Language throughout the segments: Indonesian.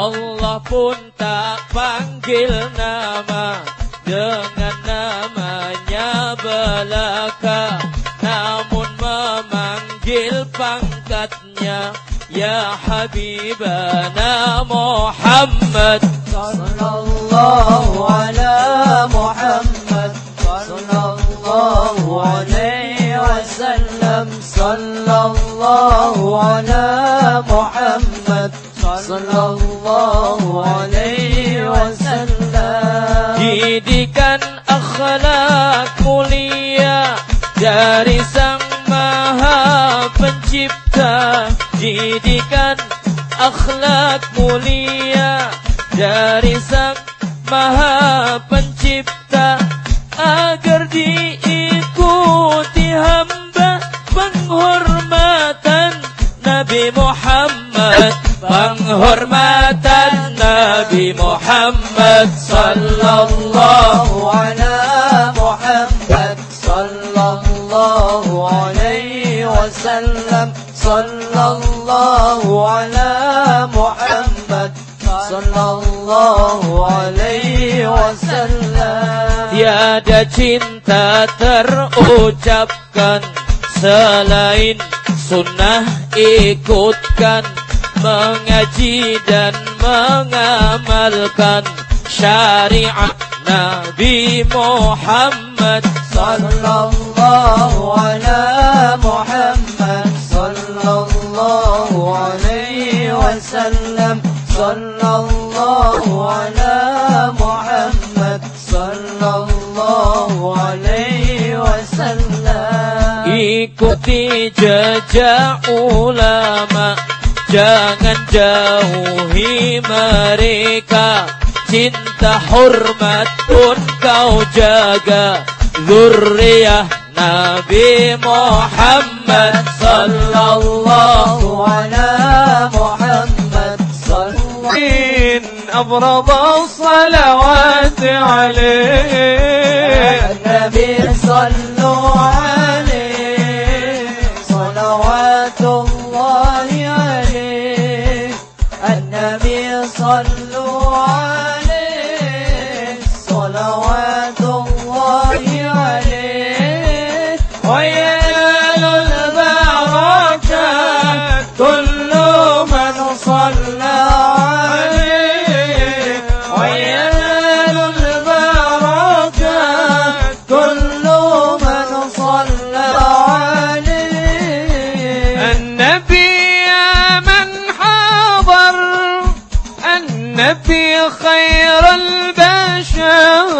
Allah pun tak panggil nama dengan namanya belaka. Namun memanggil pangkatnya ya habibana Muhammad. Sallallahu ala Muhammad. Sallallahu alaihi wasallam. Sallallahu ala Muhammad sallallahu alaihi wasallam. Didikan akhlak mulia dari sang maha pencipta. Didikan akhlak mulia dari sang maha pencipta. Agar diikuti hamba penghormatan Nabi Muhammad penghormatan Nabi Muhammad sallallahu ala Muhammad sallallahu alaihi wasallam sallallahu ala Muhammad sallallahu alaihi wasallam. Tiada cinta terucapkan selain sunnah ikutkan mengaji dan mengamalkan syariat Nabi Muhammad. Sallallahu ala Muhammad. Sallallahu alaihi wasallam. Sallallahu ala Muhammad. Sallallahu alaihi wasallam. Ikuti jejak ulama jangan jauhi mereka cinta hormat pun kau jaga zurriyah Nabi Muhammad sallallahu ala Muhammad sallallahu أبرض الصلوات عليه النبي صلوا عليه صلوات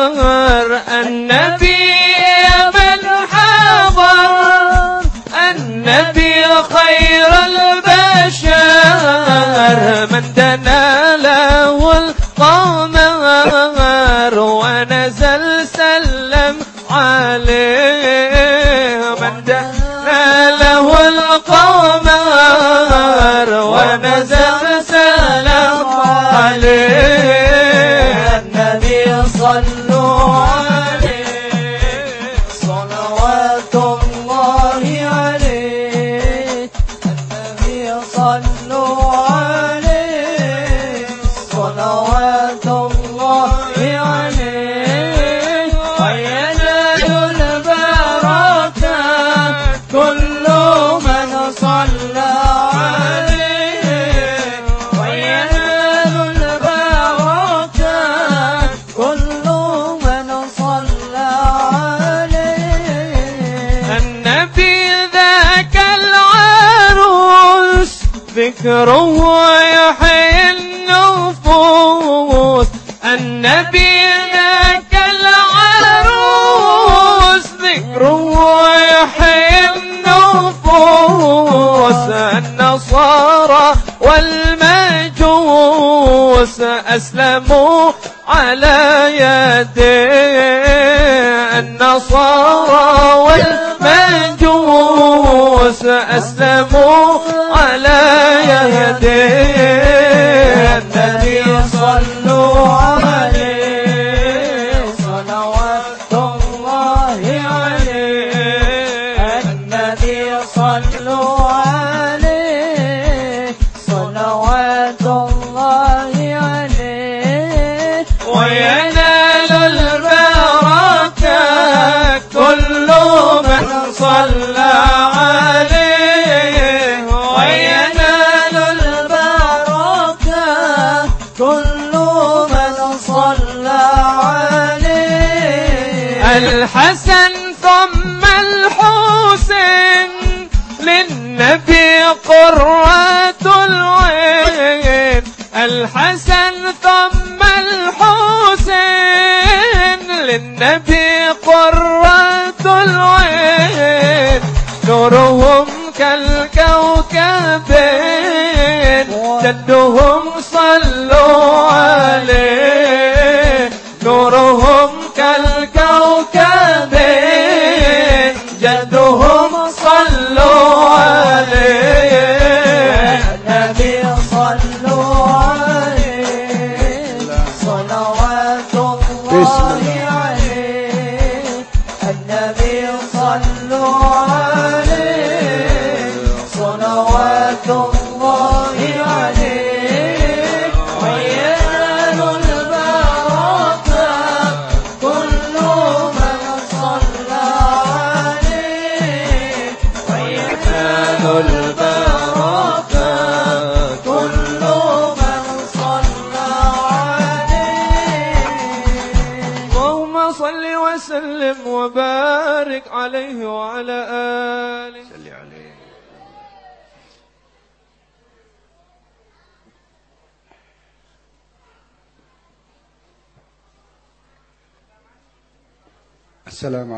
البشر النبي من حضر النبي خير البشر. من دنا ذكره يحيي النفوس النبي ذاك العروس. ذكره يحيي النفوس النصارى والمجوس أسلموا على يديه النصارى والمجوس أسلموا على يديه النبي صلوا عليه للنبي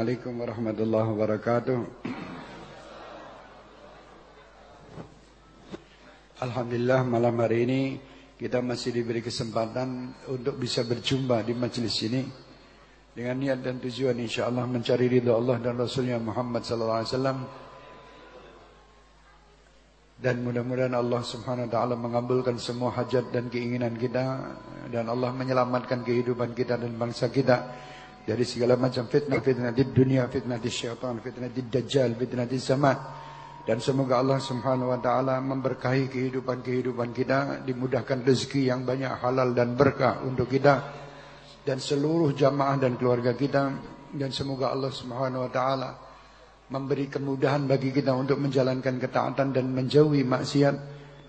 Assalamualaikum warahmatullahi wabarakatuh. Alhamdulillah malam hari ini kita masih diberi kesempatan untuk bisa berjumpa di majelis ini dengan niat dan tujuan insyaallah mencari ridha Allah dan Rasulnya Muhammad wasallam dan mudah-mudahan Allah Subhanahu wa taala mengabulkan semua hajat dan keinginan kita dan Allah menyelamatkan kehidupan kita dan bangsa kita dari segala macam fitnah fitnah di dunia fitnah di syaitan fitnah di dajjal fitnah di zaman. Dan semoga Allah Subhanahu wa taala memberkahi kehidupan-kehidupan kita dimudahkan rezeki yang banyak halal dan berkah untuk kita dan seluruh jamaah dan keluarga kita. Dan semoga Allah Subhanahu wa taala memberi kemudahan bagi kita untuk menjalankan ketaatan dan menjauhi maksiat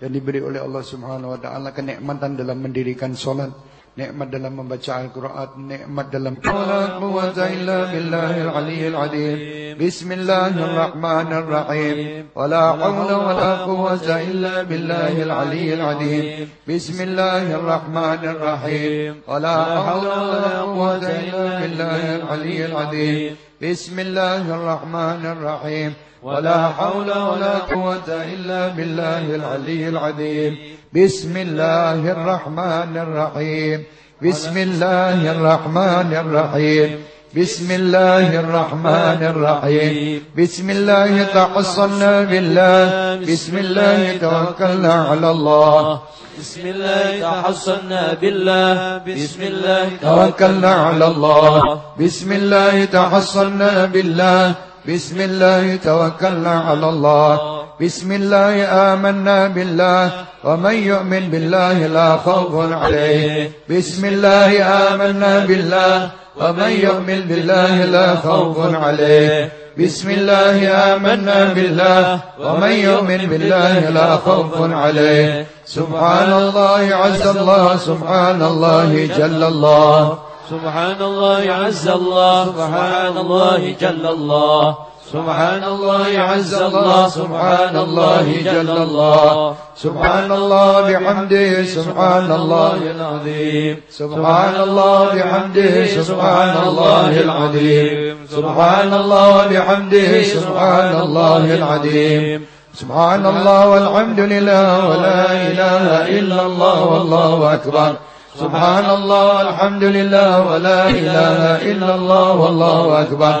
dan diberi oleh Allah Subhanahu wa taala kenikmatan dalam mendirikan salat nikmat dalam membaca Al-Quran, nikmat dalam wala quwwata illa billahil aliyyil azim. Bismillahirrahmanirrahim. Wala hawla wala quwwata illa billahil aliyyil azim. Bismillahirrahmanirrahim. Wala hawla wala quwwata illa billahil aliyyil azim. Bismillahirrahmanirrahim. ولا حول ولا قوة إلا بالله العلي العظيم بسم الله الرحمن الرحيم. بسم الله الرحمن الرحيم. بسم الله الرحمن الرحيم. بسم الله تحصنا بالله. بسم الله توكلنا على الله. بسم الله تحصنا بالله. بسم الله توكلنا على الله. بسم الله تحصنا بالله. بسم الله توكلنا على الله. بسم الله آمنا بالله ومن يؤمن بالله لا خوف عليه بسم الله آمنا بالله ومن يؤمن بالله لا خوف عليه بسم الله آمنا بالله ومن يؤمن بالله لا خوف عليه سبحان الله عز الله سبحان الله جل الله سبحان الله عز الله سبحان الله جل الله سبحان الله عز الله سبحان الله جل الله سبحان الله بحمده سبحان الله العظيم سبحان الله بحمده سبحان الله العظيم سبحان الله بحمده سبحان الله العظيم سبحان الله والحمد لله ولا إله إلا الله والله أكبر سبحان الله والحمد لله ولا إله إلا الله والله أكبر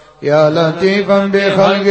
يا لطيفا بخلقه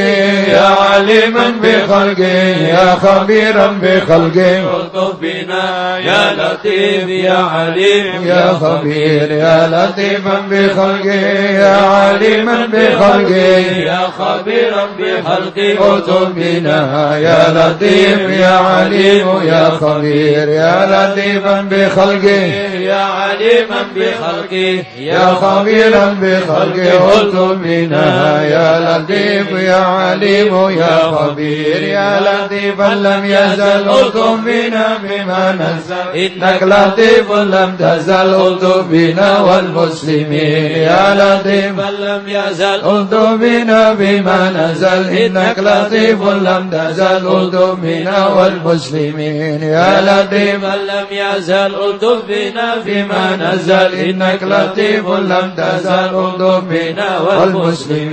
يا عليما بخلقه يا خبيرا بخلقه والطف بنا يا لطيف يا عليم يا خبير يا لطيفا بخلقه يا عليما بخلقه يا خبيرا بخلقه اكتب بنا يا لطيف يا عليم يا خبير يا لطيفا بخلقه يا عليما بخلقه يا خبيرا بخلقه اكتب بنا يا لطيف يا عليم يا خبير يا لطيفا لم يزل ألطف بنا بما نزل. إنك لطيف لم تزل ألطف بنا والمسلمين. يا لطيفا لم يزل ألطف بنا بما نزل. إنك لطيف لم تزل ألطف بنا والمسلمين. يا لطيف لم يزل ألطف بنا فيما نزل. إنك لطيف لم تزل ألطف بنا والمسلمين.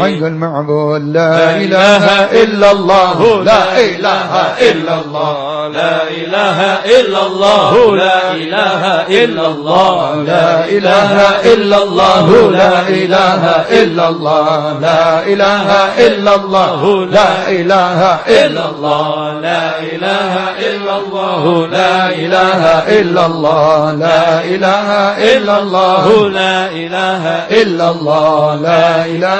حي المعبود لا إله إلا الله لا إله إلا الله لا إله إلا الله لا إله إلا الله لا إله إلا الله لا إله إلا الله لا إله إلا الله لا إله إلا الله لا إله إلا الله لا إله إلا الله لا إله إلا الله لا إله إلا الله لا إله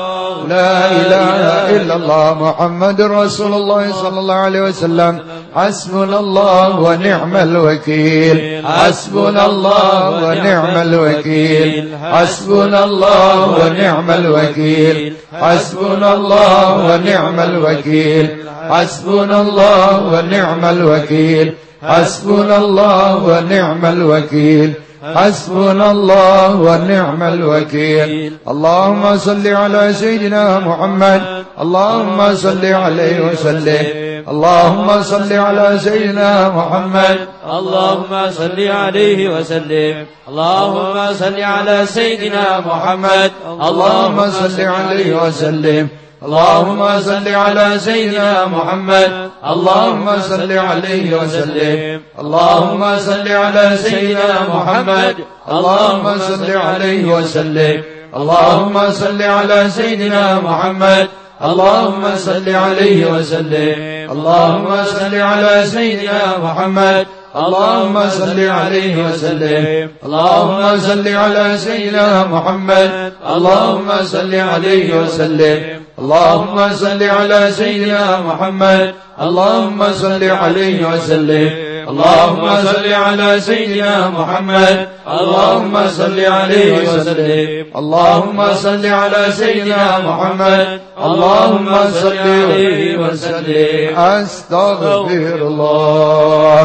لا إله إلا الله محمد رسول الله صلى الله عليه وسلم. حسبنا الله ونعم الوكيل. حسبنا الله ونعم الوكيل. حسبنا الله ونعم الوكيل. حسبنا الله ونعم الوكيل. حسبنا الله ونعم الوكيل. حسبنا الله ونعم الوكيل. حسبنا الله ونعم الوكيل. اللهم صل على سيدنا محمد. اللهم صل عليه وسلم. اللهم صل على سيدنا محمد. اللهم صل عليه وسلم. اللهم صل على سيدنا محمد. اللهم صل عليه وسلم. اللهم صل على سيدنا محمد اللهم صل عليه وسلم اللهم صل على سيدنا محمد اللهم صل عليه وسلم اللهم صل على سيدنا محمد اللهم صل عليه وسلم اللهم صل على سيدنا محمد اللهم صل عليه وسلم اللهم صل على سيدنا محمد اللهم صل عليه وسلم اللهم صل على سيدنا محمد. اللهم صل عليه وسلم. اللهم صل على سيدنا محمد. اللهم صل عليه وسلم. اللهم صل على سيدنا محمد. اللهم صل عليه وسلم. أستغفر الله.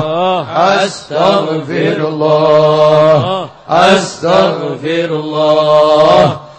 أستغفر الله. أستغفر الله.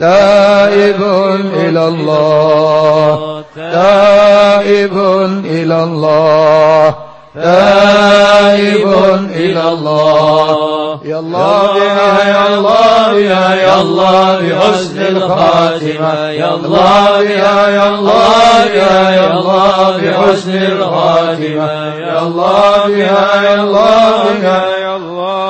تائب إلى الله. تائب إلى الله. تائب إلى الله. يا الله يا الله يا يا الله بحسن الخاتمة. يا الله يا يا الله يا يا الله بحسن الخاتمة. يا الله يا يا الله الله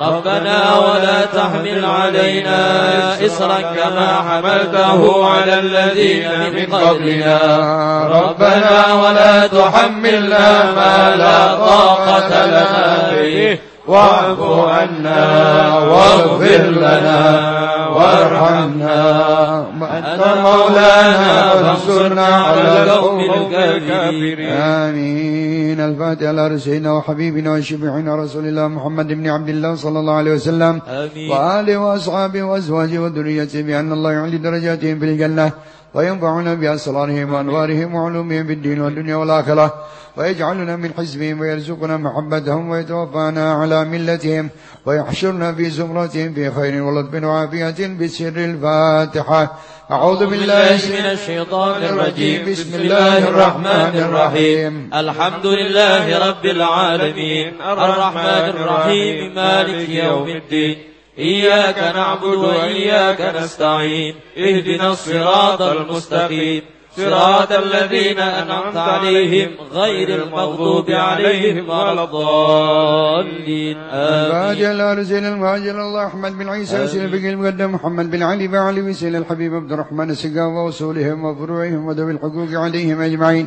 ربنا ولا تحمل علينا إصرا كما حملته على الذين من قبلنا. ربنا ولا تحملنا ما لا طاقة لنا به. واعف عنا واغفر لنا وارحمنا. أنت مولانا فانصرنا على القوم الكافرين. آمين. الفاتحة على سيدنا وحبيبنا وشفيعنا رسول الله محمد بن عبد الله صلى الله عليه وسلم. آمين. وآله وأصحابه وأزواجه وذريته بأن الله يعلي درجاتهم في الجنة. وينفعنا بأسرارهم وأنوارهم وعلومهم في الدين والدنيا والآخرة. ويجعلنا من حزبهم ويرزقنا محبتهم ويتوفانا على ملتهم. ويحشرنا في زمرتهم في خير ولطف وعافية بسر الفاتحة. أعوذ بالله من الشيطان الرجيم. بسم الله الرحمن الرحيم. الحمد لله رب العالمين. الرحمن الرحيم. مالك يوم الدين. إياك نعبد وإياك نستعين اهدنا الصراط المستقيم. صراط الذين أنعمت عليهم غير المغضوب عليهم ولا الضالين. آمين. على رسول المهاجر الله. أحمد بن عيسى وسيل الفقه المقدم. محمد بن علي بن علي وسيل الحبيب عبد الرحمن السقاف وأصولهم وفروعهم وذوي الحقوق عليهم أجمعين.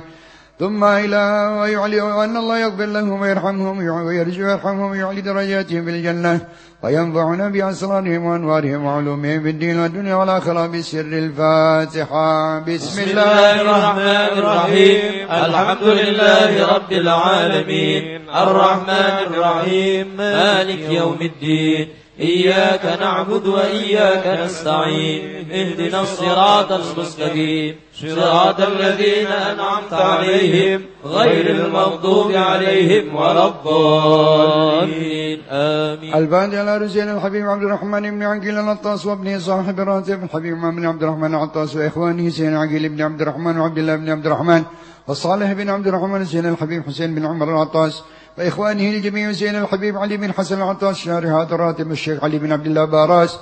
ثم إلى ويعلي وأن الله يغفر لهم ويرحمهم ويرجو ويرحمهم ويعلي درجاتهم في الجنة وينفعنا بأسرارهم وأنوارهم وعلومهم في الدين والدنيا والآخرة بسر الفاتحة. بسم الله الرحمن الرحيم. الحمد لله رب العالمين. الرحمن الرحيم. مالك يوم الدين. إياك نعبد وإياك نستعين اهدنا الصراط المستقيم. صراط الذين أنعمت عليهم غير المغضوب عليهم ولا الضالين. آمين. الفاتحة على رسول الحبيب عبد الرحمن بن عقيل العطاس وابنه صاحب الراتب الحبيب بن عبد الرحمن العطاس وإخوانه سيدنا عقيل بن عبد الرحمن وعبد الله بن عبد الرحمن وصالح بن عبد الرحمن سيدنا الحبيب حسين بن عمر العطاس وإخوانه الجميع سيدنا الحبيب علي بن حسن العطاس شارح هذا الراتب الشيخ علي بن عبد الله باراس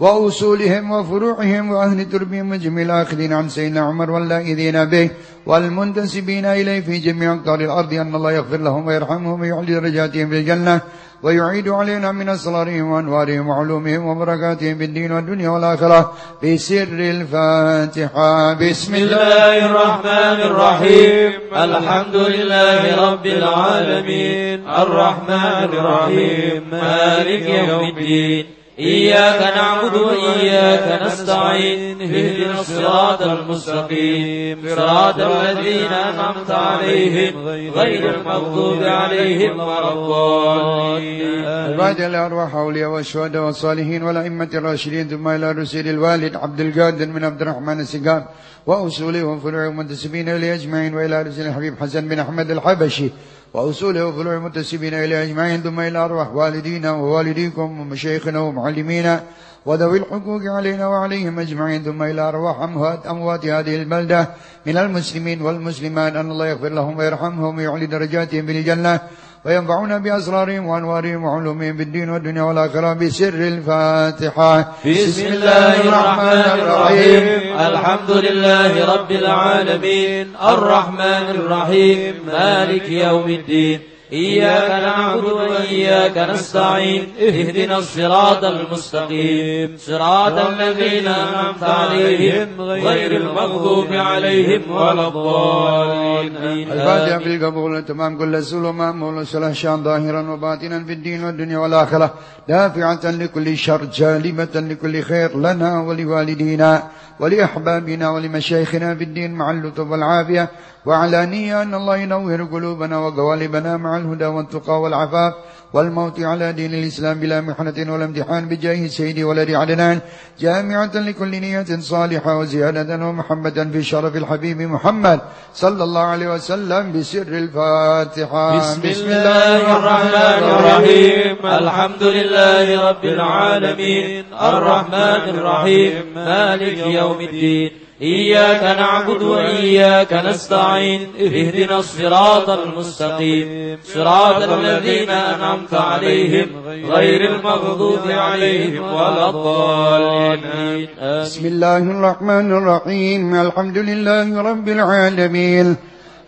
وأصولهم وفروعهم وأهل تربهم وجميع الآخذين عن سيدنا عمر واللائذين به والمنتسبين إليه في جميع أقطار الأرض أن الله يغفر لهم ويرحمهم ويعلي درجاتهم في الجنة. ويعيد علينا من أسرارهم وأنوارهم وعلومهم وبركاتهم في الدين والدنيا والآخرة بسر الفاتحة. بسم الله الرحمن الرحيم. الحمد لله رب العالمين. الرحمن الرحيم. مالك يوم الدين. إياك نعبد وإياك نستعين اهدنا الصراط المستقيم. صراط الذين أنعمت عليهم غير المغضوب عليهم ولا الضالين. الفاتحة لأرواح أولياء والشهداء والصالحين والأئمة الراشدين ثم إلى رسول الوالد عبد القادر من عبد الرحمن السقام وأصوله وفروعه المنتسبين إليه أجمعين وإلى رسول الحبيب حسن بن أحمد الحبشي. وأصوله وفروعه المنتسبين إليه أجمعين ثم إلى أرواح والدينا ووالديكم ومشايخنا ومعلمينا وذوي الحقوق علينا وعليهم أجمعين ثم إلى أرواح أموات, أموات هذه البلدة من المسلمين والمسلمات. أن الله يغفر لهم ويرحمهم ويعلي درجاتهم بالجنة وينفعنا بأسرارهم وأنوارهم وعلومهم بالدين والدنيا والآخرة بسر الفاتحة. بسم الله الرحمن الرحيم. الحمد لله رب العالمين. الرحمن الرحيم. مالك يوم الدين. إياك نعبد وإياك نستعين اهدنا الصراط المستقيم. صراط الذين أنعمت عليهم غير المغضوب عليهم ولا الضالين. الفاتحة في القبول والتمام كل سلم مولى صلاح شان ظاهرا وباطنا في الدين والدنيا والآخرة. دافعة لكل شر جالبة لكل خير لنا ولوالدينا ولأحبابنا ولمشايخنا في الدين مع اللطف والعافية. وعلانية أن الله ينور قلوبنا وقوالبنا مع الهدى والتقى والعفاف والموت على دين الإسلام بلا محنة ولا امتحان بجاه سيدي ولد عدنان. جامعة لكل نية صالحة وزيادة ومحمدا في شرف الحبيب محمد صلى الله عليه وسلم بسر الفاتحة. بسم الله الرحمن الرحيم. الحمد لله رب العالمين. الرحمن الرحيم. مالك يوم الدين. إياك نعبد وإياك نستعين اهدنا الصراط المستقيم. صراط الذين أنعمت عليهم غير المغضوب عليهم ولا الضالين. بسم الله الرحمن الرحيم. الحمد لله رب العالمين.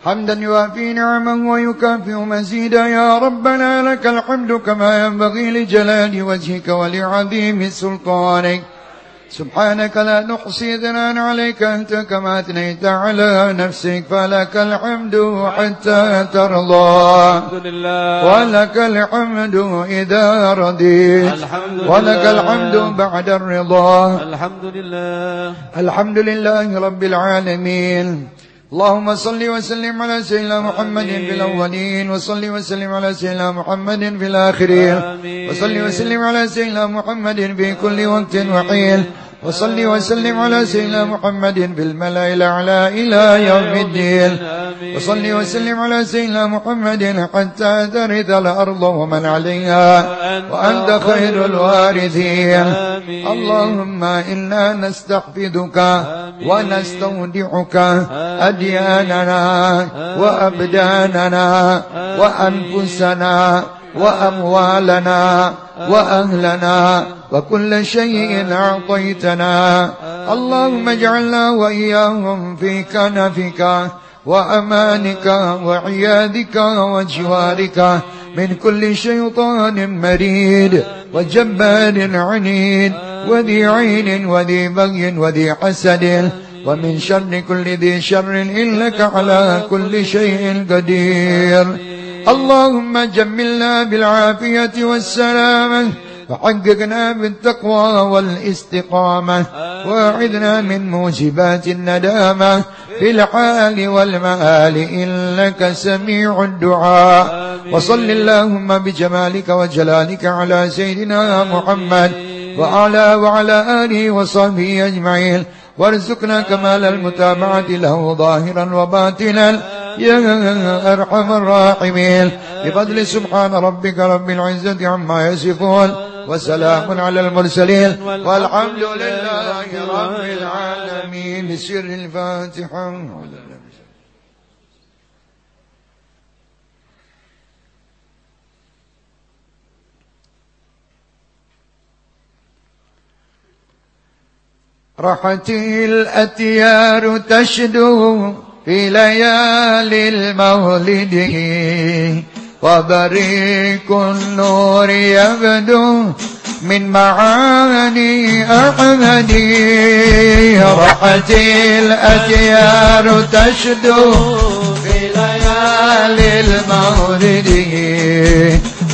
حمدا يوافي نعمه ويكافئ مزيدا. يا ربنا لك الحمد كما ينبغي لجلال وجهك ولعظيم سلطانك. سبحانك لا نحصي ثناء عليك أنت كما أثنيت على نفسك فلك الحمد حتى ترضى. الحمد لله. ولك الحمد إذا رضيت. الحمد ولك. الحمد بعد الرضا. الحمد لله. الحمد لله رب العالمين. اللهم صل وسلم على سيدنا محمد في الأولين وصل وسلم على سيدنا محمد في الآخرين. وصل وسلم على سيدنا محمد في كل وقت وحين وصل وسلم على سيدنا محمد في الأعلى إلى يوم الدين. وصل وسلم على سيدنا محمد حتى ترث الأرض ومن عليها وأنت خير الوارثين. اللهم إنا نستحفظك ونستودعك أدياننا وأبداننا وأنفسنا وأموالنا وأهلنا وكل شيء أعطيتنا. اللهم اجعلنا وإياهم في كنفك وأمانك وعيادك وجوارك من كل شيطان مريد وجبار عنيد وذي عين وذي بغي وذي حسد ومن شر كل ذي شر إنك على كل شيء قدير. اللهم جملنا بالعافية والسلامة وحققنا بالتقوى والاستقامة وأعذنا من موجبات الندامة. في الحال والمآل إنك سميع الدعاء. وصل اللهم بجمالك وجلالك على سيدنا محمد وعلى وعلى آله وصحبه أجمعين. وارزقنا كمال المتابعة له ظاهرا وباطنا. يا أرحم الراحمين. بفضل سبحان ربك رب العزة عما يصفون. وسلام على المرسلين والحمد لله رب العالمين. بسر الفاتحة. راحت الأتيار تشدو في ليالي المولد. وبريق النور يبدو من معاني أحمد راحت الأتيار تشدو في ليالي المولد.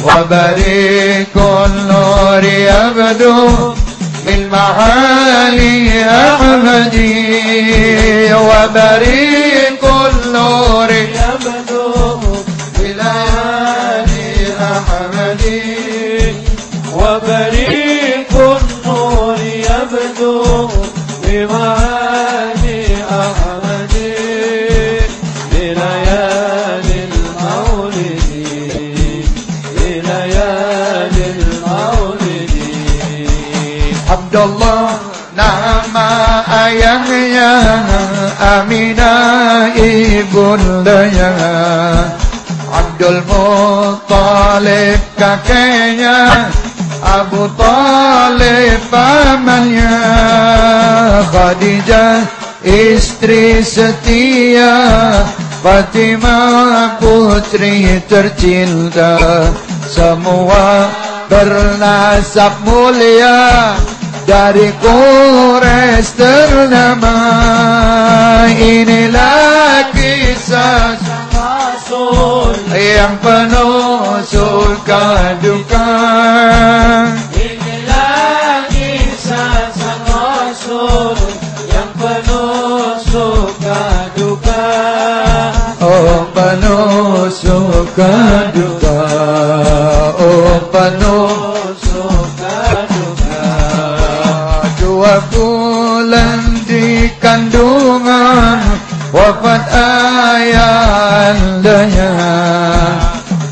وبريق النور يبدو من معالي أحمدي. وبريق النور يبدو nama ayahnya Aminah ibundanya Abdul Muttalib kakeknya. Abu Talib pamannya. Khadijah istri setia. Fatimah putri tercinta. Semua bernasab mulia dari Quraisy ternama inilah kisah Rasul. yang penuh suka duka. Inilah kisah sang Rasul yang penuh suka duka. Oh penuh suka duka. Dua kandungan Wafat ayahnya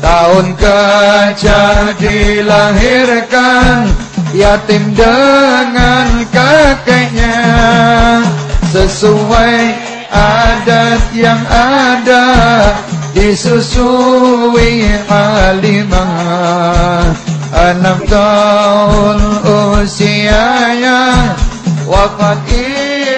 Tahun kaca dilahirkan Yatim dengan kakeknya. Sesuai adat yang ada Disusui Halimah Enam tahun usianya Wafat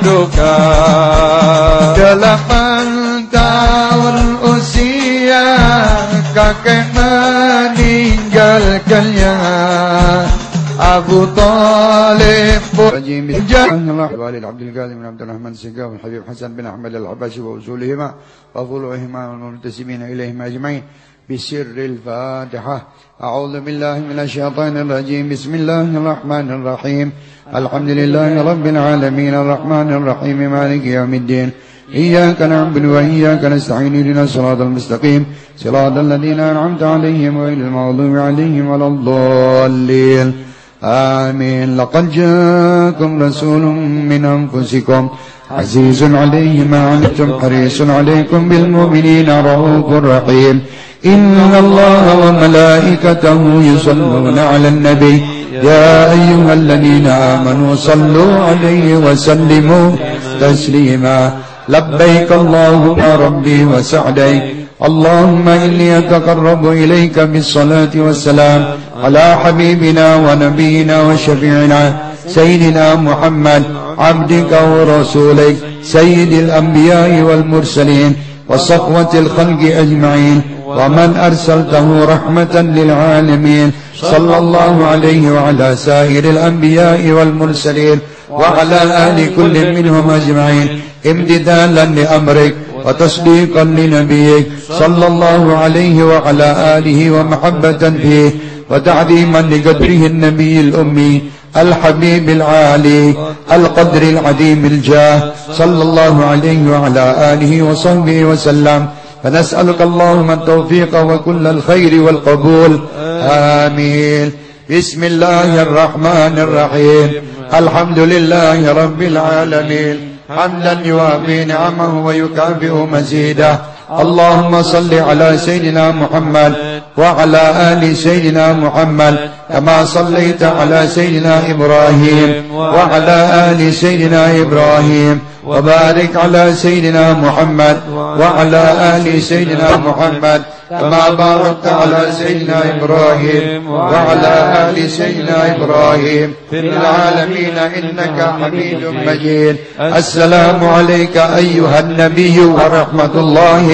duka Delapan tahun usia Kakek meninggalkannya Abu Talib رجيم الوالي عبد القادر بن عبد الرحمن السقاف والحبيب حسن بن أحمد العباسي وأصولهما وفروعهما والمنتسبين إليهما أجمعين. بسر الفاتحة. أعوذ بالله من الشيطان الرجيم. بسم الله الرحمن الرحيم. الحمد لله رب العالمين. الرحمن الرحيم. مالك يوم الدين. إياك نعبد وإياك نستعين. اهدنا الصراط المستقيم. صراط الذين أنعمت عليهم غير المغضوب عليهم ولا الضالين. آمين. لقد جاءكم رسول من أنفسكم عزيز عليه ما عنتم حريص عليكم بالمؤمنين رؤوف رحيم. إن الله وملائكته يصلون على النبي. يا أيها الذين آمنوا صلوا عليه وسلموا تسليما. لبيك اللهم ربي وسعديك. اللهم إني أتقرب إليك بالصلاة والسلام على حبيبنا ونبينا وشفيعنا سيدنا محمد عبدك ورسولك سيد الأنبياء والمرسلين وصفوة الخلق أجمعين ومن أرسلته رحمة للعالمين صلى الله عليه وعلى سائر الأنبياء والمرسلين وعلى آل كل منهم أجمعين امتثالا لأمرك وتصديقا لنبيك، صلى الله عليه وعلى آله ومحبة فيه، وتعظيما لقدره النبي الأمي، الحبيب العالي، القدر العديم الجاه، صلى الله عليه وعلى آله وصحبه وسلم. فنسألك اللهم التوفيق وكل الخير والقبول. آمين. بسم الله الرحمن الرحيم. الحمد لله رب العالمين. حمدا يوافي نعمه ويكافئ مزيده. اللهم صل على سيدنا محمد وعلى آل سيدنا محمد كما صليت على سيدنا إبراهيم وعلى آل سيدنا إبراهيم وبارك على سيدنا محمد وعلى آل سيدنا محمد كما باركت على سيدنا إبراهيم وعلى آل سيدنا إبراهيم في العالمين إنك حميد مجيد. السلام عليك أيها النبي ورحمة الله.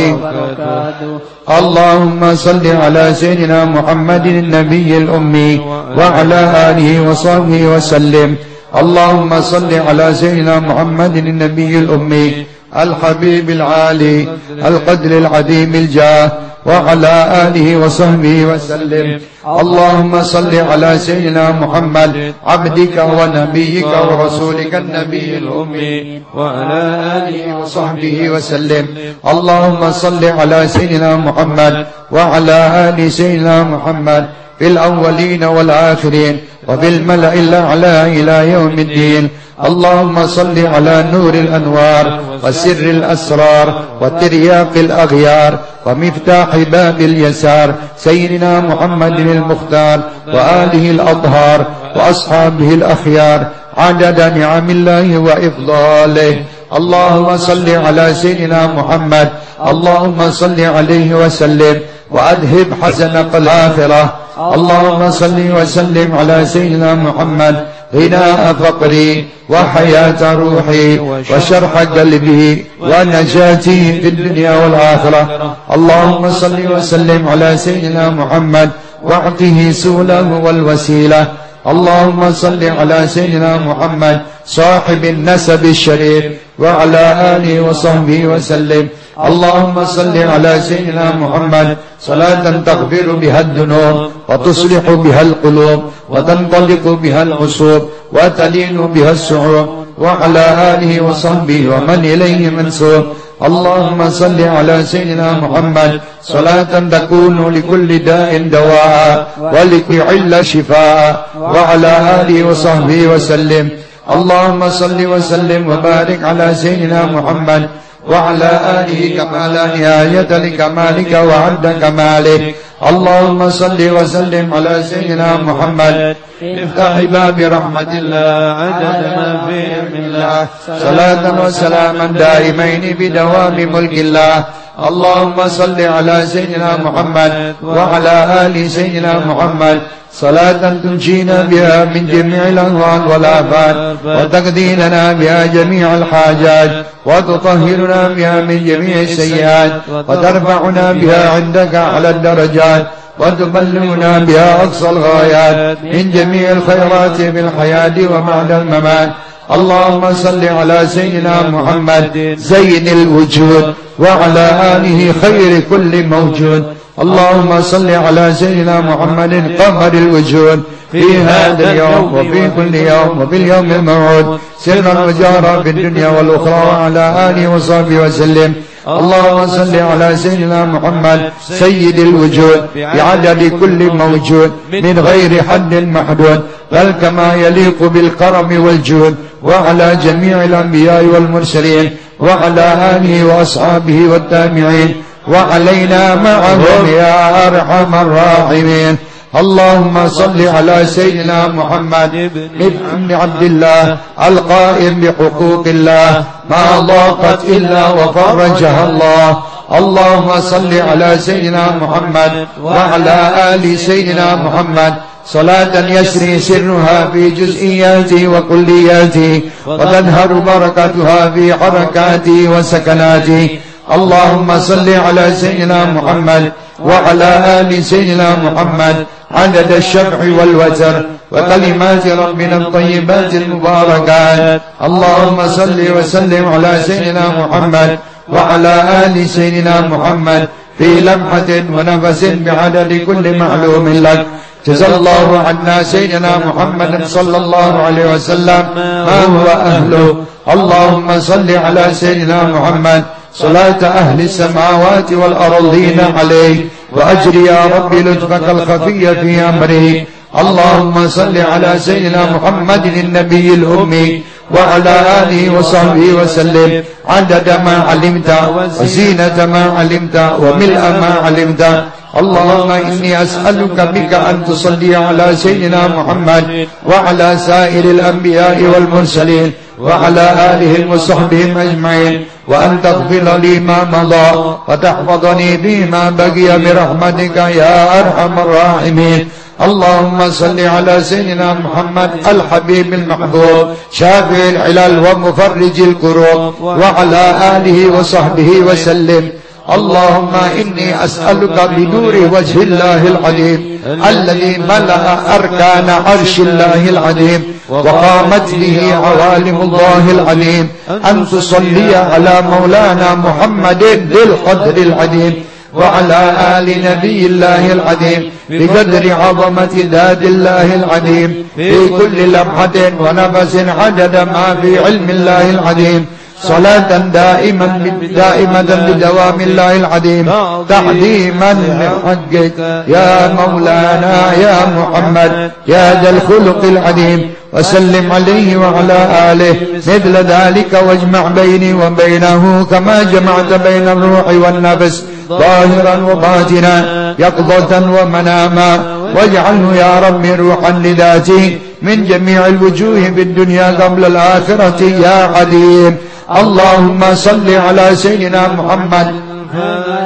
اللهم صل على سيدنا محمد النبي الأمي وعلى آله وصحبه وسلم. اللهم صل على سيدنا محمد النبي الأمي الحبيب العالي القدر العظيم الجاه وعلى آله وصحبه وسلم. اللهم صل على سيدنا محمد عبدك ونبيك ورسولك النبي الأمي وعلى آله وصحبه وسلم. اللهم صل على سيدنا محمد وعلى آل سيدنا محمد في الأولين والآخرين وفي الملأ الأعلى إلى يوم الدين. اللهم صل على نور الأنوار وسر الأسرار وترياق الأغيار ومفتاح باب اليسار سيدنا محمد المختار وآله الأطهار وأصحابه الأخيار عدد نعم الله وإفضاله. اللهم صل على سيدنا محمد. اللهم صل عليه وسلم. وأذهب حسن الآخرة. اللهم صل وسلم على سيدنا محمد. غناء فقري وحياة روحي وشرح قلبي ونجاتي في الدنيا والآخرة. اللهم صل وسلم على سيدنا محمد وأعطه سوله والوسيلة. اللهم صل على سيدنا محمد صاحب النسب الشريف وعلى آله وصحبه وسلم. اللهم صل على سيدنا محمد. صلاة تغفر بها الذنوب وتصلح بها القلوب وتنطلق بها العصوب وتلين بها السعوب وعلى آله وصحبه ومن إليه منسوب. اللهم صل على سيدنا محمد. صلاة تكون لكل داء دواء ولكل علة شفاء وعلى آله وصحبه وسلم. اللهم صل وسلم وبارك على سيدنا محمد. وعلى آله كما لا نهاية لكمالك وعد كمالك اللهم صل وسلم على سيدنا محمد. مفتاح باب رحمة الله عدد ما في علم الله. صلاة وسلاما دائمين بدوام ملك الله. اللهم صل على سيدنا محمد وعلى آل سيدنا محمد. صلاة تنجينا بها من جميع الأهوال والآفات وتقضي لنا بها جميع الحاجات وتطهرنا بها من جميع السيئات وترفعنا بها عندك على الدرجات. وتبلغنا بها أقصى الغايات من جميع الخيرات في الحياة وبعد الممات. اللهم صل على سيدنا محمد زين الوجود وعلى آله خير كل موجود. اللهم صل على سيدنا محمد قمر الوجود في هذا اليوم وفي كل يوم وفي اليوم الموعود. سرا وجارا في الدنيا والأخرى وعلى آله وصحبه وسلم. اللهم صل على سيدنا محمد سيد الوجود بعدد كل موجود من غير حد محدود بل كما يليق بالكرم والجود وعلى جميع الأنبياء والمرسلين وعلى آله وأصحابه والتابعين وعلينا معهم يا أرحم الراحمين. اللهم صل على سيدنا محمد بن عبد الله القائم بحقوق الله. ما ضاقت إلا وفرجها الله. اللهم صل على سيدنا محمد وعلى آل سيدنا محمد. صلاة يسري سرها في جزئياته وكلياته وتظهر بركتها في حركاته وسكناته اللهم صل على سيدنا محمد وعلى آل سيدنا محمد عدد الشفع والوتر وكلمات ربنا الطيبات المباركات. اللهم صل وسلم على سيدنا محمد وعلى آل سيدنا محمد في لمحة ونفس بعدد كل معلوم لك. جزا الله عنا سيدنا محمد صلى الله عليه وسلم. ما هو أهله؟ اللهم صل على سيدنا محمد صلاة أهل السماوات والأرضين عليه وأجر يا رب لطفك الخفي في أمره. اللهم صل على سيدنا محمد النبي الأمي وعلى آله وصحبه وسلم. عدد ما علمت وزينة ما علمت وملء ما علمت. اللهم إني أسألك بك أن تصلي على سيدنا محمد وعلى سائر الأنبياء والمرسلين. وعلى آلهم وصحبهم أجمعين وأن تغفر لي ما مضى وتحفظني فيما بقي برحمتك يا أرحم الراحمين. اللهم صل على سيدنا محمد الحبيب المحبوب شافع العلل ومفرج الكروب، وعلى آله وصحبه وسلم. اللهم إني أسألك بنور وجه الله العظيم الذي ملأ أركان عرش الله العظيم وقامت به عوالم الله العظيم أن تصلي على مولانا محمد بالقدر العظيم وعلى آل نبي الله العظيم بقدر عظمة ذات الله العظيم في كل لمحة ونفس عدد ما في علم الله العظيم صلاة دائما دائمة بدوام الله العظيم. تعظيما لحقك يا مولانا يا محمد يا ذا الخلق العظيم. وسلم عليه وعلى آله. مثل ذلك واجمع بيني وبينه كما جمعت بين الروح والنفس. ظاهرا وباطنا يقظة ومناما. واجعله يا رب روحا لذاته من جميع الوجوه في الدنيا قبل الآخرة يا عليم. اللهم صل على سيدنا محمد.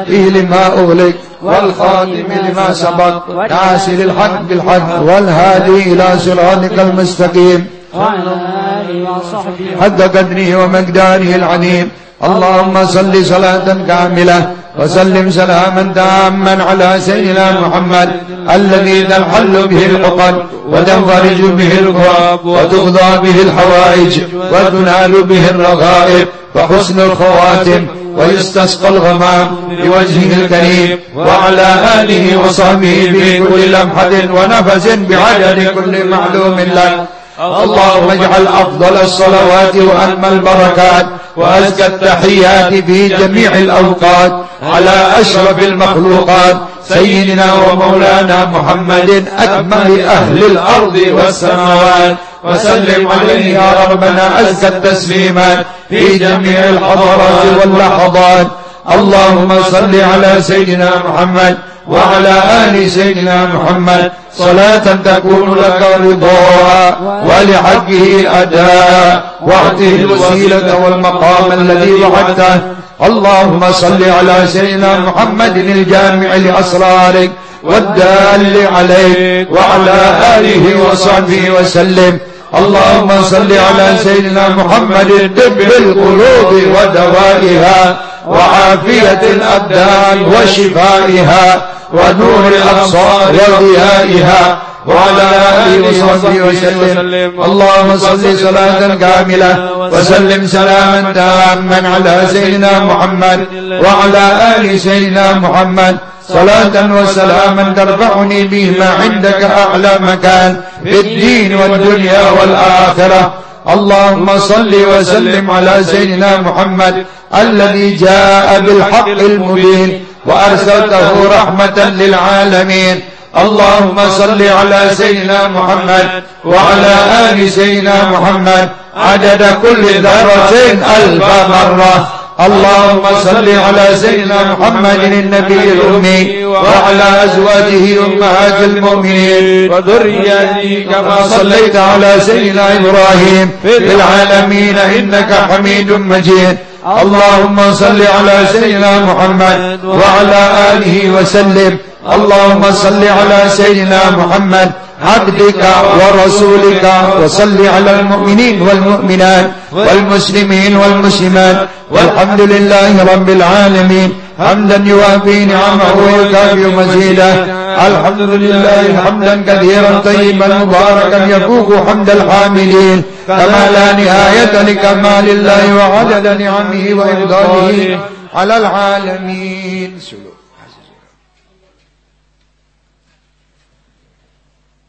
فيه لما أغلق والخاتم لما سبق ناصر الحق بالحق والهادي إلى صراطك المستقيم. وعلى آله وصحبه حق قدره ومقداره العظيم. اللهم صل صلاة كاملة. وسلم سلاما تاما على سيدنا محمد الذي تنحل به العقد وتنفرج به الكرب وتقضى به الحوائج وتنال به الرغائب وحسن الخواتم ويستسقى الغمام بوجهه الكريم وعلى آله وصحبه في كل لمحة ونفس بعدد كل معلوم لك. اللهم اجعل أفضل الصلوات وأنمى البركات وأزكى التحيات في جميع الأوقات على أشرف المخلوقات سيدنا ومولانا محمد أكمل أهل الأرض والسماوات. وسلم عليه يا ربنا أزكى التسليمات في جميع الحضارات واللحظات. اللهم صل على سيدنا محمد وعلى آل سيدنا محمد. صلاة تكون لك رضا ولحقه أداء. واعطه الوسيلة والمقام الذي وعدته. اللهم صل على سيدنا محمد الجامع لأسرارك والدال عليك وعلى آله وصحبه وسلم. اللهم صل على سيدنا محمد طب القلوب ودوائها وعافية الأبدان وشفائها ونور الأبصار وضيائها وعلى آله وصحبه وسلم. اللهم صل صلاة كاملة وسلم سلاما تاما على سيدنا محمد وعلى آل سيدنا محمد. صلاة وسلاما ترفعني بهما عندك أعلى مكان في الدين والدنيا والآخرة. اللهم صل وسلم على سيدنا محمد الذي جاء بالحق المبين وأرسلته رحمة للعالمين. اللهم صل على سيدنا محمد وعلى آل سيدنا محمد عدد كل ذرة ألف مرة. اللهم صل على سيدنا محمد النبي الأمي وعلى أزواجه أمهات المؤمنين وذرياته كما صليت على سيدنا إبراهيم في العالمين إنك حميد مجيد. اللهم صل على سيدنا محمد وعلى آله وسلم. اللهم صل على سيدنا محمد عبدك ورسولك وصل على المؤمنين والمؤمنات والمسلمين والمسلمات. والحمد لله رب العالمين. حمدا يوافي نعمه ويكافئ مزيده. الحمد لله حمدا كثيرا طيبا مباركا يفوق حمد الحامدين كما لا نهاية لكمال الله وعدد نعمه وإفضاله على العالمين.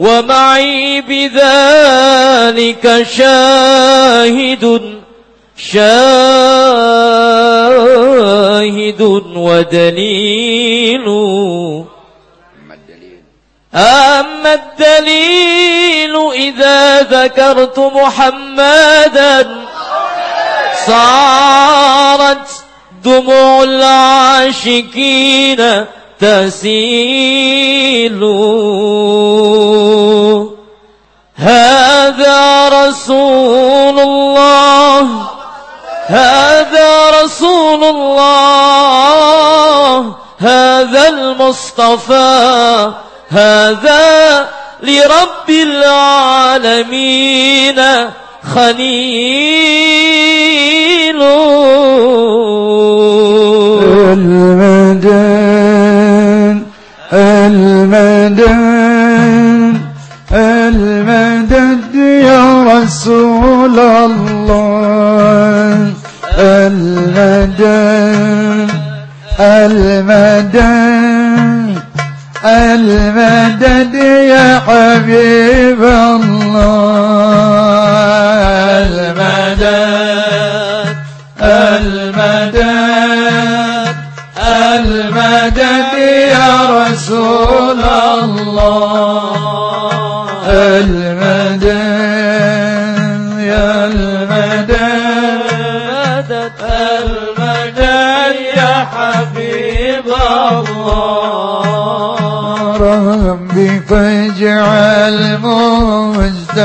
ومعي بذلك شاهد شاهد ودليل. أما الدليل. إذا ذكرت محمدا صارت دموع العاشقين. تسيل هذا رسول الله. هذا رسول الله. هذا المصطفى. هذا لرب العالمين خليل. المدن المدن المدد يا رسول الله. المدن المدن المدد يا حبيب الله. المدد المدد رسول الله. المدد يا المدد المدن يا حبيب الله. ربي فاجعل المجتمع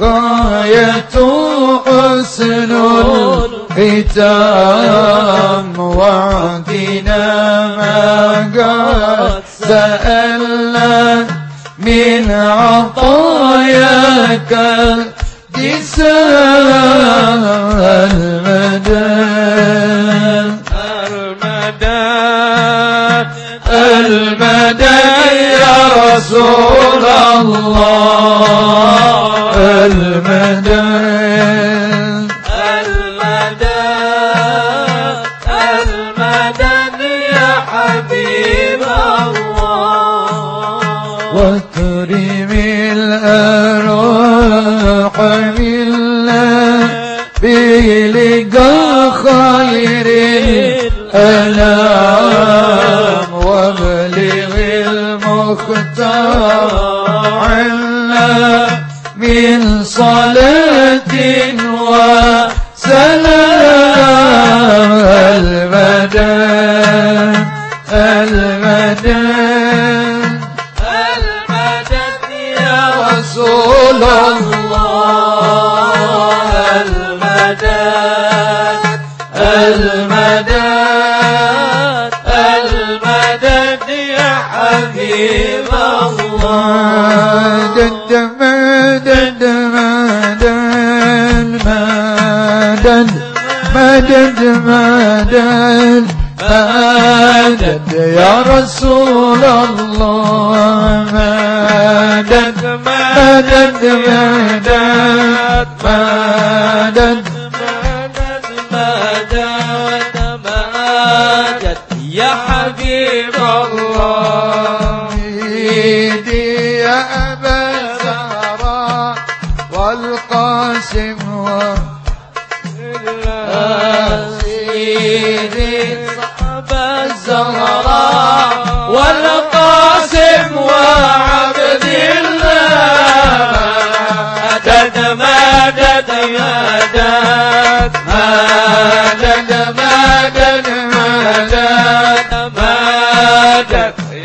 غاية الختام وعدنا ما قد سألنا من عطاياك الجسام المدى المدد المدى يا رسول الله. مدد يا رسول الله مدد مدد مدد مدد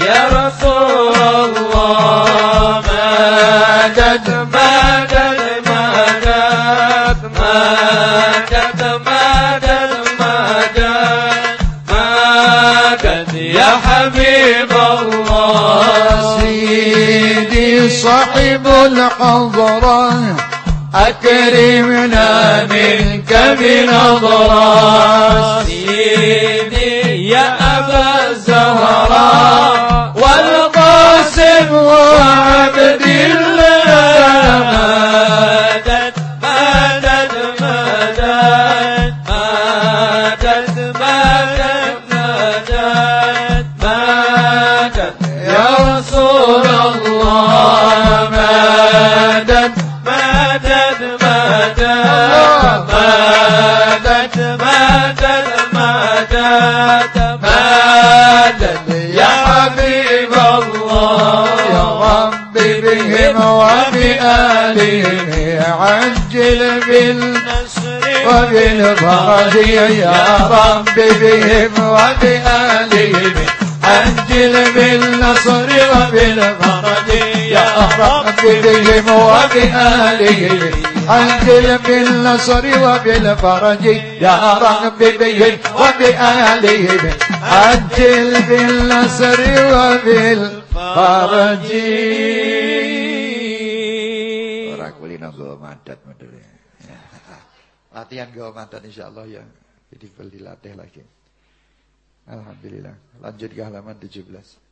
يا رسول الله يا حبيب الله. سيدي صاحب الحضرة. أكرمنا منك بنظرة سيدي يا أبا الزهراء والقاسم وعبد الله. حبيب الله يا رب بهم وبآلهم عجل بالنصر وبالفرج يا رب بهم وبآلهم عجل بالنصر وبالفرج يا رب بهم وبآلهم عجل بالنصر وبالفرج يا رب بهم وبآلهم عجل بالنصر وبالفرج Ora kulino go madat modele. Latihan go madat insyaallah ya. Jadi perlu dilatih lagi. Alhamdulillah. Lanjut ke halaman 17.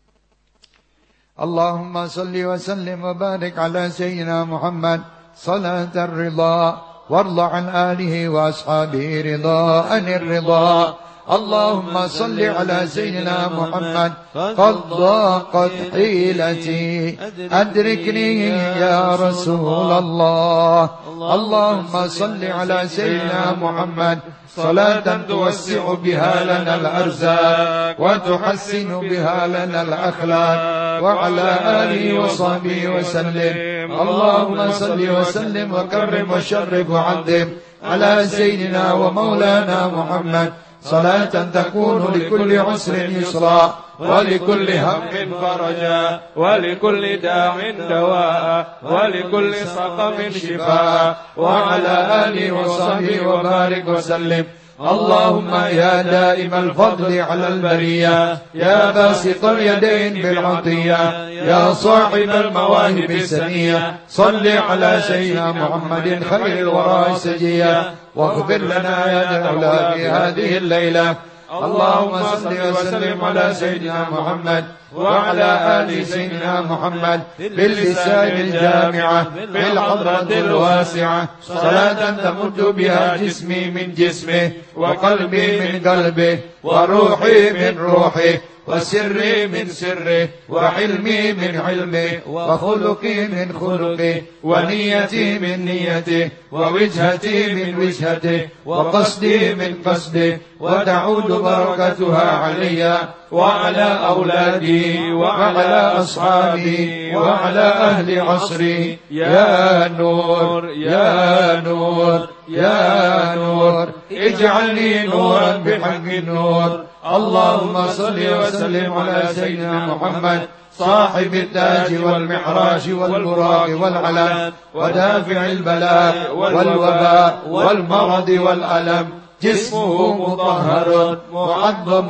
اللهم صل وسلم وبارك على سيدنا محمد صلاة الرضا وارض عن آله وأصحابه رضاء الرضا اللهم صل على سيدنا محمد قد ضاقت حيلتي. أدركني يا رسول الله. اللهم صل على سيدنا محمد. صلاة توسع بها لنا الأرزاق وتحسن بها لنا الأخلاق. وعلى آله وصحبه وسلم. اللهم صل وسلم وكرم وشرف وعظم على سيدنا ومولانا محمد. صلاة تكون لكل عسر يسرا ولكل هم فرجا ولكل داع دواء ولكل سقم شفاء وعلى آله وصحبه وبارك وسلم. اللهم يا دائم الفضل على البرية يا باسط اليدين بالعطية يا صاحب المواهب السنية صل على سيدنا محمد خير الورى سجية. واغفر لنا يا ذا في هذه الليلة. اللهم صل وسلم على سيدنا محمد وعلى آل سيدنا محمد باللسان الجامعة بالحضرة الواسعة. صلاة تمد بها جسمي من جسمه وقلبي من قلبه وروحي من روحه. وسري من سره وعلمي من علمه وخلقي من خلقه ونيتي من نيته ووجهتي من وجهته وقصدي من قصده وتعود بركتها علي وعلى أولادي وعلى أصحابي وعلى أهل عصري. يا نور يا نور يا نور اجعلني نورا بحق النور. اللهم صل وسلم على سيدنا محمد صاحب التاج والمعراج والبراق والعلم ودافع البلاء والوباء والمرض والألم. جسمه مطهر معظم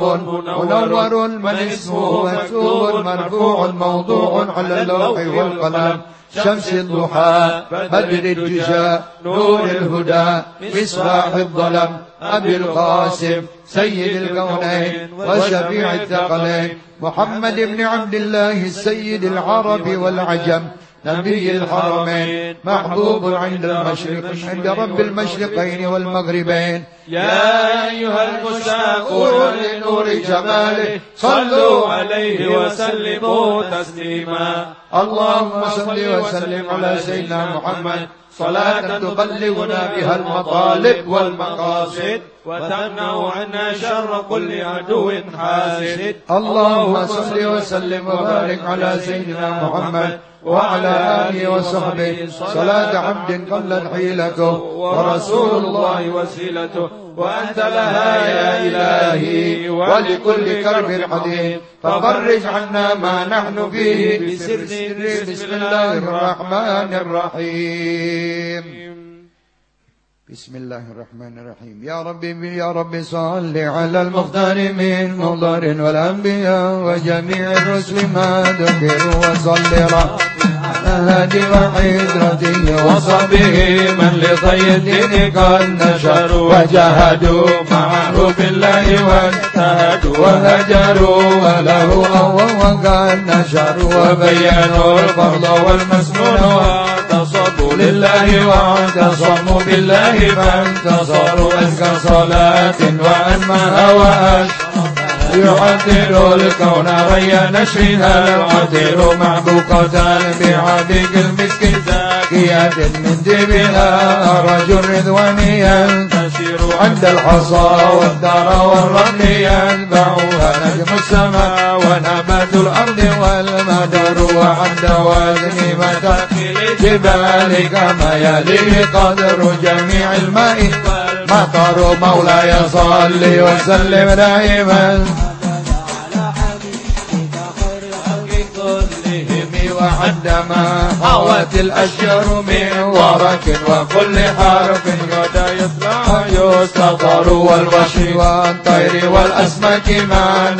منور من اسمه مكتوب مرفوع موضوع على اللوح والقلم. شمس الضحى بدر الدجى نور الهدى مصباح الظلم أبي القاسم سيد الكونين وشفيع الثقلين محمد بن عبد الله السيد العرب والعجم نبي الحرمين محبوب عند المشرق عند رب المشرقين والمغربين. يا أيها المشتاقون لنور جماله صلوا عليه وسلموا تسليما. اللهم صل وسلم على سيدنا محمد. صلاة تبلغنا بها المطالب والمقاصد. وتمنع عنا شر كل عدو حاسد. اللهم صل وسلم وبارك على سيدنا محمد. وعلى آله وصحبه صلاة عبد قلت حيلته ورسول الله وسيلته وأنت لها يا إلهي ولكل كرب حديث ففرج عنا ما نحن فيه بسر بسم الله الرحمن الرحيم. بسم الله الرحمن الرحيم. يا ربي يا رب صل على المختار من مضر والأنبياء وجميع الرسل ما ذكروا وصل على هادي وحيدرته وصبه من لطي الدين قد نشروا وجاهدوا معه بالله واجتهدوا وهجروا وله أول وقد نشروا وبينوا الفضل والمسنون واعتصموا لله واعتصموا بالله فانتصروا أزكى صلاة وأنمها وأشرف يعطر الكون ريا نشرها العطر معبوقة بعبيق المسك زاكية من دبها رجل رضوانيا تسير عند الحصى والدار والرمل يتبعها نجم السماء ونبات الأرض والمدر وعند وزن مداخل الجبال كما يلي قدر جميع الماء مطر مولاي صل وسلم دائما وعندما حوت الأشجار من ورق وكل حرف غدا يطلع يستطر والوحش والطير والأسماك مع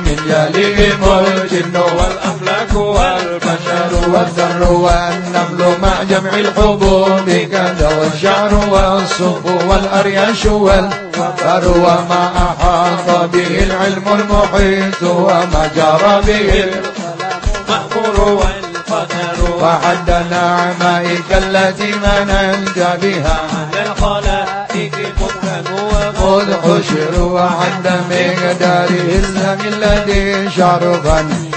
من يليهم الجن والأفلاك والبشر والذر والنمل مع جمع الحبوب كذا والشعر والصف والأرياش والفر وما أحاط به العلم المحيط وما جرى به وعد نعمائك التي مننت بها. على الخلائق ممكن خذ حشر وعد مقداره الذي شرفا.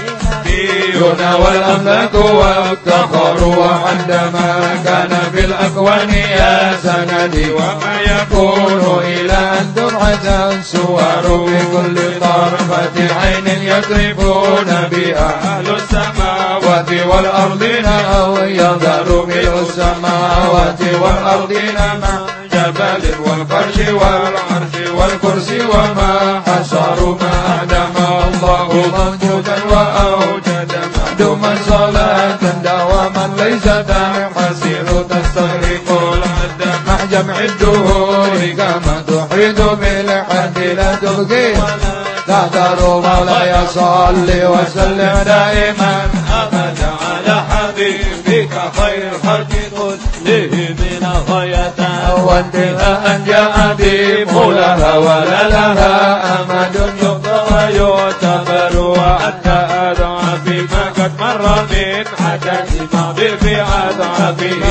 والأملاك وافتخروا وعندما كان في الأكوان يا سندي. وما يكون إلى أن تبعث السور بكل طرفة عين يضربون بها. أهل السماوات والأرضين أو يظهر ملء السماوات والأرضين مع جبل والفرش والعرش والكرسي وما حصر ما أعدم الله موجودا وأوجد معدوما صلاة دواما ليس تنحسر تستغرق العد. مع جمع الدهور كما تحيط بالحد لا تبقي. تهدر مولاي صل وسلم دائما أبدا على حبيبك خير خلق كلهم غاية. وانتهاء جاء بمولها ولا لها أمد حدث ماضي في أضعفه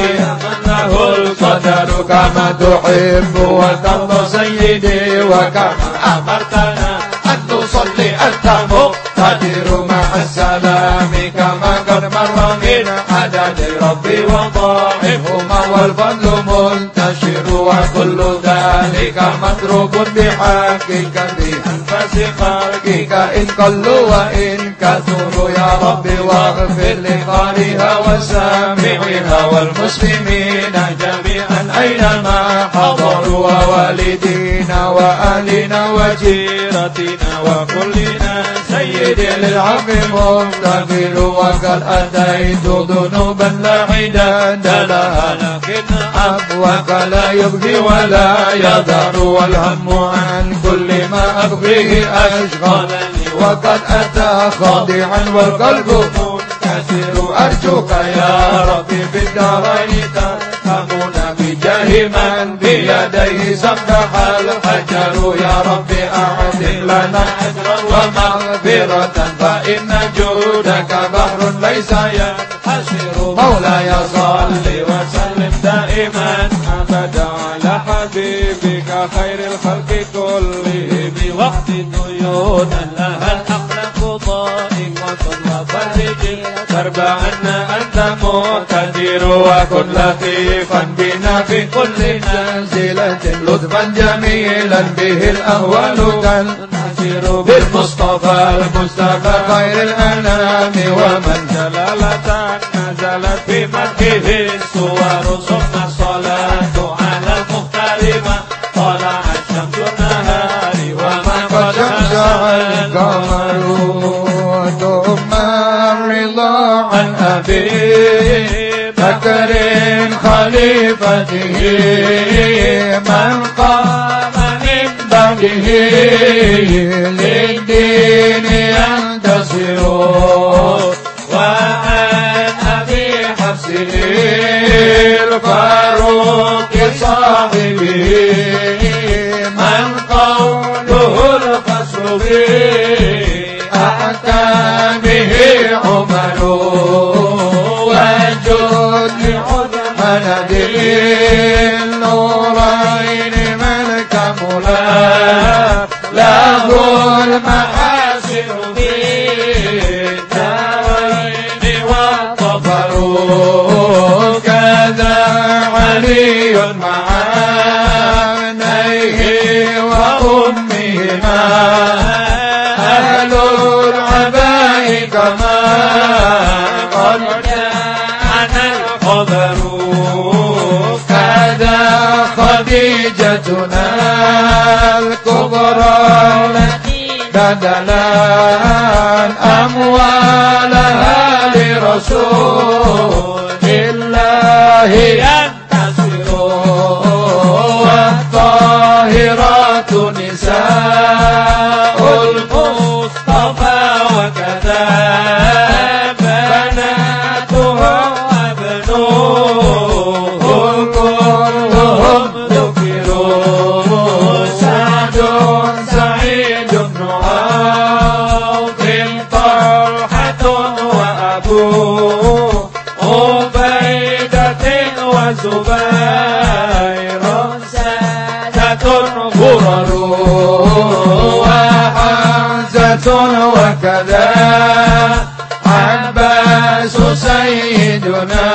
أنه القدر كما تحب وترضى سيدي وكما أمرتنا أن تصلي أنت مقتدر مع السلام كما قد مر من عدد ربي وضائفهما والفضل منتشر وكل ذلك مضروب بحقك بأنفس خلقك إن قلوا وإن كثروا يا ربي واغفر لقارئها وسامعها والمسلمين جميعا أينما حضروا ووالدينا وأهلنا وجيرتنا وكلنا سيدي للعفو مغتفر وقد أتيت ذنوبا لا عداد لها لكن عفوك لا يبغي ولا يذر والهم عن كل ما أبغيه أشغلني وقد أتى خاضعا والقلب منكسر أرجوك يا ربي في الدارين ترحمون بجاه من بيديه سبح الحجر يا ربي أعظم لنا أجرا ومغفرة فإن جودك بحر ليس ينحسر مولاي صل وسلم دائما أبدا. على حبيبك خير الخلق كلهم. ديونا لها الأخلاق ضائقة وفرج كرب عنا أنت مقتدر وكن لطيفا بنا في كل نازلة لطفا جميلا به الأهوال تنحسر بالمصطفى المصطفى خير الأنام ومن جلالة نزلت في مكه الصور ثم الصلاة على المختار بكر خليفته من قام من بعده الكبرى التي بدلا أموالها لرسول الله وكذا. عباس سيدنا.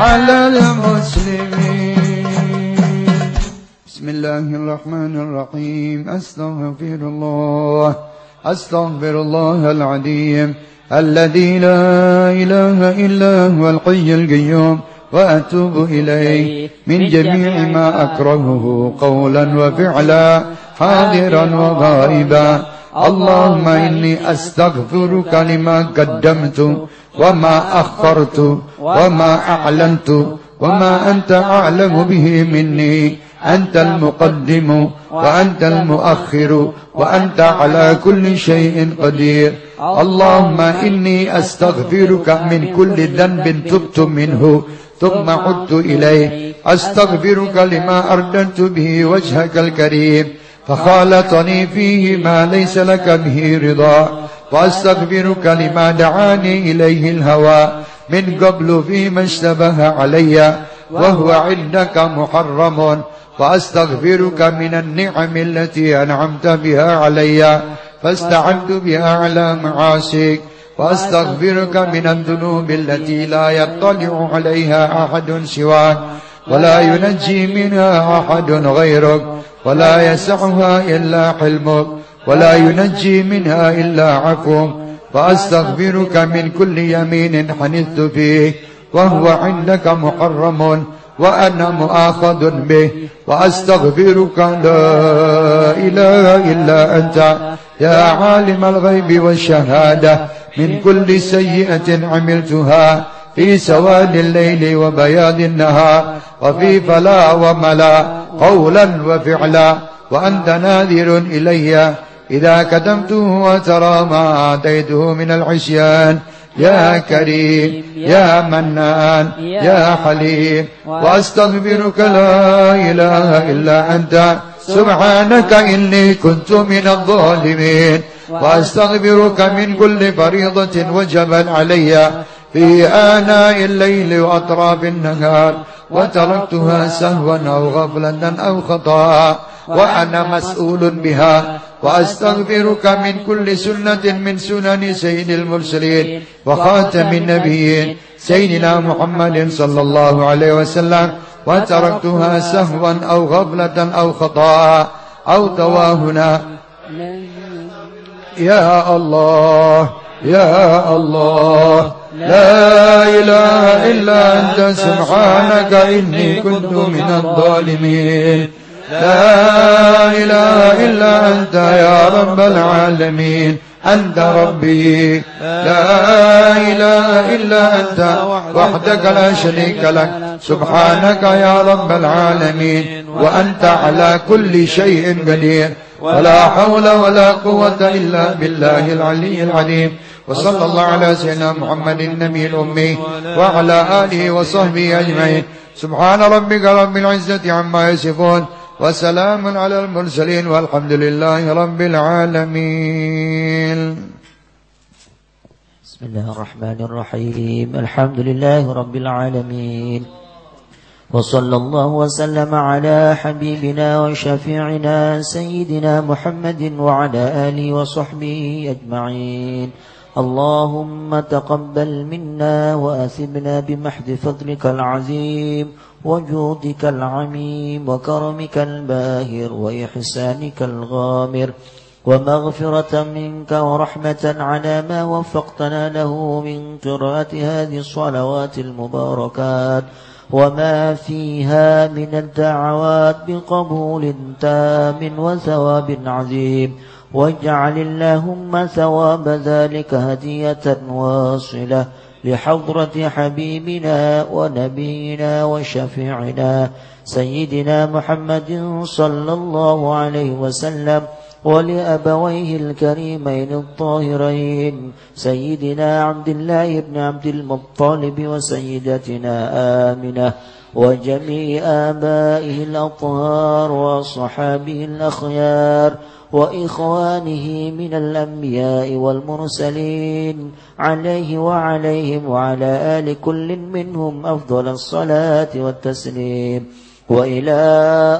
على المسلمين. بسم الله الرحمن الرحيم. أستغفر الله. أستغفر الله العظيم. الذي لا إله إلا هو الحي القيوم. وأتوب إليه. من جميع ما أكرهه قولا وفعلا. حاضرا وغائبا. اللهم إني أستغفرك لما قدمت وما أخرت وما أعلنت وما أنت أعلم به مني. أنت المقدم وأنت المؤخر وأنت على كل شيء قدير. اللهم إني أستغفرك من كل ذنب تبت منه ثم عدت إليه. أستغفرك لما أردت به وجهك الكريم. فخالطني فيه ما ليس لك به رضا وأستغفرك لما دعاني إليه الهوى من قبل فيما اشتبه علي وهو عندك محرم وأستغفرك من النعم التي أنعمت بها علي فاستعنت بها على معاصيك وأستغفرك من الذنوب التي لا يطلع عليها أحد سواك ولا ينجي منها أحد غيرك. ولا يسعها إلا حلمك ولا ينجي منها إلا عفوك وأستغفرك من كل يمين حنثت فيه وهو عندك محرم وأنا مؤاخذ به وأستغفرك لا إله إلا أنت يا عالم الغيب والشهادة من كل سيئة عملتها في سواد الليل وبياض النهار وفي فلا وملا قولا وفعلا وأنت ناذر إلي. إذا كتمته وترى ما آتيته من العصيان يا كريم يا منان يا حليم وأستغفرك لا إله إلا أنت. سبحانك إني كنت من الظالمين وأستغفرك من كل فريضة وجبت علي. في آناء الليل وأطراف النهار وتركتها سهوا أو غفلة أو خطأ وأنا مسؤول بها وأستغفرك من كل سنة من سنن سيد المرسلين وخاتم النبيين سيدنا محمد صلى الله عليه وسلم وتركتها سهوا أو غفلة أو خطأ أو تواهنا. يا الله. يا الله. لا إله إلا أنت سبحانك إني كنت من الظالمين. لا إله إلا أنت يا رب العالمين. أنت ربي. لا إله إلا أنت وحدك لا شريك لك. سبحانك يا رب العالمين. وأنت على كل شيء قدير. ولا حول ولا قوة إلا بالله العلي العليم وصلى الله على سيدنا محمد النبي الأمي وعلى آله وصحبه أجمعين. سبحان ربك رب العزة عما يصفون. وسلام على المرسلين والحمد لله رب العالمين. بسم الله الرحمن الرحيم. الحمد لله رب العالمين. وصلى الله وسلم على حبيبنا وشفيعنا سيدنا محمد وعلى آله وصحبه أجمعين. اللهم تقبل منا وأثبنا بمحض فضلك العظيم وجودك العميم وكرمك الباهر وإحسانك الغامر. ومغفرة منك ورحمة على ما وفقتنا له من قراءة هذه الصلوات المباركات. وما فيها من الدعوات بقبول تام وثواب عظيم واجعل اللهم ثواب ذلك هدية واصلة لحضرة حبيبنا ونبينا وشفيعنا سيدنا محمد صلى الله عليه وسلم ولأبويه الكريمين الطاهرين سيدنا عبد الله بن عبد المطلب وسيدتنا آمنة وجميع آبائه الأطهار وصحابه الأخيار وإخوانه من الأنبياء والمرسلين عليه وعليهم وعلى آل كل منهم أفضل الصلاة والتسليم. وإلى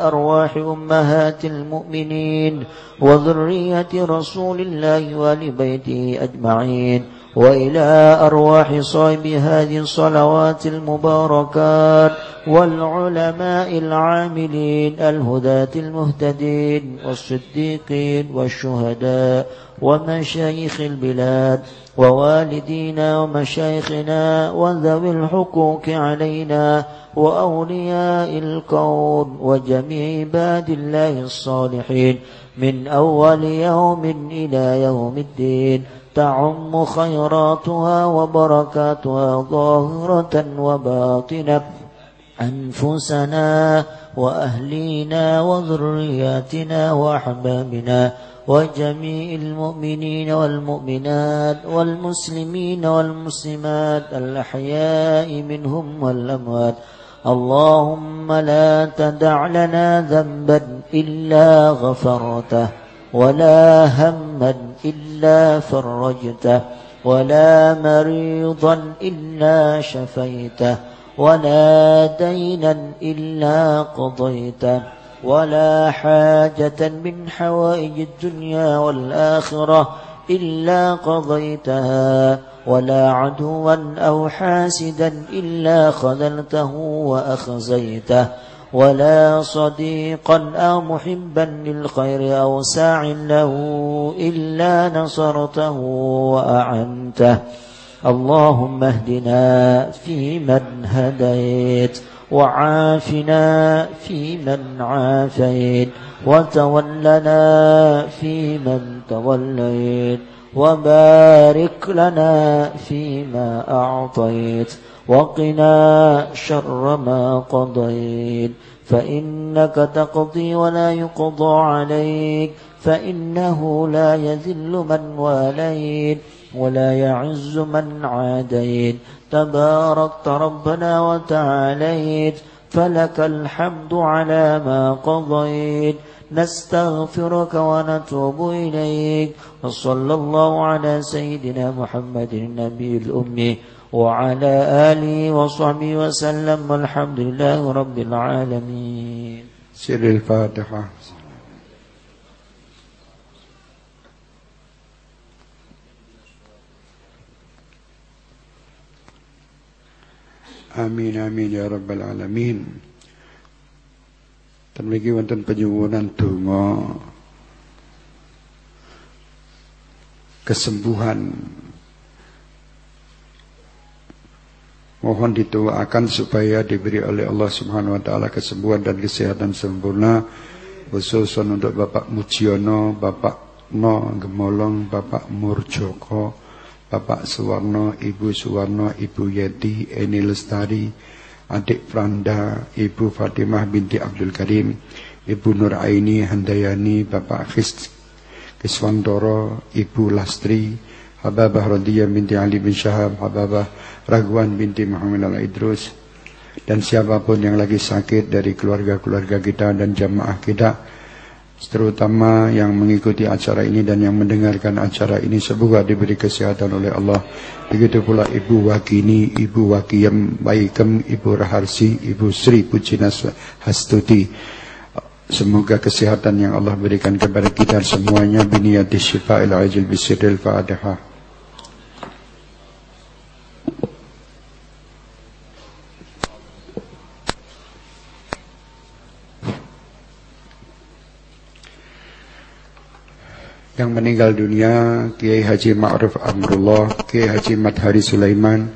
أرواح أمهات المؤمنين وذرية رسول الله وآل بيته أجمعين وإلى أرواح صاحب هذه الصلوات المباركات والعلماء العاملين الهداة المهتدين والصديقين والشهداء ومشايخ البلاد ووالدينا ومشايخنا وذوي الحقوق علينا وأولياء الكون وجميع عباد الله الصالحين من أول يوم إلى يوم الدين تعم خيراتها وبركاتها ظاهرة وباطنة أنفسنا وأهلينا وذرياتنا وأحبابنا وجميع المؤمنين والمؤمنات والمسلمين والمسلمات الأحياء منهم والأموات. اللهم لا تدع لنا ذنبا إلا غفرته ولا هما إلا فرجته ولا مريضا إلا شفيته ولا دينا إلا قضيته. ولا حاجة من حوائج الدنيا والآخرة إلا قضيتها ولا عدوا أو حاسدا إلا خذلته وأخزيته ولا صديقا أو محبا للخير أو ساع له إلا نصرته وأعنته اللهم اهدنا فيمن هديت وعافنا فيمن عافيت وتولنا فيمن توليت وبارك لنا فيما أعطيت وقنا شر ما قضيت فإنك تقضي ولا يقضى عليك فإنه لا يذل من واليت ولا يعز من عاديت تباركت ربنا وتعاليت فلك الحمد على ما قضيت. نستغفرك ونتوب إليك. وصلى الله على سيدنا محمد النبي الأمي وعلى آله وصحبه وسلم. والحمد لله رب العالمين. سر الفاتحة. Amin amin ya rabbal alamin. Dan mriki wonten penyuwunan donga kesembuhan Mohon dituakan supaya diberi oleh Allah Subhanahu wa taala kesembuhan dan kesehatan sempurna khusus untuk Bapak Mujiono, Bapak No Gemolong, Bapak Murjoko, Bapak Suwarno, Ibu Suwarno, Ibu Yeti, Eni Lestari, adik Franda, Ibu Fatimah binti Abdul Karim, Ibu Nur Aini Handayani, Bapak Khis Kiswantoro, Ibu Lastri, Hababah Radiyah binti Ali bin Syahab, Hababah Ragwan binti Muhammad Al-Idrus, dan siapa pun yang lagi sakit dari keluarga-keluarga kita dan jamaah kita, terutama yang mengikuti acara ini dan yang mendengarkan acara ini semoga diberi kesehatan oleh Allah. Begitu pula Ibu Wakini Ibu Wakiyam Baikem Ibu Raharsi Ibu Sri Pujinas Hastuti. Semoga kesehatan yang Allah berikan kepada kita semuanya biniyati syifa'il ajil bisiril fa'adihah yang meninggal dunia Kiai Haji Ma'ruf Amrullah, Kiai Haji Madhari Sulaiman,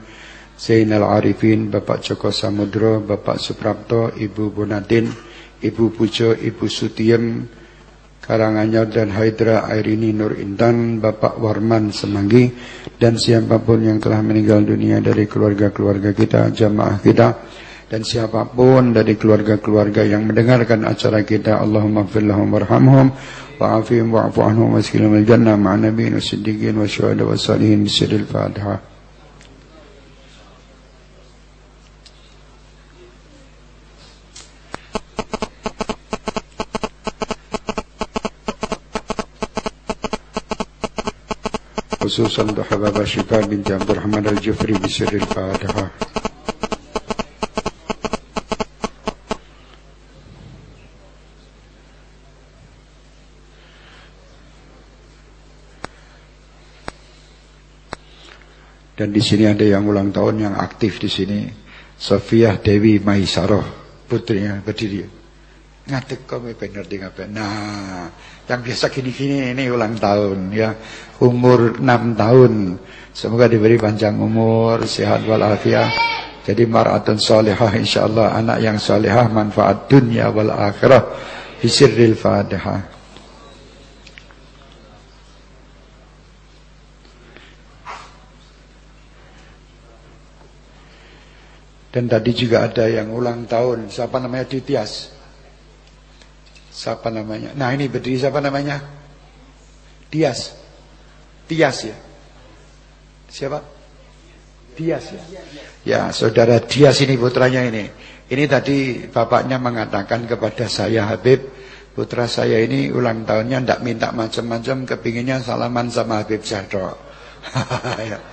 Zainal Arifin, Bapak Joko Samudro, Bapak Suprapto, Ibu Bonatin, Ibu Pujo, Ibu Sutiem, Karanganyar dan Haidra Airini Nur Intan, Bapak Warman Semanggi, dan siapa pun yang telah meninggal dunia dari keluarga-keluarga kita, jamaah kita, dan siapa pun dari keluarga-keluarga yang mendengarkan acara kita, Allahumma firlahum warhamhum, استطاع فيهم واعف عنهم واسكنهم الجنة مع النبيين والصديقين والشهداء والصالحين بسر الفاتحة. خصوصا لحبابة شفاء بنت عبد الرحمن الجفري بسر الفاتحة. Dan di sini ada yang ulang tahun yang aktif di sini. Sofia Dewi Maisaroh, putrinya berdiri. Ngatek kok bener di ngapain. Nah, yang biasa gini-gini ini ulang tahun ya. Umur 6 tahun. Semoga diberi panjang umur, sehat walafiat. Jadi maratun salihah insyaallah anak yang salihah manfaat dunia wal akhirah bisirril Fatihah. Dan tadi juga ada yang ulang tahun. Siapa namanya Titias? Siapa namanya? Nah ini berdiri siapa namanya? Tias. Tias ya. Siapa? Tias ya. Ya saudara Tias ini putranya ini. Ini tadi bapaknya mengatakan kepada saya Habib. Putra saya ini ulang tahunnya tidak minta macam-macam. Kepinginnya salaman sama Habib Jadro.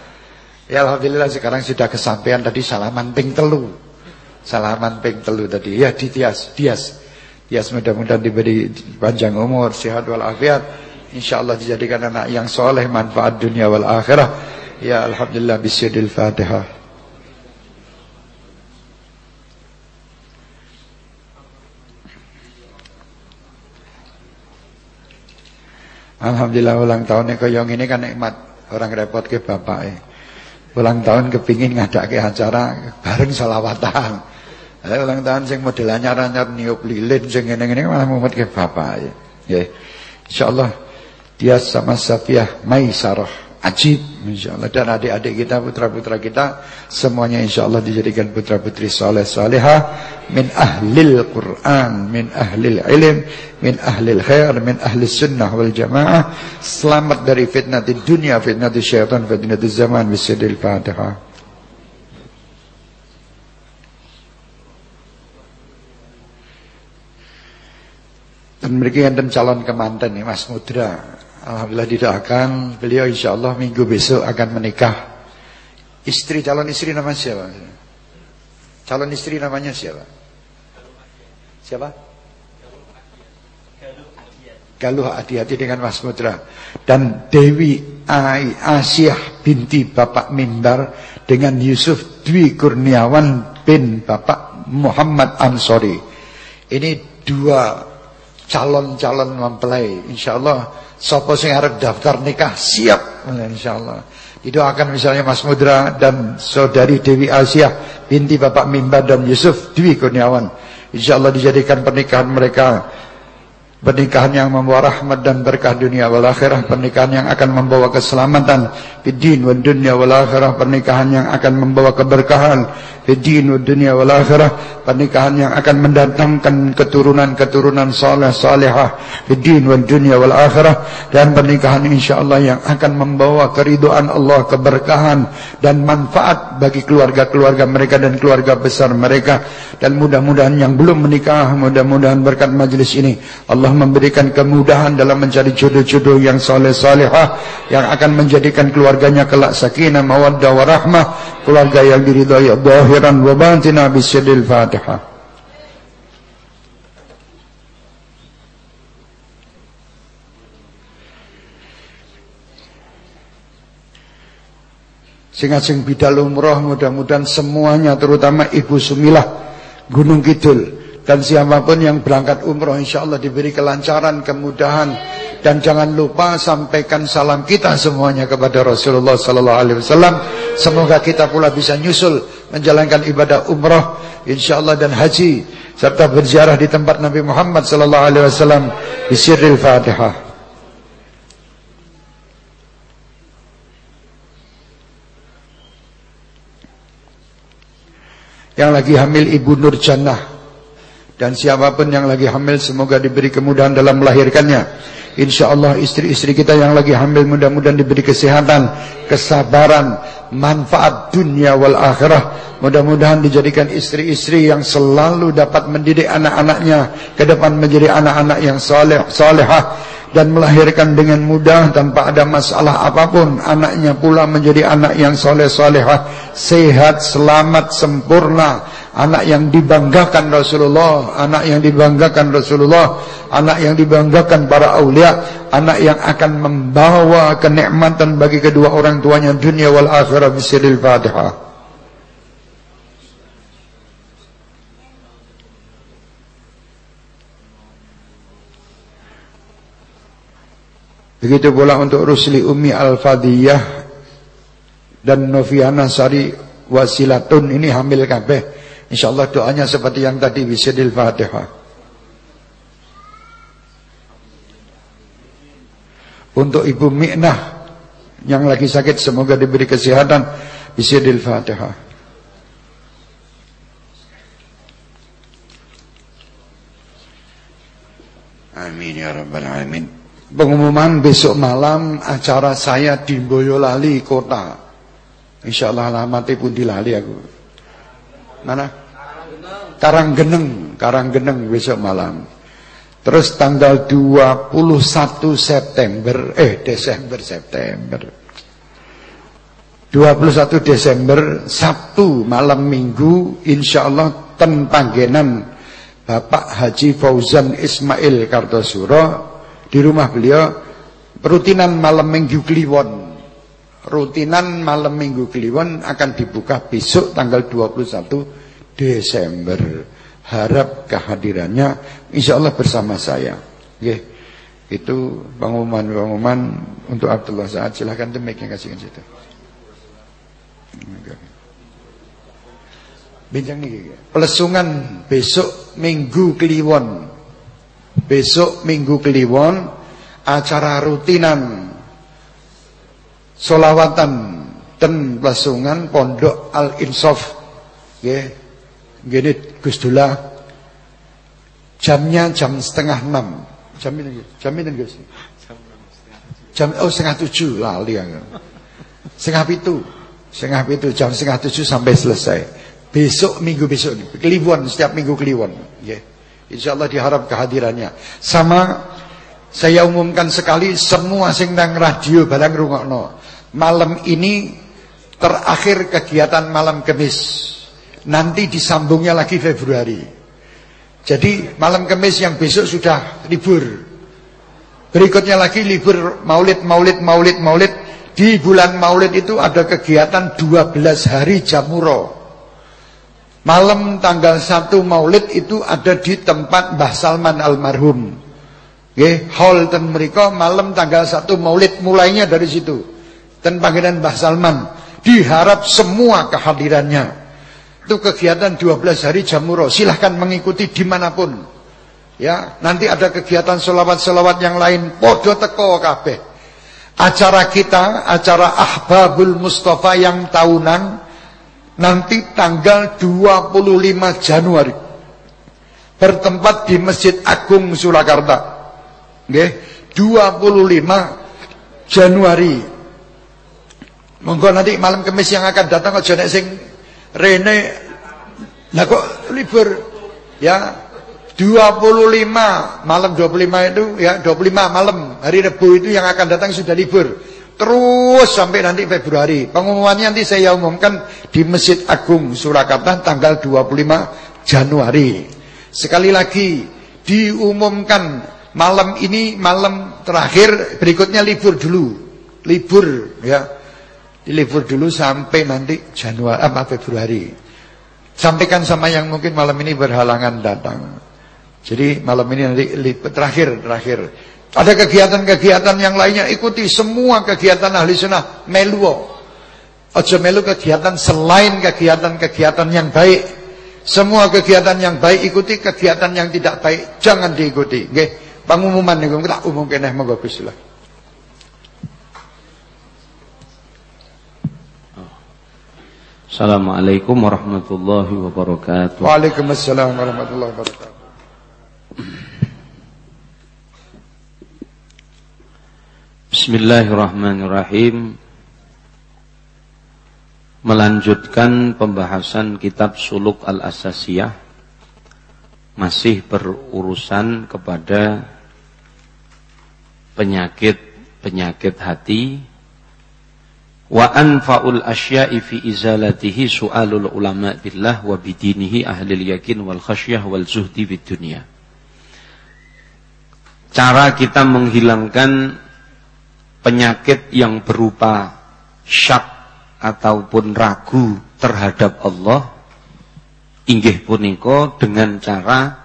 ya. Alhamdulillah sekarang sudah kesampaian tadi salaman ping telu. Salaman ping telu tadi. Ya di Tias. Tias. Ya mudah-mudahan diberi panjang umur, sehat walafiat. InsyaAllah dijadikan anak yang soleh, manfaat dunia wal akhirah. Ya Alhamdulillah bisyadil fatihah. Alhamdulillah ulang tahunnya yang ini kan nikmat orang repot ke bapak eh. Ulang tahun kepingin ngadak ke acara bareng salawatan. Eh, ulang tahun sing modelannya anyar niup lilin sing ngene-ngene malah mumet ke bapak ya. Ya. Insyaallah dia sama Safiah Maisarah Ajib insyaallah. Dan adik-adik kita putra-putra kita semuanya insyaallah dijadikan putra-putri saleh salehah min ahlil Quran min ahlil ilm min ahlil khair min ahli sunnah wal jamaah. Selamat dari fitnah di dunia fitnah di syaitan fitnah di zaman bisidil fatihah Dan mereka yang calon kemanten nih Mas Mudra. Alhamdulillah didoakan beliau insya Allah minggu besok akan menikah. Istri calon istri namanya siapa? Calon istri namanya siapa? Siapa? Galuh hati-hati dengan Mas Mudra dan Dewi Ai Asyah binti Bapak Mimbar dengan Yusuf Dwi Kurniawan bin Bapak Muhammad Ansori. Ini dua calon-calon mempelai insyaallah sapa sing arep daftar nikah siap. Insyaallah. Didoakan misalnya Mas Mudra dan saudari Dewi Asia binti Bapak Mimba dan Yusuf Dwi Kurniawan. Insyaallah dijadikan pernikahan mereka Pernikahan yang membawa rahmat dan berkah dunia wal akhirah Pernikahan yang akan membawa keselamatan. Fiddin wa dunia wal akhirah Pernikahan yang akan membawa keberkahan. Fiddin wa dunia wal akhirah Pernikahan yang akan mendatangkan keturunan-keturunan saleh salihah. Fiddin wa dunia wal akhirah Dan pernikahan insyaAllah yang akan membawa keriduan Allah Keberkahan dan manfaat bagi keluarga-keluarga mereka dan keluarga besar mereka. Dan mudah-mudahan yang belum menikah Mudah-mudahan berkat majlis ini Allah Allah memberikan kemudahan dalam mencari jodoh-jodoh yang soleh salehah yang akan menjadikan keluarganya kelak sakinah mawaddah warahmah keluarga yang diridhai zahiran wa batina bisyadil Fatihah. Sing-sing bidal umroh mudah-mudahan semuanya terutama Ibu Sumilah Gunung Kidul dan siapa pun yang berangkat umroh insya Allah diberi kelancaran, kemudahan dan jangan lupa sampaikan salam kita semuanya kepada Rasulullah sallallahu alaihi wasallam. Semoga kita pula bisa nyusul menjalankan ibadah umrah insyaallah dan haji serta berziarah di tempat Nabi Muhammad sallallahu alaihi wasallam di sirril Fatihah. Yang lagi hamil Ibu Nur Jannah dan siapa pun yang lagi hamil semoga diberi kemudahan dalam melahirkannya. Insya Allah istri-istri kita yang lagi hamil mudah-mudahan diberi kesehatan, kesabaran, manfaat dunia wal akhirah. Mudah-mudahan dijadikan istri-istri yang selalu dapat mendidik anak-anaknya ke depan menjadi anak-anak yang saleh, salehah dan melahirkan dengan mudah tanpa ada masalah apapun. Anaknya pula menjadi anak yang soleh solehah sehat selamat sempurna. Anak yang dibanggakan Rasulullah anak yang dibanggakan Rasulullah anak yang dibanggakan para aulia anak yang akan membawa kenikmatan bagi kedua orang tuanya dunia wal akhirah fatihah Begitu pula untuk Rusli Umi Al-Fadiyah dan Noviana Sari Wasilatun ini hamil kabeh. Insyaallah doanya seperti yang tadi bisidil Fatihah. Untuk Ibu Miknah yang lagi sakit semoga diberi kesehatan bisidil Fatihah. Amin ya rabbal alamin pengumuman besok malam acara saya di Boyolali kota. Insya Allah alamatnya pun dilali aku. Mana? Karanggeneng, Karanggeneng besok malam. Terus tanggal 21 September, eh Desember September. 21 Desember Sabtu malam Minggu insya Allah ten panggenan Bapak Haji Fauzan Ismail Kartosuro di rumah beliau rutinan malam minggu kliwon. Rutinan malam minggu kliwon akan dibuka besok tanggal 21 Desember. Harap kehadirannya insya Allah bersama saya. Oke, itu pengumuman-pengumuman untuk Abdullah Saad. Silahkan demikian kasihkan situ. Bincang nih, pelesungan besok minggu kliwon Besok Minggu Kliwon acara rutinan solawatan dan pelasungan Pondok Al Insaf. Nggih. Gini Gus Dula. Jamnya jam setengah enam. Jam ini, jam ini Gus. Jam oh setengah tujuh lali ya. Setengah itu, setengah itu jam setengah tujuh sampai selesai. Besok minggu besok, Kliwon setiap minggu Kliwon. Yeah. InsyaAllah diharap kehadirannya. Sama saya umumkan sekali semua sing nang radio barang rungokno. Malam ini terakhir kegiatan malam kemis. Nanti disambungnya lagi Februari. Jadi malam kemis yang besok sudah libur. Berikutnya lagi libur maulid, maulid, maulid, maulid. Di bulan maulid itu ada kegiatan 12 hari jamuro. Malam tanggal 1 Maulid itu ada di tempat Mbah Salman almarhum. Nggih, hall ten mereka malam tanggal 1 Maulid mulainya dari situ. Ten panggilan Mbah Salman. Diharap semua kehadirannya. Itu kegiatan 12 hari Jamuro. Silahkan mengikuti di mana pun. Ya, nanti ada kegiatan solawat-solawat yang lain. Podo teko kabeh. Acara kita, acara Ahbabul Mustafa yang tahunan nanti tanggal 25 Januari bertempat di Masjid Agung Surakarta. Nggih, 25 Januari. Monggo nanti malam kemis yang akan datang aja nek sing rene lah kok libur ya 25 malam 25 itu ya 25 malam hari Rebu itu yang akan datang sudah libur Terus sampai nanti Februari. Pengumumannya nanti saya umumkan di Masjid Agung Surakarta tanggal 25 Januari. Sekali lagi diumumkan malam ini malam terakhir berikutnya libur dulu. Libur ya. Libur dulu sampai nanti Januari apa Februari. Sampaikan sama yang mungkin malam ini berhalangan datang. Jadi malam ini nanti terakhir terakhir Ada kegiatan-kegiatan yang lainnya ikuti semua kegiatan ahli sunnah meluo. Ojo melu kegiatan selain kegiatan-kegiatan yang baik. Semua kegiatan yang baik ikuti, kegiatan yang tidak baik jangan diikuti. Nggih, pengumuman niku tak umumke neh monggo bismillah. Assalamualaikum warahmatullahi wabarakatuh. Waalaikumsalam warahmatullahi wabarakatuh. Bismillahirrahmanirrahim. Melanjutkan pembahasan kitab Suluk Al-Asasiyah. Masih berurusan kepada Penyakit-penyakit hati. Wa anfa'ul asya'i fi izalatihi su'alul ulama billah Wa bidinihi ahlil yakin wal khasyah wal zuhdi bid dunia. Cara kita menghilangkan penyakit yang berupa syak ataupun ragu terhadap Allah inggih puniko dengan cara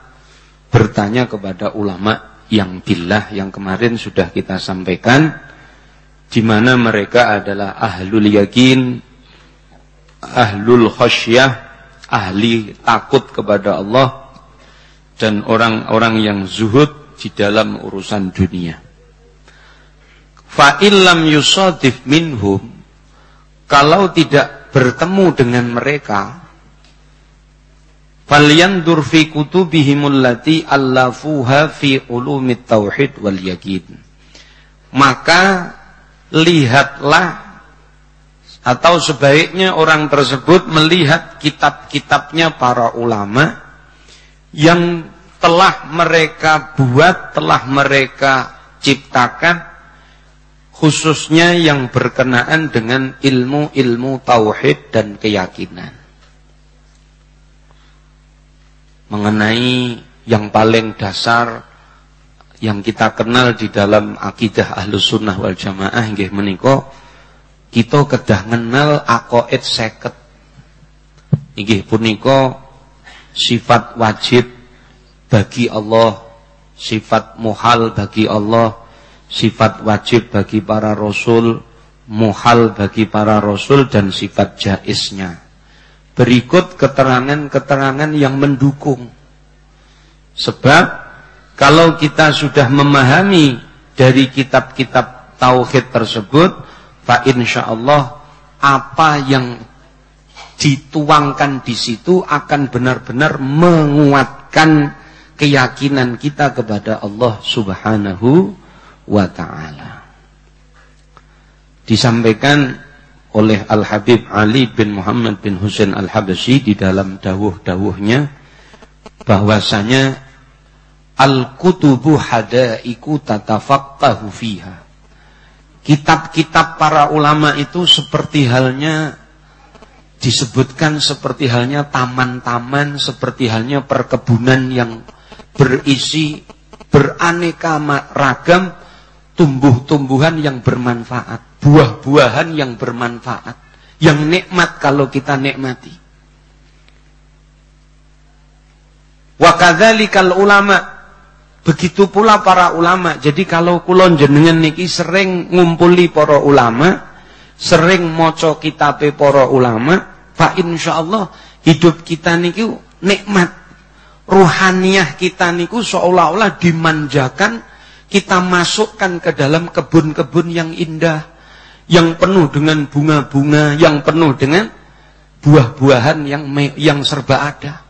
bertanya kepada ulama yang billah yang kemarin sudah kita sampaikan di mana mereka adalah ahlul yakin ahlul khasyah ahli takut kepada Allah dan orang-orang yang zuhud di dalam urusan dunia Fa illam yusadif minhum kalau tidak bertemu dengan mereka falyandur fi kutubihim allati allafuha fi ulumit tauhid wal yakin maka lihatlah atau sebaiknya orang tersebut melihat kitab-kitabnya para ulama yang telah mereka buat, telah mereka ciptakan khususnya yang berkenaan dengan ilmu-ilmu tauhid dan keyakinan. Mengenai yang paling dasar yang kita kenal di dalam akidah ahlus sunnah wal jamaah nggih menika kita kedah ngenal aqaid seket inggih punika sifat wajib bagi Allah sifat muhal bagi Allah sifat wajib bagi para rasul, muhal bagi para rasul dan sifat jaisnya. Berikut keterangan-keterangan yang mendukung. Sebab kalau kita sudah memahami dari kitab-kitab tauhid tersebut, fa Allah apa yang dituangkan di situ akan benar-benar menguatkan keyakinan kita kepada Allah Subhanahu wa ta'ala. Disampaikan oleh Al-Habib Ali bin Muhammad bin Husain Al-Habasyi di dalam dawuh-dawuhnya bahwasanya Al-kutubu hadaiku tatafaqtahu fiha. Kitab-kitab para ulama itu seperti halnya disebutkan seperti halnya taman-taman, seperti halnya perkebunan yang berisi beraneka ragam tumbuh-tumbuhan yang bermanfaat, buah-buahan yang bermanfaat, yang nikmat kalau kita nikmati. Wa kadzalikal ulama Begitu pula para ulama. Jadi kalau kulon jenengan niki sering ngumpuli para ulama, sering moco kitabe para ulama, fa insyaallah hidup kita niki nikmat. Ruhaniyah kita niku seolah-olah dimanjakan kita masukkan ke dalam kebun-kebun yang indah, yang penuh dengan bunga-bunga, yang penuh dengan buah-buahan yang yang serba ada.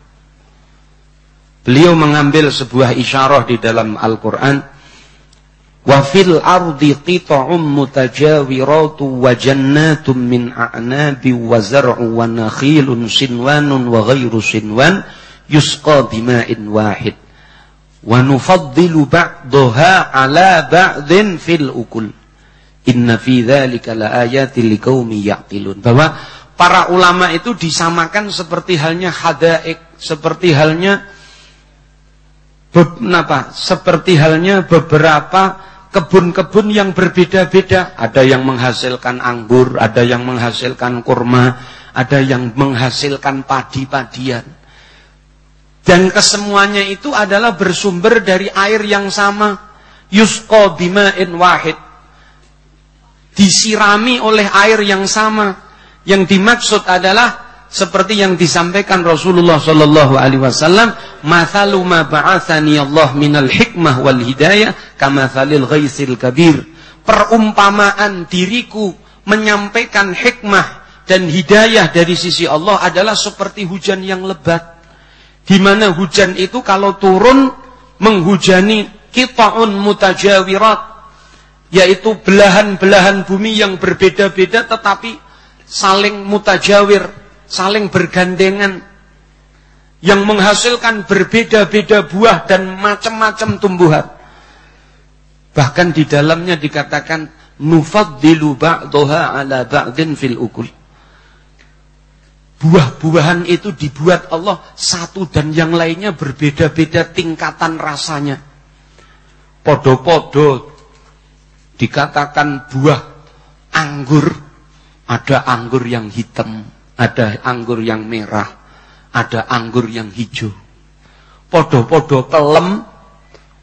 Beliau mengambil sebuah isyarah di dalam Al-Qur'an Wa fil ardi qita'um mutajawiratu wa jannatum min a'nabi wa zar'u wa nakhilun sinwanun wa ghairu sinwan yusqa bima'in wahid wa nufaddilu ba'daha ala ba'din fil ukul. Inna fi dzalika laayatil liqaumi yaqilun. Bahwa para ulama itu disamakan seperti halnya hadaik, seperti halnya apa? Seperti halnya beberapa kebun-kebun yang berbeda-beda. Ada yang menghasilkan anggur, ada yang menghasilkan kurma, ada yang menghasilkan padi-padian. Dan kesemuanya itu adalah bersumber dari air yang sama. yusqa bima'in wahid. Disirami oleh air yang sama. Yang dimaksud adalah seperti yang disampaikan Rasulullah sallallahu alaihi wasallam, "Mathalu ma ba'athani Allah minal hikmah wal hidayah kamathalil ghaisil kabir." Perumpamaan diriku menyampaikan hikmah dan hidayah dari sisi Allah adalah seperti hujan yang lebat. Di mana hujan itu kalau turun menghujani kita'un mutajawirat yaitu belahan-belahan bumi yang berbeda-beda tetapi saling mutajawir saling bergandengan yang menghasilkan berbeda-beda buah dan macam-macam tumbuhan. Bahkan di dalamnya dikatakan nufaddilu ba'daha ala ba'din fil ukul. Buah-buahan itu dibuat Allah satu dan yang lainnya berbeda-beda tingkatan rasanya. Podo-podo dikatakan buah anggur, ada anggur yang hitam, ada anggur yang merah, ada anggur yang hijau. Podo-podo pelem,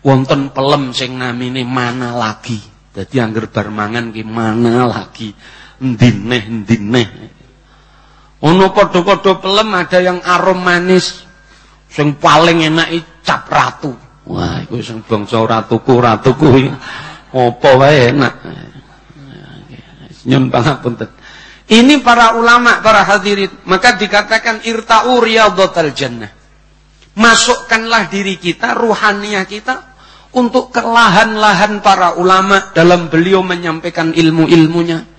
wonten pelem sing namine mana lagi. Jadi anggur bar mangan ki mana lagi. Ndineh ndineh. Ono podo-podo pelem ada yang arom manis. Sing paling enak cap ratu. Wah, iku sing bangsa ratuku ratuku. Apa wae enak. Nyun pangapunten. Ini para ulama, para hadirin. Maka dikatakan irta'u riyadhatal jannah. Masukkanlah diri kita, ruhaniah kita untuk ke lahan-lahan para ulama dalam beliau menyampaikan ilmu-ilmunya.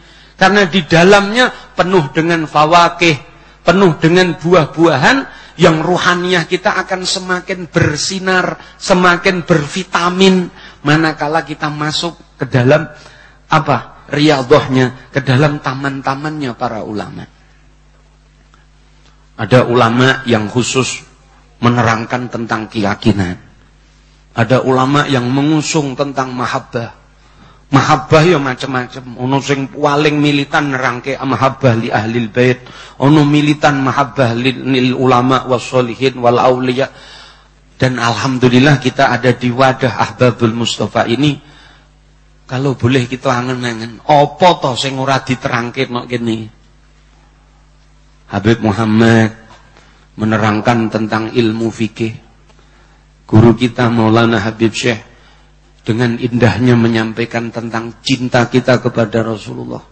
Karena di dalamnya penuh dengan fawakih, penuh dengan buah-buahan yang ruhaniah kita akan semakin bersinar, semakin bervitamin manakala kita masuk ke dalam apa? riyadhahnya, ke dalam taman-tamannya para ulama. Ada ulama yang khusus menerangkan tentang keyakinan. Ada ulama yang mengusung tentang mahabbah. Mahabbah ya macam-macam. Ono sing paling militan nerangke mahabbah li ahli bait. Ono militan mahabbah lil ulama wassolihin wal auliya. Dan alhamdulillah kita ada di wadah Ahbabul Mustafa ini kalau boleh kita angen-angen, apa to sing ora diterangke nok kene? Habib Muhammad menerangkan tentang ilmu fikih. Guru kita Maulana Habib Syekh dengan indahnya menyampaikan tentang cinta kita kepada Rasulullah.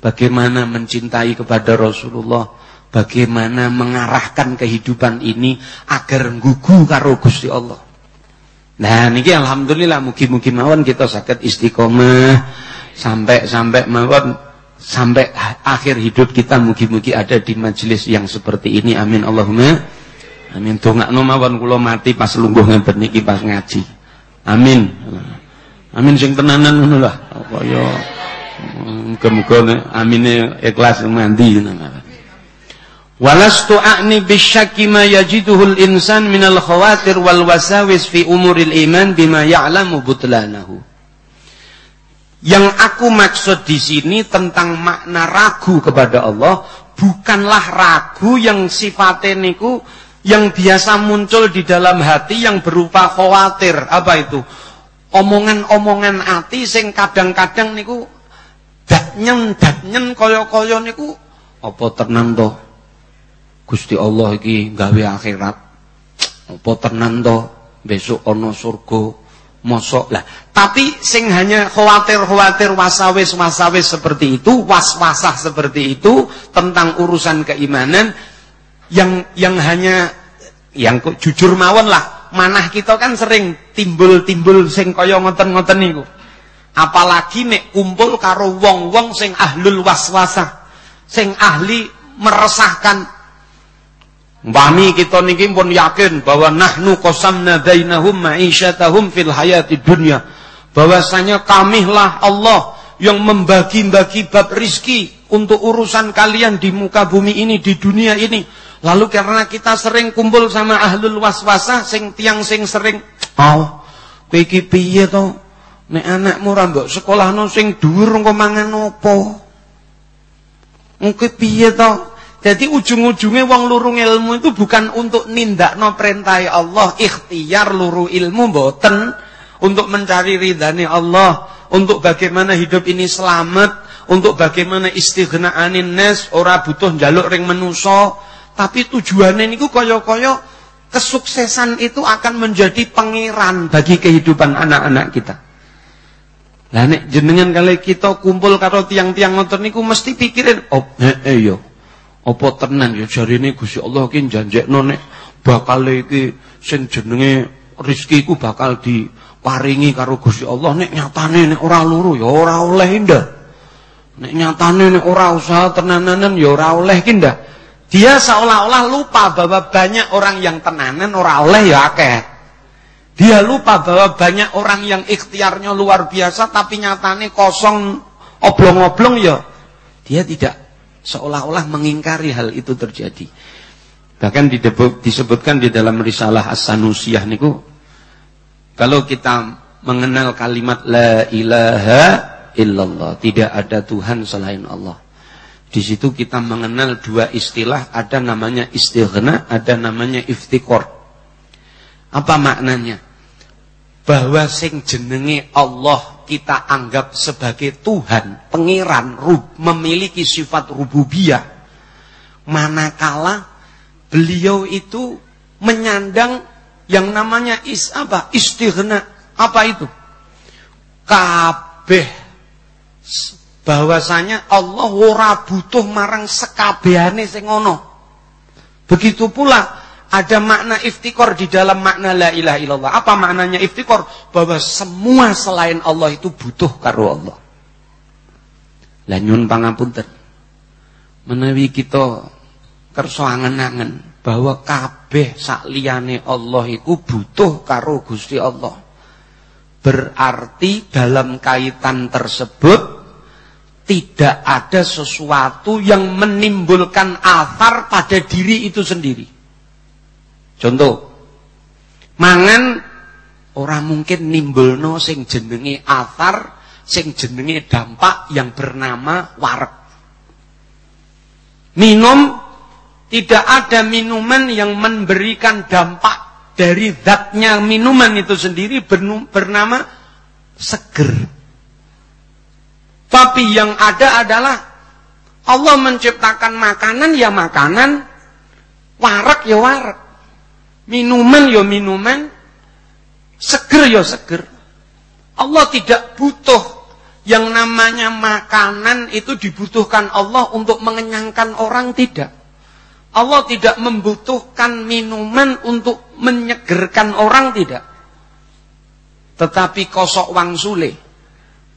Bagaimana mencintai kepada Rasulullah, bagaimana mengarahkan kehidupan ini agar gugu karo Gusti Allah. Nah niki alhamdulillah mugi-mugi mawon kita sakit istiqomah sampai sampai mawon sampai akhir hidup kita mugi-mugi ada di majelis yang seperti ini. Amin Allahumma. Amin. Dongakno mawon kula mati pas lungguh ngenten niki pas ngaji. Amin. Amin sing tenanan ngono lah. Kaya muga-muga amine ikhlas mandi. Walastu a'ni bisyaki ma yajiduhul insan minal khawatir wal wasawis fi umuril iman bima ya'lamu butlanahu. Yang aku maksud di sini tentang makna ragu kepada Allah bukanlah ragu yang sifatnya niku yang biasa muncul di dalam hati yang berupa khawatir. Apa itu? Omongan-omongan hati sing kadang-kadang niku datnyen datnyen koyo-koyo niku apa tenan toh Gusti Allah iki gawe akhirat. Apa tenan to besok ana surga mosok lah. Tapi sing hanya khawatir-khawatir wasawis-wasawis seperti itu, was-wasah seperti itu tentang urusan keimanan yang yang hanya yang jujur mawon lah. Manah kita kan sering timbul-timbul sing kaya ngoten-ngoten niku. Apalagi nek kumpul karo wong-wong sing ahlul waswasah, sing ahli meresahkan Wani kita niki pun yakin bahwa nahnu qasamna bainahum ma'isyatahum fil hayati dunya. Bahwasanya kamilah Allah yang membagi-bagi bab rizki untuk urusan kalian di muka bumi ini, di dunia ini. Lalu karena kita sering kumpul sama ahlul waswasah, sing tiang sing sering, oh, kowe piye to? Nek anakmu ra mbok sekolahno sing dhuwur engko mangan apa? Engko piye to? Jadi ujung-ujungnya wong luru ilmu itu bukan untuk nindak no perintah Allah, ikhtiar luru ilmu boten untuk mencari ridhani Allah, untuk bagaimana hidup ini selamat, untuk bagaimana istighna'anin nes, ora butuh jaluk ring menuso, tapi tujuannya niku kaya-kaya kesuksesan itu akan menjadi pangeran bagi kehidupan anak-anak kita. Lah nek jenengan kali kita kumpul karo tiang-tiang ngoten niku mesti pikirin, oh eh yo. Apa tenan ya jarine Gusti Allah ki janjekno nek bakal iki sing jenenge rezekiku bakal diparingi karo Gusti Allah nek nyatane nek ora luru ya ora oleh indah. Nek nyatane nek ora usaha tenanan ya ora oleh ki Dia seolah-olah lupa bahwa banyak orang yang tenanan ora oleh ya akeh. Dia lupa bahwa banyak orang yang ikhtiarnya luar biasa tapi nyatane kosong oblong-oblong ya. Dia tidak seolah-olah mengingkari hal itu terjadi. Bahkan disebutkan di dalam risalah As-Sanusiyah niku kalau kita mengenal kalimat la ilaha illallah, tidak ada Tuhan selain Allah. Di situ kita mengenal dua istilah, ada namanya istighna, ada namanya iftikor. Apa maknanya? Bahwa sing jenenge Allah kita anggap sebagai Tuhan, pengiran, rub, memiliki sifat rububiyah. Manakala beliau itu menyandang yang namanya is apa? Istighna. Apa itu? Kabeh bahwasanya Allah ora butuh marang sekabehane sing ana. Begitu pula ada makna iftikor di dalam makna la ilaha illallah. Apa maknanya iftikor? Bahwa semua selain Allah itu butuh karo Allah. Lah nyun pangapunten. Menawi kita kersa angen-angen bahwa kabeh sakliyane Allah itu butuh karo Gusti Allah. Berarti dalam kaitan tersebut tidak ada sesuatu yang menimbulkan athar pada diri itu sendiri. Contoh, mangan orang mungkin nimbulno sing jenenge athar, sing jenenge dampak yang bernama warak. Minum tidak ada minuman yang memberikan dampak dari zatnya minuman itu sendiri bernama seger. Tapi yang ada adalah Allah menciptakan makanan ya makanan, warak ya warak. Minuman ya minuman, seger ya seger. Allah tidak butuh yang namanya makanan itu dibutuhkan Allah untuk mengenyangkan orang tidak. Allah tidak membutuhkan minuman untuk menyegerkan orang tidak. Tetapi kosok wang sule.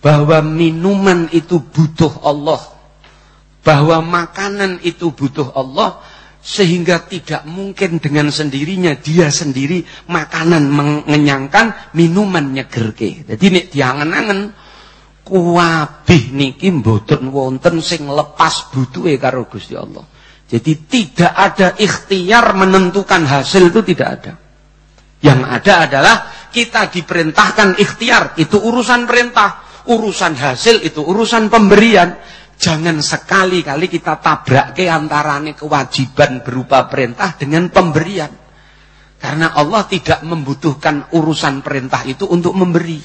Bahwa minuman itu butuh Allah. Bahwa makanan itu butuh Allah. Sehingga tidak mungkin dengan sendirinya dia sendiri makanan mengenyangkan, minuman nyegerke. Jadi nek diangen-angen kuabih niki mboten wonten sing lepas butuhe karo Gusti Allah. Jadi tidak ada ikhtiar menentukan hasil itu tidak ada. Yang ada adalah kita diperintahkan ikhtiar, itu urusan perintah. Urusan hasil itu urusan pemberian. Jangan sekali-kali kita tabrak ke antarane kewajiban berupa perintah dengan pemberian. Karena Allah tidak membutuhkan urusan perintah itu untuk memberi.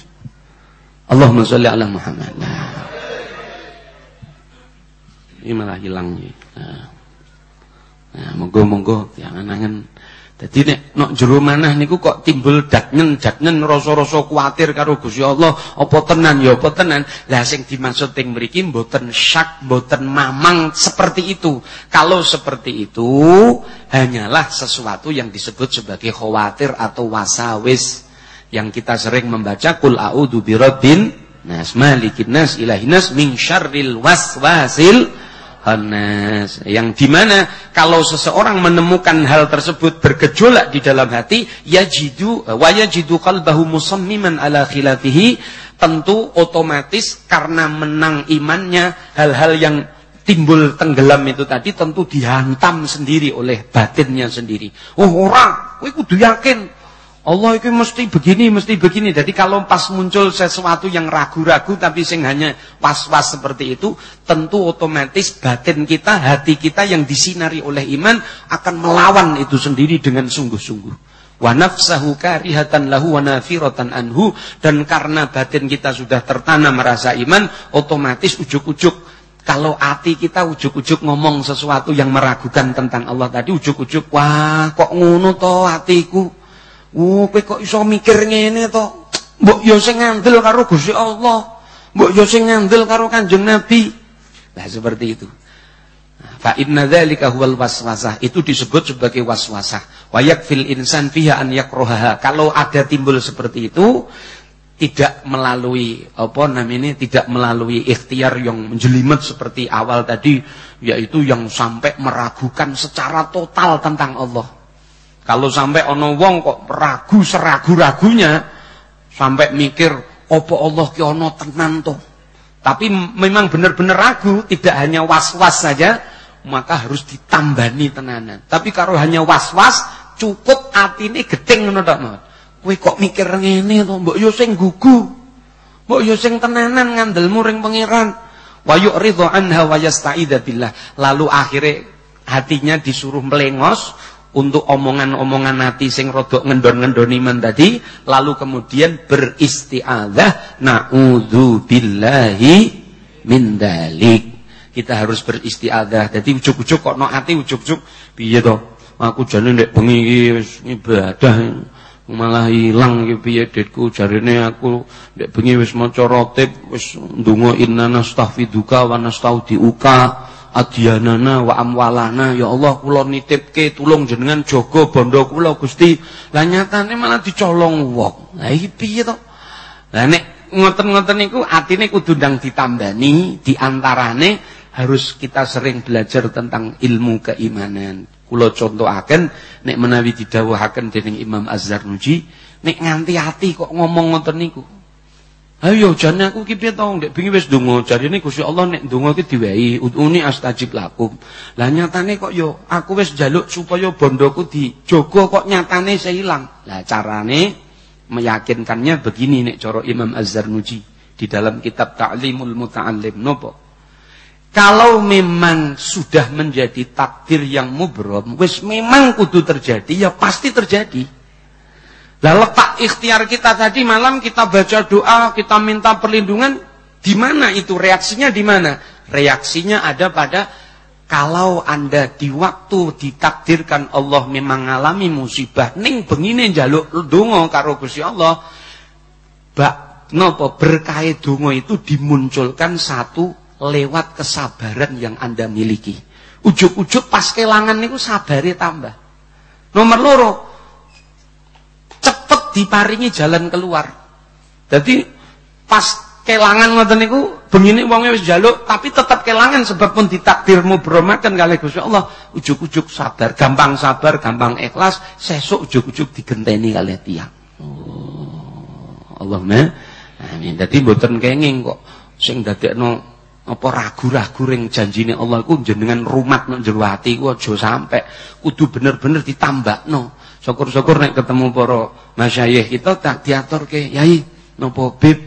Allahumma sholli ala Muhammad. Nah. Ini malah hilang. Nah. Nah, monggo-monggo jangan-jangan jadi nek nok jero manah niku kok timbul datnen datnen rasa-rasa kuatir karo Gusti Allah, apa tenan ya apa tenan. Lah sing dimaksud teng mriki mboten syak, mboten mamang seperti itu. Kalau seperti itu hanyalah sesuatu yang disebut sebagai khawatir atau wasawis yang kita sering membaca kul a'udzu birabbin nas malikin nas ilahin nas min syarril waswasil Hanas yang di mana kalau seseorang menemukan hal tersebut bergejolak di dalam hati yajidu wa yajidu qalbahu musammiman ala khilafihi tentu otomatis karena menang imannya hal-hal yang timbul tenggelam itu tadi tentu dihantam sendiri oleh batinnya sendiri. Oh orang kowe yakin Allah itu mesti begini, mesti begini. Jadi kalau pas muncul sesuatu yang ragu-ragu tapi sing hanya was-was seperti itu, tentu otomatis batin kita, hati kita yang disinari oleh iman akan melawan itu sendiri dengan sungguh-sungguh. wa nafsahu karihatan lahu wa nafiratan anhu dan karena batin kita sudah tertanam merasa iman otomatis ujuk-ujuk kalau hati kita ujuk-ujuk ngomong sesuatu yang meragukan tentang Allah tadi ujuk-ujuk wah kok ngono to hatiku uh kowe kok iso mikir ngene to mbok yo sing ngandel karo Gusti Allah mbok yo sing ngandel karo Kanjeng Nabi nah seperti itu Fa inna dzalika huwal waswasah. Itu disebut sebagai waswasah. Wa yakfil insan fiha an yakrohaha. Kalau ada timbul seperti itu tidak melalui apa namanya tidak melalui ikhtiar yang menjelimet seperti awal tadi yaitu yang sampai meragukan secara total tentang Allah. Kalau sampai ono wong kok ragu seragu-ragunya sampai mikir apa Allah ki ono tenan toh. Tapi memang benar-benar ragu, tidak hanya was-was saja, maka harus ditambani tenanan. Tapi kalau hanya was-was, cukup atine gedeng ngono tok, Mas. Kowe kok mikir ngene to, mbok yo sing gugu. Mbok yo sing tenanan ngandelmu ring pangeran. Wa yu'ridhu anha wa yasta'idza billah. Lalu akhirnya hatinya disuruh melengos untuk omongan-omongan hati sing rodok ngendon-ngendoni tadi, lalu kemudian beristiadzah na'udzu billahi min dalik kita harus beristiadah. Jadi ujuk-ujuk kok no ati ujuk-ujuk? Piye to? Aku jane nek bengi iki wis ibadah malah ilang iki. Piye detku jarine aku nek bengi wis maca rotib wis ndonga inna nastaghfiruka wa nastaudiuka adyanana wa amwalana ya Allah kula nitipke tulung jenengan jaga bondo kula Gusti lah nyatane malah dicolong wong lah iki piye to lah nek ngoten-ngoten niku atine kudu ndang ditambani diantarane harus kita sering belajar tentang ilmu keimanan. Kula contohaken nek menawi didhawuhaken dening Imam Az-Zarnuji, nek nganti hati kok ngomong ngoten niku. Ayo jane aku ki piye to nek bingi wis donga jarine Gusti Allah nek donga ki diwehi uduni astajib lakum. Lah nyatane kok yo aku wis njaluk supaya bondoku dijogo kok nyatane seilang. Lah carane meyakinkannya begini nek cara Imam Az-Zarnuji di dalam kitab Ta'limul Muta'allim nopo kalau memang sudah menjadi takdir yang mubrom, wis memang kudu terjadi, ya pasti terjadi. Lah letak ikhtiar kita tadi malam kita baca doa, kita minta perlindungan, di mana itu reaksinya di mana? Reaksinya ada pada kalau Anda di waktu ditakdirkan Allah memang mengalami musibah, ning bengine njaluk donga karo Gusti Allah, bak nopo berkah donga itu dimunculkan satu lewat kesabaran yang Anda miliki. Ujuk-ujuk pas kelangan niku sabare tambah. Nomor loro, diparingi jalan keluar. Jadi pas kelangan ngoten niku bengine wonge wis jaluk tapi tetap kelangan sebab pun ditakdirmu bromaken kali Gusti Allah. Ujuk-ujuk sabar, gampang sabar, gampang ikhlas, sesuk ujuk-ujuk digenteni kali tiang. Oh, Allahumma amin. Dadi mboten kenging kok sing dadekno apa ragu-ragu ring janjine Allah iku jenengan rumat nang jero ati ku aja sampe kudu bener-bener ditambakno syukur-syukur nek ketemu para masyayikh kita tak diaturke yai napa bib?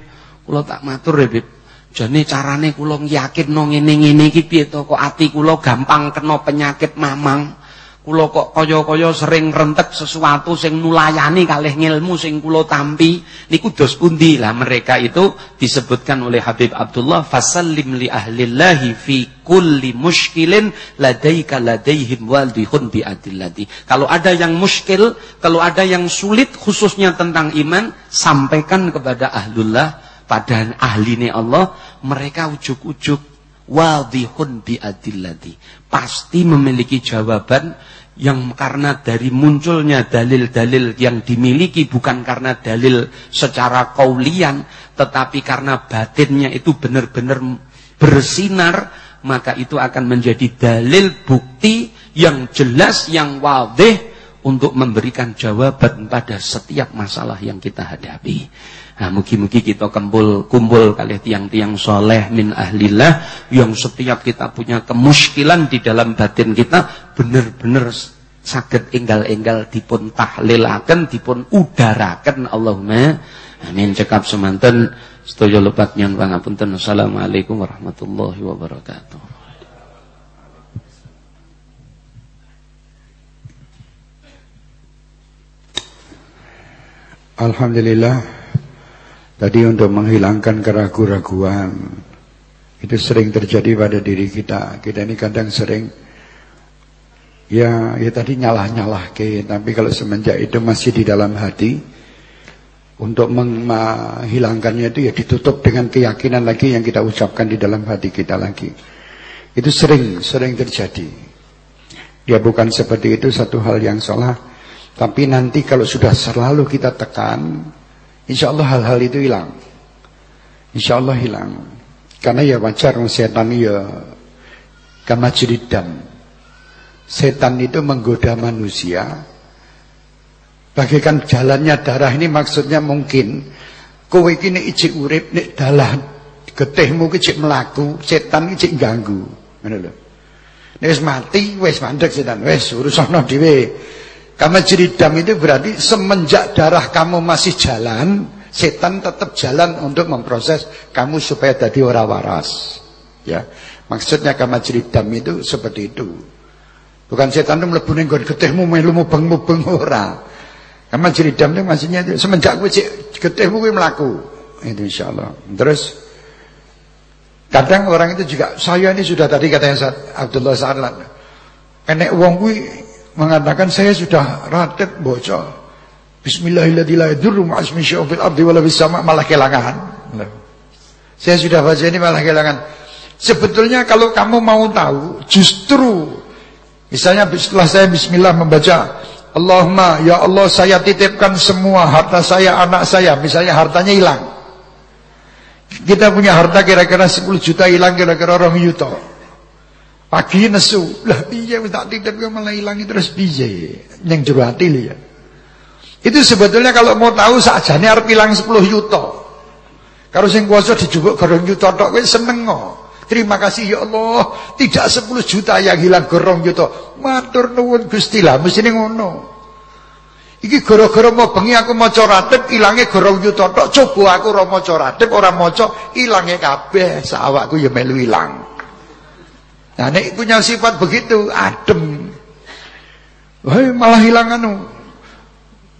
Kula tak matur ya bib. Jane carane kula yakinno ngene-ngene iki piye to kok ati kula gampang kena penyakit mamang kula kok kaya-kaya sering rentek sesuatu sing nulayani kalih ngilmu sing kula tampi. Niku dos pundi lah mereka itu disebutkan oleh Habib Abdullah fasallim li ahlillahi fi kulli muskilin ladaika ladaihim waldihun bi adillati. Kalau ada yang muskil kalau ada yang sulit khususnya tentang iman sampaikan kepada ahlullah pada ahline Allah mereka ujuk-ujuk wadihun bi adillati pasti memiliki jawaban yang karena dari munculnya dalil-dalil yang dimiliki bukan karena dalil secara kaulian tetapi karena batinnya itu benar-benar bersinar maka itu akan menjadi dalil bukti yang jelas yang wadih untuk memberikan jawaban pada setiap masalah yang kita hadapi. Nah, mugi-mugi kita kumpul kumpul kali tiang-tiang soleh min ahlillah yang setiap kita punya kemuskilan di dalam batin kita benar-benar sakit enggal-enggal dipun tahlilaken dipun udaraken Allahumma amin. Cekap semanten sedaya lepat nyan pangapunten assalamualaikum warahmatullahi wabarakatuh. Alhamdulillah Tadi untuk menghilangkan keraguan-raguan Itu sering terjadi pada diri kita Kita ini kadang sering Ya, ya tadi nyalah-nyalah ke, tapi kalau semenjak itu masih di dalam hati, untuk menghilangkannya itu ya ditutup dengan keyakinan lagi yang kita ucapkan di dalam hati kita lagi. Itu sering, sering terjadi. Ya bukan seperti itu satu hal yang salah, tapi nanti kalau sudah selalu kita tekan, insya Allah hal-hal itu hilang. Insya Allah hilang. Karena ya wajar setan ya kama dan Setan itu menggoda manusia. Bagaikan jalannya darah ini maksudnya mungkin kowe iki nek ijik urip nek dalah getihmu ki melaku, setan iki ganggu. Ngono lho. Nek wis mati wis mandek setan, wis urusana dhewe. Karena jeridam itu berarti semenjak darah kamu masih jalan, setan tetap jalan untuk memproses kamu supaya tadi ora waras. Ya. Maksudnya kama jeridam itu seperti itu. Bukan setan itu mlebu ning nggon getihmu melu mubeng-mubeng ora. Karena jeridam itu maksudnya itu semenjak kowe getihmu kowe mlaku. Itu insyaallah. Terus kadang orang itu juga saya ini sudah tadi katanya Abdullah Sa'lan. Enek wong kuwi mengatakan saya sudah ratet bocor. Bismillahirrahmanirrahim. Malah kelangan. Saya sudah baca ini malah kelangan. Sebetulnya kalau kamu mau tahu, justru Misalnya setelah saya bismillah membaca Allahumma ya Allah saya titipkan semua harta saya, anak saya Misalnya hartanya hilang Kita punya harta kira-kira 10 juta hilang kira-kira orang yuto Pagi nesu Lah piye tak titip malah hilang terus piye Yang jero hati ya Itu sebetulnya kalau mau tahu sajane arep hilang 10 yuto Kalau sing kuasa dijupuk garong yuto tok kowe seneng kok Terima kasih ya Allah. Tidak 10 juta yang hilang gorong juta. Matur nuwun Gusti lah mesti ngono. Iki gara-gara mau bengi aku maca ratib ilange gorong juta tok. Coba aku ora maca ratib ora maca ilange kabeh sawakku ya melu ilang. Nah nek punya sifat begitu adem. Wah malah hilang anu.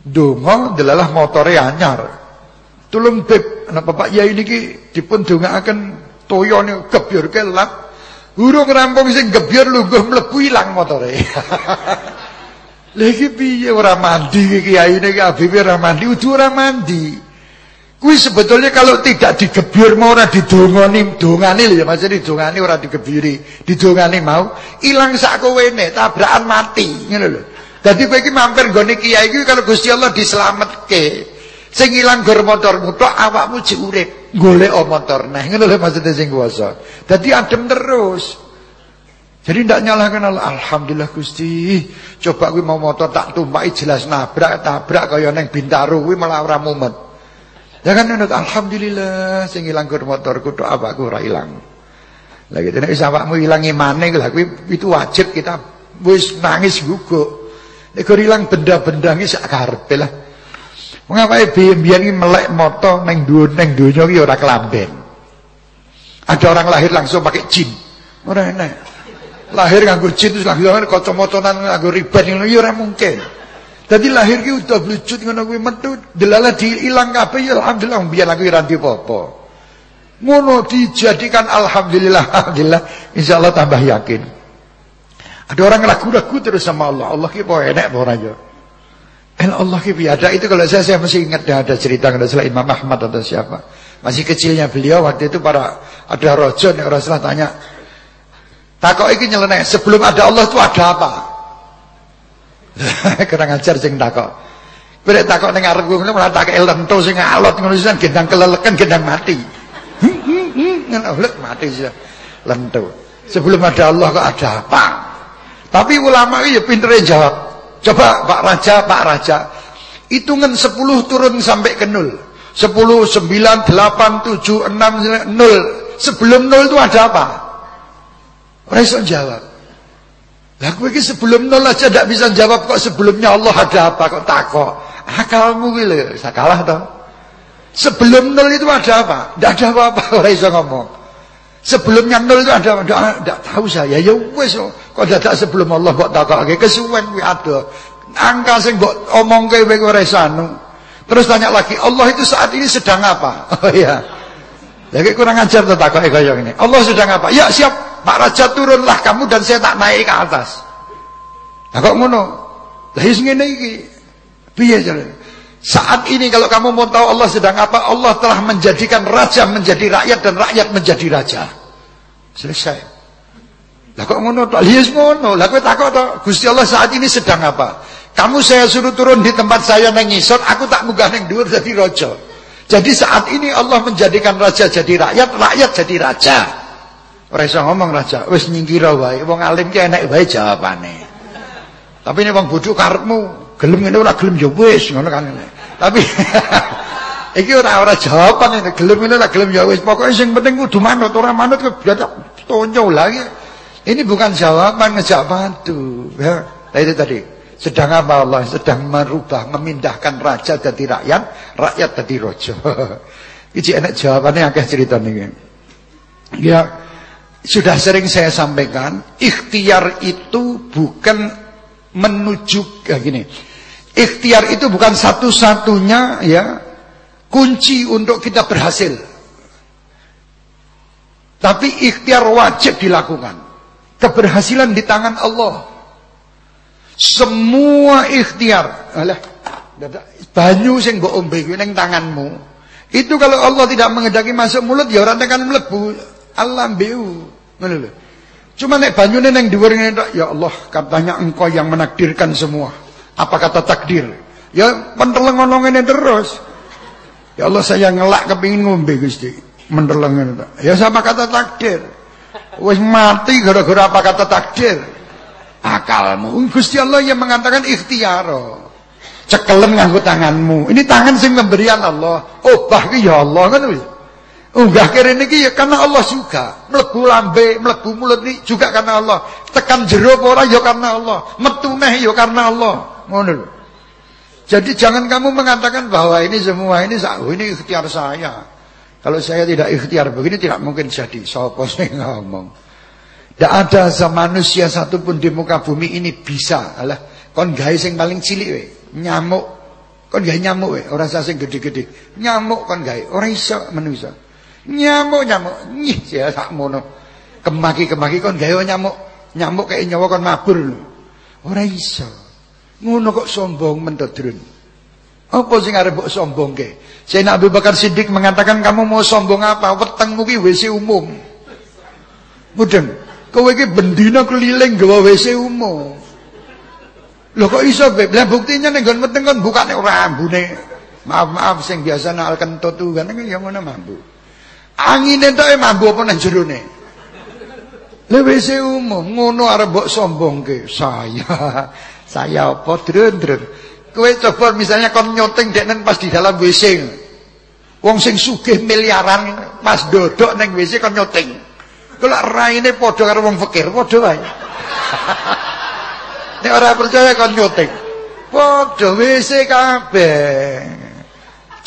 Donga delalah motore anyar. Tulung beb, anak Bapak Yai niki dipun dongaaken toyone gebyur kelap urung rampung sing gebyur lungguh mlebu ilang motore lha iki piye ora mandi kiyaine ki Habib ora mandi udu ora mandi kuwi sebetulnya kalau tidak digebyur mau ora didongani dongane lho ya maksud didongani ora digebyuri didongani mau ilang sak kowene tabrakan mati ngono lho dadi kowe iki mampir gone kiai iki kalau Gusti Allah dislametke Sing ilang gor motormu tok awakmu jek urip. Golek motor nah ngono lho maksudnya sing kuwasa. Dadi adem terus. Jadi ndak nyalahkan Allah. Alhamdulillah Gusti. Coba kuwi mau motor tak tumpaki jelas nabrak, tabrak kaya neng Bintaro kuwi malah ora mumet. Ya kan ngono alhamdulillah sing ilang gor motorku tok awakku ora ilang. Lah gitu nek awakmu ilang imane lha kuwi itu wajib kita wis nangis guguk. Nek gor ilang benda-benda iki sak karepe lah. Mengapa biyen ini melek moto neng dua neng donya iki ora kelamben. Ada orang lahir langsung pakai jin. Ora enak. Lahir nganggo jin terus langsung kacamata nganggo riban ngono ya ora mungkin. Jadi lahir ki udah blucut ngono kuwi metu delala diilang kabeh ya alhamdulillah biyen aku ora apa-apa. Ngono dijadikan alhamdulillah alhamdulillah insyaallah tambah yakin. Ada orang ragu-ragu terus sama Allah. Allah ki apa enak apa ora ya? El Allah ada itu kalau saya saya masih ingat ada cerita kalau salah Imam Ahmad atau siapa. Masih kecilnya beliau waktu itu para ada rojo nih Rasulullah tanya. Takok iki nyeleneh sebelum ada Allah itu ada apa? Kurang ajar sing takok. Kowe takok ning arep ngono malah tak lento sing alot ngono sisan gendang keleleken gendang mati. Ngono mati sih. Lento. Sebelum ada Allah kok ada apa? Tapi ulama itu ya pintere jawab. Coba Pak Raja, Pak Raja. Hitungan 10 turun sampai ke 0. 10, 9, 8, 7, 6, 0. Sebelum 0 itu ada apa? Orang jawab. Lah kowe iki sebelum 0 aja tidak bisa jawab kok sebelumnya Allah ada apa kok takok. Akalmu kuwi lho, kalah toh. Sebelum 0 itu ada apa? Tidak ada apa-apa orang bisa ngomong. Sebelumnya nol itu ada tidak tahu saya. Ya wes kok dadak sebelum Allah kok takokake kesuwen kuwi ada. Angka sing mbok omongke kowe ora sanu. Terus tanya lagi, Allah itu saat ini sedang apa? Oh iya. Lagi kurang ajar tuh takut kaya ini. Allah sedang apa? Ya siap, Pak Raja turunlah kamu dan saya tak naik ke atas. Lah kok ngono? Lah is ngene iki. Piye Saat ini kalau kamu mau tahu Allah sedang apa, Allah telah menjadikan raja menjadi rakyat dan rakyat menjadi raja. Selesai. Lah kok ngono tok? Lies ngono. Lah kowe takok to, Gusti Allah saat ini sedang apa? Kamu saya suruh turun di tempat saya nang ngisor, aku tak munggah nang dhuwur jadi raja. Jadi saat ini Allah menjadikan raja jadi rakyat, rakyat jadi raja. Ora iso ngomong raja, wis nyingkira wae. Wong alim ki enek wae jawabane. Tapi ini wong bodoh karepmu, gelem ngene ora gelem ya wis ngono kan. Tapi iki ora ora jawaban ini, gelem ngene ora gelem ya wis. Pokoke sing penting kudu manut, ora manut kok tonyo lagi. Ini bukan jawaban ngejak batu. Ya, itu tadi. Sedang apa Allah? Sedang merubah, memindahkan raja jadi rakyat, rakyat jadi rojo. Ini enak jawabannya agak cerita nih. Ya, sudah sering saya sampaikan, ikhtiar itu bukan menuju kayak gini. Ikhtiar itu bukan satu-satunya ya kunci untuk kita berhasil. Tapi ikhtiar wajib dilakukan. Keberhasilan di tangan Allah. Semua ikhtiar. Alah, banyu sing mbok ombe tanganmu. Itu kalau Allah tidak mengendaki masuk mulut ya ora tekan mlebu. Allah mbeu. Ngono lho. Cuma nek banyune ning dhuwur ngene ya Allah, katanya engkau yang menakdirkan semua. Apa kata takdir? Ya penteleng ngono ngene terus. Ya Allah saya ngelak kepingin ngombe Gusti. Mendeleng ngene Ya sama kata takdir. Wis mati gara-gara apa kata takdir. Akalmu. Gusti Allah yang mengatakan ikhtiar. Cekelen nganggo tanganmu. Ini tangan sing pemberian Allah. Obah ki ya Allah kan wis. Unggah kene niki ya karena Allah juga. Mlebu lambe, mlebu mulut ini juga karena Allah. Tekan jero ora ya karena Allah. Metu neh ya karena Allah. Ngono lho. Jadi jangan kamu mengatakan bahwa ini semua ini oh, ini ikhtiar saya. Kalau saya tidak ikhtiar begini tidak mungkin jadi. Sopo saya ngomong. Tidak ada manusia satupun di muka bumi ini bisa. Alah, kon gawe sing paling cilik we, nyamuk. Kon gawe nyamuk we, ora sing gede-gede. Nyamuk kon gawe, ora iso manusia. Nyamuk nyamuk, nyih saya tak mono. Kemaki-kemaki kon gawe nyamuk. Nyamuk kayak nyawa kon mabur. Ora iso. Ngono kok sombong mentodrun. Apa sing arep mbok sombongke? Sayyidina Abu Bakar Siddiq mengatakan kamu mau sombong apa? Wetengmu ki WC umum. Mudeng. Kowe iki bendina keliling gawa WC umum. Lho kok iso, Beb? Lah buktinya ning nggon weteng kon bukane ora. Maaf-maaf sing biasa nak kentut tuh kan ya ngono mambu. Angine tok e mambu apa nang jerone? Lah WC umum ngono arep mbok sombongke. Saya saya apa drun-drun. Kowe coba misalnya kon nyoteng deknen pas di dalam WC. Wong sing sugih miliaran pas dodok neng WC kon nyoteng. Kalau raine padha karo wong fakir, padha wae. Nek ora percaya kon nyoteng. Padha WC kabeh.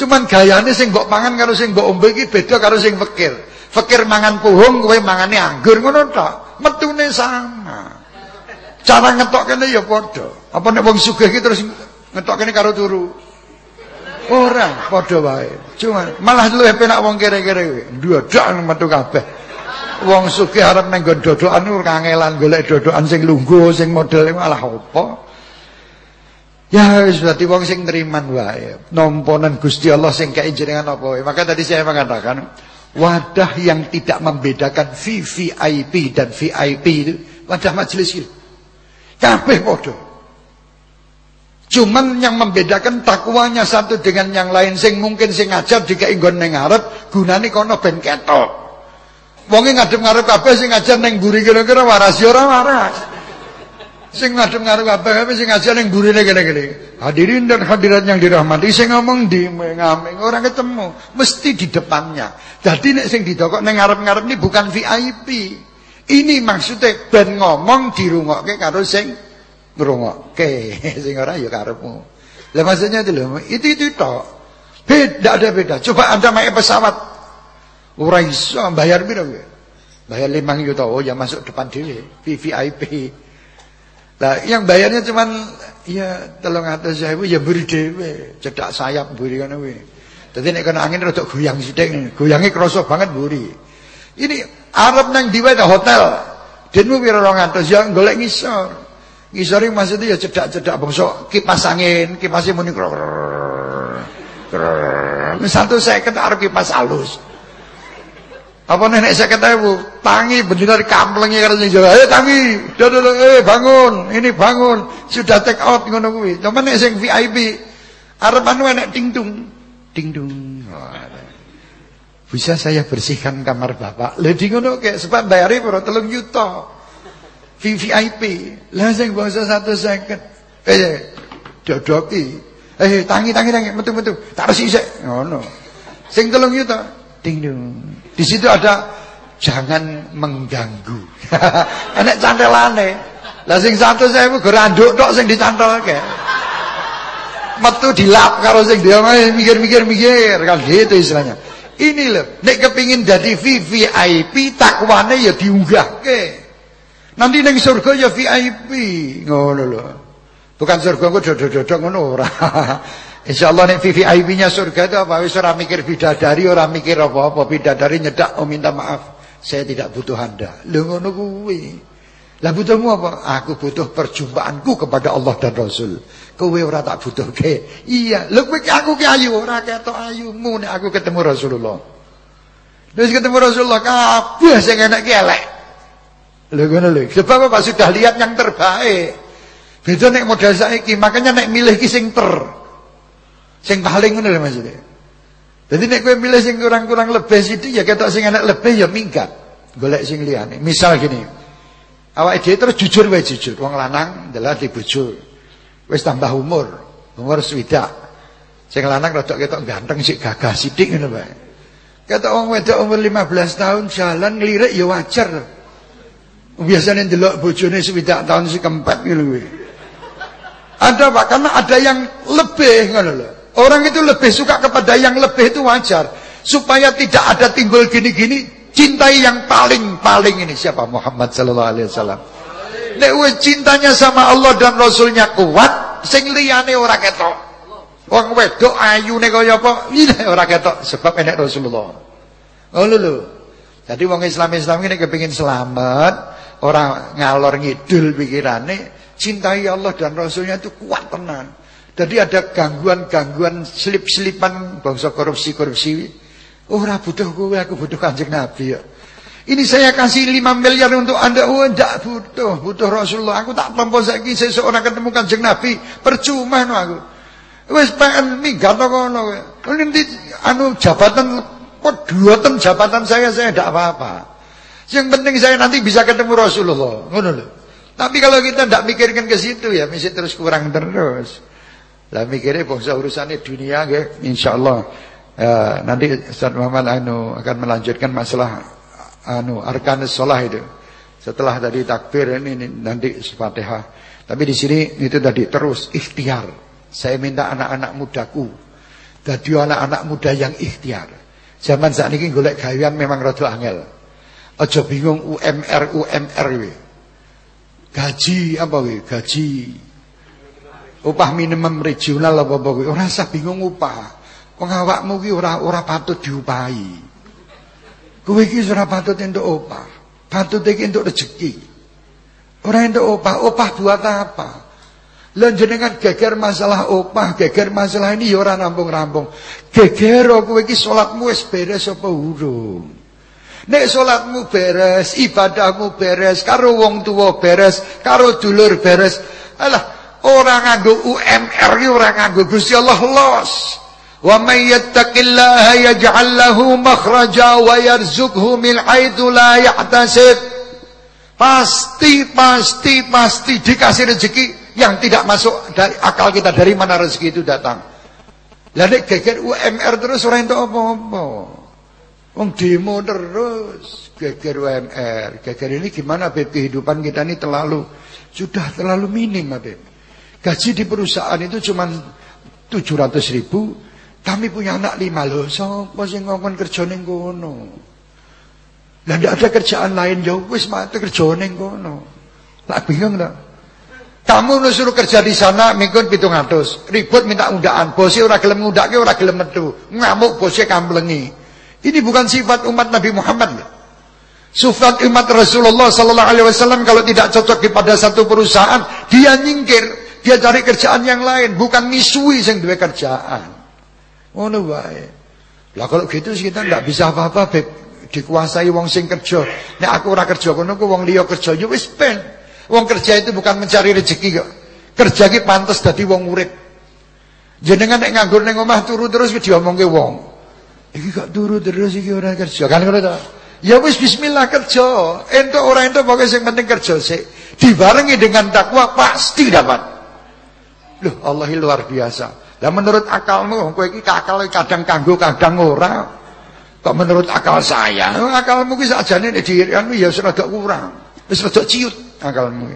Cuman gayane sing mbok pangan karo sing mbok ombe iki beda karo sing fakir. Fakir mangan puhung, kowe mangane anggur ngono tok. Metune sama. Cara ngetok kene ya padha. Apa nek wong sugih iki terus ngetok kene karo turu. Ora padha wae. Cuma malah luwih penak wong kere-kere. Ndodok metu kabeh. Wong sugih arep nang nggon dodokan kangelan golek dodokan sing lungguh sing model malah apa. Ya wis dadi wong sing neriman wae. Nomponan Gusti Allah sing kei jenengan apa wae. Maka tadi saya mengatakan wadah yang tidak membedakan VVIP dan VIP itu wadah majelis itu. Kabeh padha. Cuman yang membedakan takwanya satu dengan yang lain sing mungkin sing ngajar jika inggon neng ngarep gunane kono ben ketok. Wonge ngadep ngarep kabeh sing ngajar neng buri kira-kira waras ya ora waras. Sing ngadep ngarep kabeh sing ngajar neng burine kene-kene. Hadirin dan hadirat yang dirahmati sing ngomong di ngaming orang ketemu mesti di depannya. Jadi nek sing didokok neng ngarep-ngarep ini bukan VIP. Ini maksudnya ben ngomong dirungokke karo sing ngrungokke sing ora ya karepmu. Lah maksudnya itu loh, itu itu tok. Beda ada beda. Coba Anda naik pesawat. Ora iso bayar kowe? Bayar 5 juta. Oh ya masuk depan dhewe, VVIP. Lah yang bayarnya cuman ya telung atas ibu ya beri dewe, cedak sayap beri kan kuwi. Dadi nek kena angin rada goyang sithik, goyange krasa banget buri. Ini Arab nang diwe hotel. Denmu pira 200 ya golek ngisor. Ngisore maksudnya ya cedak-cedak bangsa kipas angin, kipasnya muni kror. Satu seket arep kipas halus. Apa nenek saya kata ibu, tangi benar kamplengi karo sing. Eh tangi, dodo eh bangun, ini bangun. Sudah take out ngono kuwi. Cuma nek sing VIP arep anu enek dingdung. Dingdung. Bisa saya bersihkan kamar Bapak. Lah di ngono kek sebab bayare piro 3 juta. VIP. Lah sing bangsa 150. Eh dodoki. Eh tangi tangi tangi metu-metu. Tak resi sik. Ngono. Sing 3 juta. Dingdung. Di situ ada jangan mengganggu. Enek cantelane. Lah sing 100.000 go randuk tok sing dicantelke. Metu dilap karo sing dia mikir-mikir mikir kan gitu istilahnya. Ini loh, nek kepingin jadi VVIP takwane ya diunggahke. Nanti neng surga ya VIP ngono lho. Bukan surga kok dodok-dodok ngono ora. Insyaallah nek VVIP-nya surga itu apa wis ora mikir bidadari, ora mikir apa-apa, bidadari nyedak oh minta maaf. Saya tidak butuh Anda. Lho ngono kuwi. Lah butuhmu apa? Aku butuh perjumpaanku kepada Allah dan Rasul. Kowe ora tak butuhke. Iya, lho kowe aku ki ayu ora ketok ayumu nek aku ketemu Rasulullah. Terus ketemu Rasulullah kabeh sing enak ki elek. Lho ngono lho. Sebab apa sudah lihat yang terbaik. Beda nek modal saiki, makanya nek milih ki sing ter. Sing paling ngono lho maksudnya. Jadi nek kowe milih sing kurang-kurang lebih situ ya ketok sing enak lebih ya minggat. Golek sing liyane. Misal gini. Awake dhewe terus jujur wae jujur. Wong lanang adalah dibojo. Wis tambah umur, umur swidak. Sing lanang rada ketok ganteng sik gagah sithik ngono bae. Ketok wong wedok umur 15 tahun jalan ngelirik ya wajar. Biasanya ndelok bojone swidak tahun sik kempet kuwi. Ada Pak, karena ada yang lebih ngono lho. Orang itu lebih suka kepada yang lebih itu wajar. Supaya tidak ada timbul gini-gini, cintai yang paling-paling ini siapa? Muhammad sallallahu alaihi wasallam. Nek cintanya sama Allah dan Rasulnya kuat, sing liyane ora ketok. Wong wedok ayune kaya apa? Ini ora ketok sebab enek Rasulullah. Ngono lho. Jadi wong Islam-Islam ini kepingin selamat, orang ngalor ngidul pikirane, cintai Allah dan Rasulnya itu kuat tenan. Jadi ada gangguan-gangguan selip-selipan bangsa korupsi-korupsi. Oh, ora butuh kowe, aku butuh Kanjeng Nabi ya. Ini saya kasih 5 miliar untuk Anda. Oh, enggak butuh, butuh Rasulullah. Aku tak tampa saiki seseorang ketemu Kanjeng Nabi, percuma no aku. Wis pengen minggat to kono kowe. Nanti anu jabatan duoten jabatan saya saya tidak apa-apa. Yang penting saya nanti bisa ketemu Rasulullah. Tapi kalau kita tidak mikirkan ke situ ya mesti terus kurang terus. Lah mikirnya bangsa urusannya dunia nggih insyaallah ya, nanti Ustaz Muhammad anu akan melanjutkan masalah anu arkan sholah itu. Setelah tadi takbir ini, ini nanti Fatihah. Tapi di sini itu tadi terus ikhtiar. Saya minta anak-anak mudaku dadi anak-anak muda yang ikhtiar. Zaman saat ini golek gawean memang rada angel. Aja bingung UMR UMR. Gaji apa we? Gaji Upah minimum regional apa apa kuwi ora usah bingung upah. Wong awakmu ki ora ora patut diupahi. Kowe iki ora patut entuk upah. Patut iki entuk rezeki. Ora entuk upah, upah buat apa? Lah jenengan geger masalah upah, geger masalah ini ya ora rampung-rampung. Geger kowe iki salatmu wis beres apa urung? Nek salatmu beres, ibadahmu beres, karo wong tuwa beres, karo dulur beres. Alah, Orang nganggo UMR ki ora nganggo Gusti Allah los. Wa may yattaqillaha yaj'al lahu makhraja wa yarzuqhu min haitsu la yahtasib. Pasti pasti pasti dikasih rezeki yang tidak masuk dari akal kita dari mana rezeki itu datang. Lah nek geger UMR terus ora entuk apa-apa. Wong demo terus geger UMR. Geger ini gimana Beb kehidupan kita ini terlalu sudah terlalu minim Beb. Gaji di perusahaan itu cuma 700 ribu. Kami punya anak lima loh. Sopo sing ngomong kerja ning kono. Lah ndak ada kerjaan lain ya wis mate kerja ning kono. Lah bingung tak? Kamu suruh kerja di sana mikun pitung atus. Ribut minta undaan. Bosnya ora gelem ngundake ora gelem metu. Ngamuk bosnya kamplengi. Ini bukan sifat umat Nabi Muhammad. Sifat umat Rasulullah sallallahu alaihi wasallam kalau tidak cocok kepada satu perusahaan, dia nyingkir, dia cari kerjaan yang lain, bukan misui sing duwe kerjaan. Ngono wae. Lah kalau gitu sih kita nggak bisa apa-apa, Beb. Dikuasai wong sing kerja. Nek aku ora kerja kono ku wong liya kerja ya wis ben. Kerja itu bukan mencari rezeki kok. Kerja ki pantes dadi wong urip. Jenengan nek nganggur ning omah turu terus diomongke wong. Iki kok turu terus iki ora kerja. Kan ngono to. Ya wis bismillah kerja. Entuk ora entuk pokoke sing penting kerja sik. Dibarengi dengan takwa pasti dapat. Loh, Allah luar biasa. Lah menurut akalmu kowe iki akal kadang kanggo kadang ora. Kok menurut akal saya, akalmu ki sakjane nek diirianmu ya serada kurang. Wis rada ciut akalmu.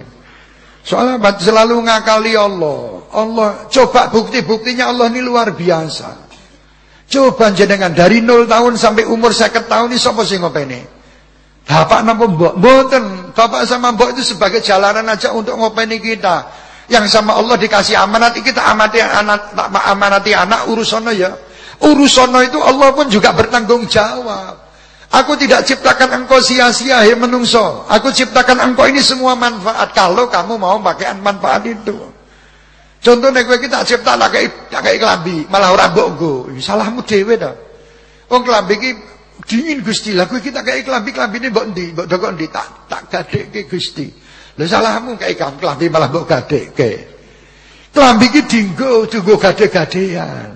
Soalnya selalu ngakali Allah. Allah coba bukti-buktinya Allah ini luar biasa. Coba jenengan dari 0 tahun sampai umur 50 tahun ini sapa sing ngopeni? Bapak napa mbok? Mboten. Bapak sama mbok itu sebagai jalanan aja untuk ngopeni kita. Yang sama Allah dikasih amanat kita amati anak amanati anak urusono ya. Urusono itu Allah pun juga bertanggung jawab. Aku tidak ciptakan engkau sia-sia hei menungso. Aku ciptakan engkau ini semua manfaat kalau kamu mau pakai manfaat itu. Contohnya gue kita cipta lah kayak kayak kelambi, malah orang bokgo. Salahmu dewe dah. Wong kelambi ki dingin Gusti lah gue kita kayak kelambi kelambi ini mbok ndi, mbok dokok ndi tak tak ke Gusti. Lah salahmu kayak kelambi malah mbok ke. Kelambi ki dinggo tunggu gade-gadean.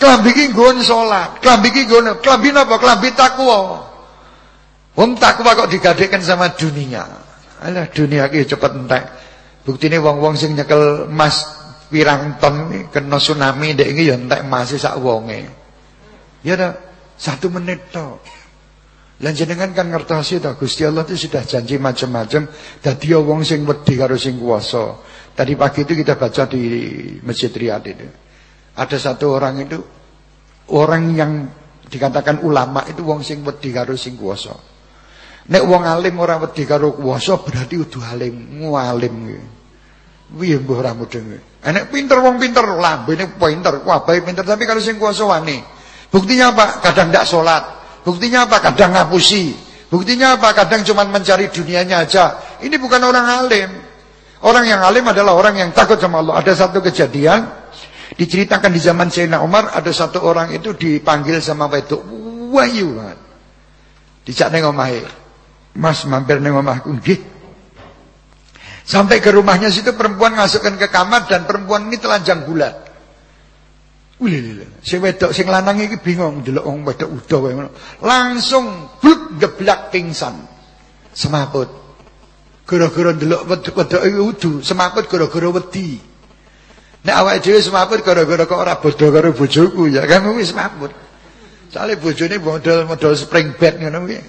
Kelambi iki nggon salat, kelambi iki nggon, kelambi napa? Kelambi takwa. Wong takwa kok digadekkan sama dunia. Alah dunia iki cepet entek. Buktine wong-wong sing nyekel emas pirang ton kena tsunami ndek iki ya entek emas sak wonge. Ya dah, satu menit to. Lan jenengan kan ngertosi to Gusti Allah itu sudah janji macam-macam dadi wong sing wedi karo sing kuwasa. Tadi pagi itu kita baca di Masjid Riyadh itu. Ada satu orang itu orang yang dikatakan ulama itu wong sing wedi karo sing kuwasa. Nek wong alim ora wedi karo kuwasa berarti udu alim, ngalim kuwi. Piye mbah ora mudeng. Enek pinter wong pinter, lambene pinter, wabahe pinter tapi kalau sing kuwasa wani. Buktinya apa? Kadang ndak salat. Buktinya apa? Kadang ngapusi. Buktinya apa? Kadang cuma mencari dunianya aja. Ini bukan orang alim. Orang yang alim adalah orang yang takut sama Allah. Ada satu kejadian Diceritakan di zaman Sayyidina Umar ada satu orang itu dipanggil sama wedok banget. Dijak ning omahe. Mas mampir ning omahku nggih. Sampai ke rumahnya situ perempuan ngasukkan ke kamar dan perempuan ini telanjang bulat. Ulilila. Si wedok sing lanang iki bingung delok wong wedok udah wae ngono. Langsung bluk geblak pingsan. Semaput. Gara-gara delok wedok iki udu, semaput gara-gara wedi. Nek awake dhewe semaput gara-gara kok ora bodoh karo bojoku ya kan wis semaput. Soale bojone modal-modal spring bed ngono kuwi.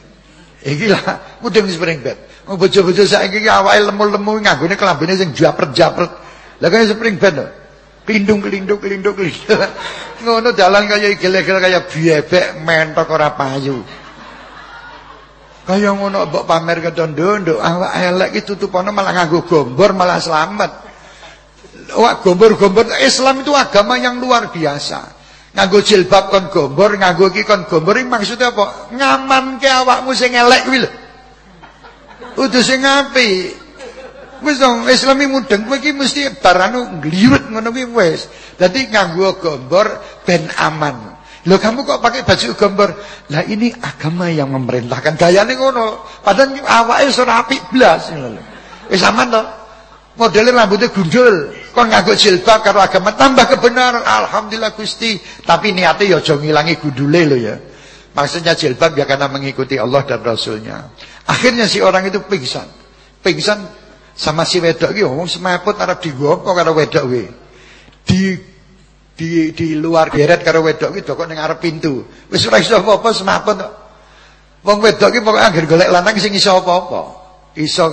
Iki lah mudeng spring bed. Bojo-bojo saiki iki awake lemu-lemu nganggone kelambine sing japret-japret. Lah kaya spring bed lho. Klindung klindung klindung. Ngono dalan kaya igel-igel kaya bebek mentok ora payu. Kaya ngono mbok pamer ke ndondok awak elek iki tutupane malah nganggo gombor malah selamat. Wah gombor-gombor Islam itu agama yang luar biasa. Nganggo jilbab kon gombor, nganggo iki kon gombor iki maksudnya apa? Ngamanke awakmu sing elek kuwi lho. Udah sing apik. Wis dong Islami mudeng kowe iki mesti baranu ngliwet ngono kuwi wis. Dadi nganggo gombor ben aman. Loh kamu kok pakai baju gombor? Lah ini agama yang memerintahkan gayane ngono. Padahal awake ora apik blas lho. Wis aman to? Modelnya rambutnya gundul. Kon nganggo jilbab karo agama tambah kebenaran. Alhamdulillah Gusti. Tapi niatnya ya aja ngilangi gundule lho ya. Maksudnya jilbab ya karena mengikuti Allah dan Rasulnya. Akhirnya si orang itu pingsan. Pingsan sama si wedok iki wong semaput arep digopo karo wedok kuwi. Di di di luar geret karo wedok iki kok ning arep pintu. Wis ora iso apa-apa semaput. Wong wedok iki pokoke anggere golek lanang sing iso apa-apa. Iso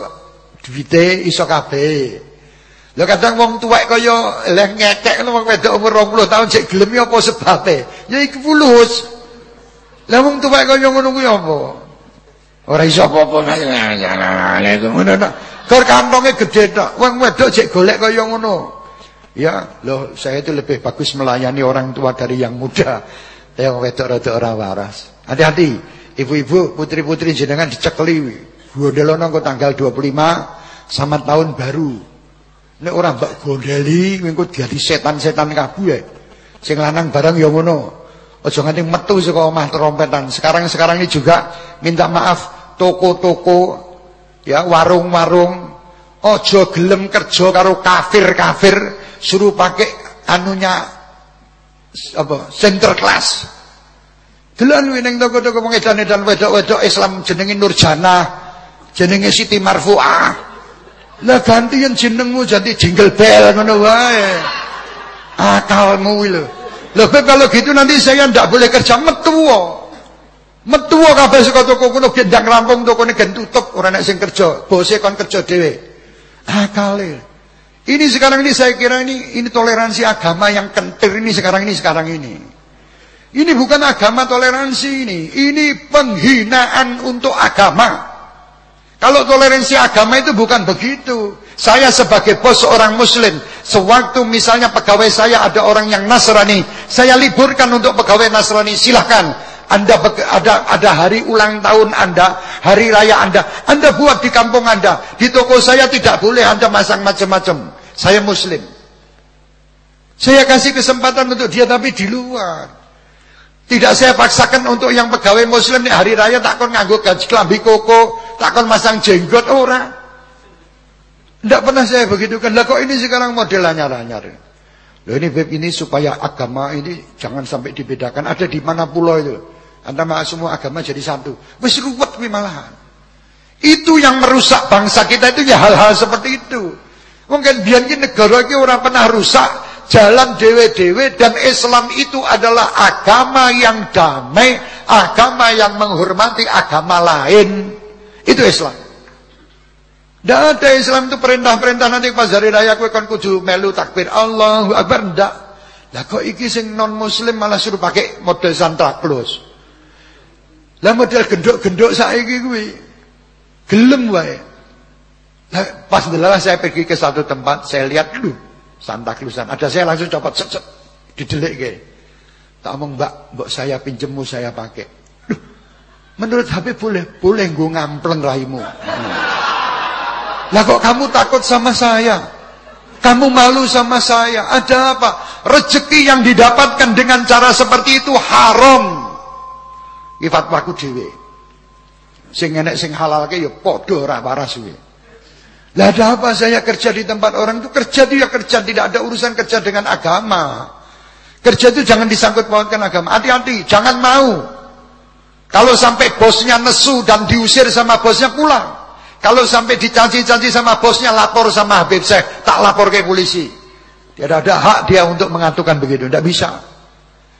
duwite iso kabeh. Lha kadang wong tuwek kaya leh ngekek wong wedok umur 20 tahun cek gelem apa sebabe? Ya iku fulus. Lah wong tuwek kaya ngono kuwi apa? Ora iso apa-apa ngono. Gor kantonge gede tok. Wong wedok jek golek kaya ngono. Ya, loh saya itu lebih bagus melayani orang tua dari yang muda. Yang wedok rada ora waras. Hati-hati. Ibu-ibu, putri-putri jenengan dicekeli. Gondelono kok tanggal 25 sama tahun baru. Nek orang mbak gondeli engko dadi setan-setan kabeh. Sing lanang barang ya ngono. Aja nganti metu saka omah trompetan. Sekarang-sekarang ini juga minta maaf toko-toko ya warung-warung. Ojo gelem kerja karo kafir-kafir suruh pakai anunya apa center class. Delan ning toko-toko pengedan-edan wedok-wedok Islam jenenge Nurjana jenenge Siti Marfuah. Lah gantian jenengmu jadi jingle bell ngono wae. Akalmu lho. Lebih kalau gitu nanti saya ndak boleh kerja metu Metu kabeh saka toko kono gendang rampung tokone gen tutup ora nek sing kerja, bose kon kerja dhewe. Akale. Ini sekarang ini saya kira ini ini toleransi agama yang kentir ini sekarang ini sekarang ini. Ini bukan agama toleransi ini, ini penghinaan untuk agama. Kalau toleransi agama itu bukan begitu. Saya sebagai bos seorang muslim, sewaktu misalnya pegawai saya ada orang yang Nasrani, saya liburkan untuk pegawai Nasrani, silahkan anda ada ada hari ulang tahun Anda, hari raya Anda, Anda buat di kampung Anda. Di toko saya tidak boleh Anda masang macam-macam. Saya muslim. Saya kasih kesempatan untuk dia tapi di luar. Tidak saya paksakan untuk yang pegawai muslim nih hari raya tak kon nganggo gaji kelambi koko, tak kon masang jenggot ora. Tidak pernah saya begitu kan. Lah kok ini sekarang model anyar-anyar. Loh ini web ini supaya agama ini jangan sampai dibedakan. Ada di mana pulau itu. Antara semua agama jadi satu. Wis ruwet kuwi malahan. Itu yang merusak bangsa kita itu ya hal-hal seperti itu. Mungkin biar negara ini orang pernah rusak jalan dewe-dewe dan Islam itu adalah agama yang damai, agama yang menghormati agama lain. Itu Islam. Tidak ada Islam itu perintah-perintah nanti pas hari raya kowe kon kudu melu takbir Allahu Akbar ndak. Lah kok iki sing non muslim malah suruh pakai model Santa Claus. Lah model gendok-gendok saiki kuwi gelem wae. Nah, pas ndelala saya pergi ke satu tempat, saya lihat dulu Santa Clausan. Ada saya langsung copot set set didelikke. Tak omong, "Mbak, mbok saya pinjemmu saya pakai." Duh, menurut HP boleh, boleh nggo ngampleng raimu. Hmm. Lah kok kamu takut sama saya? Kamu malu sama saya. Ada apa? Rezeki yang didapatkan dengan cara seperti itu haram. Iki fatwaku dhewe. Sing enek sing halalke ya padha ora waras kuwi. Lah ada apa saya kerja di tempat orang itu kerja itu ya kerja tidak ada urusan kerja dengan agama. Kerja itu jangan disangkut pautkan agama. Hati-hati, jangan mau. Kalau sampai bosnya nesu dan diusir sama bosnya pulang. Kalau sampai dicaci-caci sama bosnya lapor sama Habib Syekh, tak lapor ke polisi. Tidak ada hak dia untuk mengatakan begitu, tidak bisa.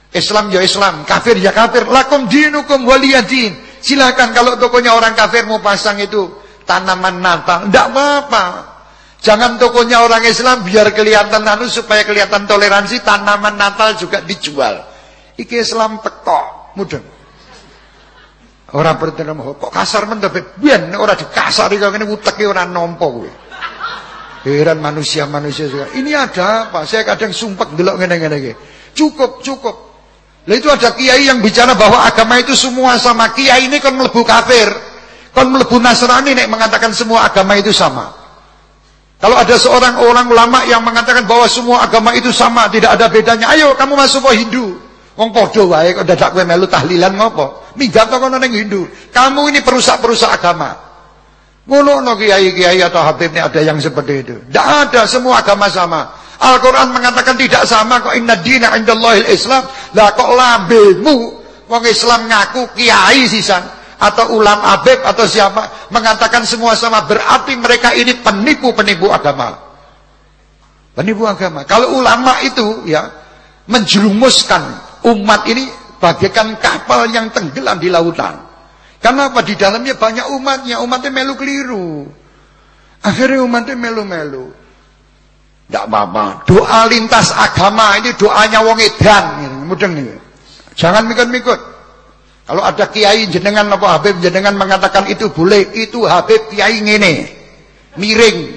Islam ya Islam, kafir ya kafir. Lakum dinukum waliyadin. Silakan kalau tokonya orang kafir mau pasang itu tanaman Natal, tidak apa-apa. Jangan tokonya orang Islam biar kelihatan anu supaya kelihatan toleransi tanaman Natal juga dijual. Iki Islam teko, mudeng. Orang bertenang kok kasar men tapi biyen ora dikasari kok ngene uteke ora nampa kowe. Heran manusia-manusia juga. Ini ada apa? Saya kadang sumpek delok ngene-ngene. Cukup, cukup. Lah itu ada kiai yang bicara bahwa agama itu semua sama. Kiai ini kan melebu kafir. Kan melebu Nasrani nek mengatakan semua agama itu sama. Kalau ada seorang orang ulama yang mengatakan bahwa semua agama itu sama, tidak ada bedanya, ayo kamu masuk ke Hindu. Wong padha wae kok dadak kowe melu tahlilan ngopo? Minggat kok kono ning Hindu. Kamu ini perusak-perusak agama. Ngono no kiai-kiai atau habib ini ada yang seperti itu. Tidak ada, semua agama sama. Al-Quran mengatakan tidak sama kok inna dina indallahil Islam. Lah kok lambemu wong Islam ngaku kiai sisan atau ulam abib atau siapa mengatakan semua sama berarti mereka ini penipu-penipu agama. Penipu agama. Kalau ulama itu ya menjerumuskan umat ini bagaikan kapal yang tenggelam di lautan. Karena apa? Di dalamnya banyak umatnya, umatnya melu keliru. Akhirnya umatnya melu-melu. Tidak apa-apa. Doa lintas agama ini doanya wong edan. Mudeng nih. Jangan mikut-mikut. Kalau ada kiai jenengan apa Habib jenengan mengatakan itu boleh, itu Habib kiai ngene. miring,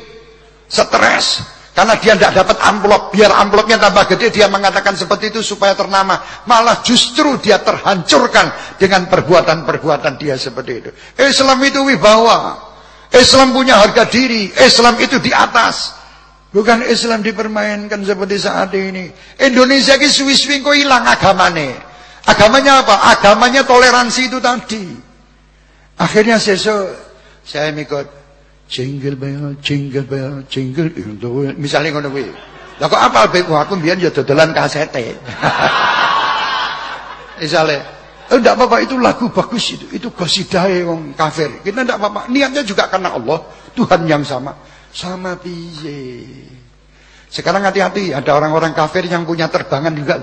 stres, karena dia tidak dapat amplop, biar amplopnya tambah gede, dia mengatakan seperti itu supaya ternama. Malah justru dia terhancurkan dengan perbuatan-perbuatan dia seperti itu. Islam itu wibawa. Islam punya harga diri. Islam itu di atas. Bukan Islam dipermainkan seperti saat ini. Indonesia ini suwi-suwi kok hilang agamanya. Agamanya apa? Agamanya toleransi itu tadi. Akhirnya sesuk saya mikir Jingle bell, jingle bell, jingle wind. Misalnya ngono kuwi. Lah kok apal bae aku mbiyen ya dodolan kasete. Misalnya, oh, enggak apa-apa itu lagu bagus itu. Itu qasidahe wong kafir. Kita enggak apa-apa. Niatnya juga karena Allah, Tuhan yang sama. Sama piye? Sekarang hati-hati, ada orang-orang kafir yang punya terbangan juga.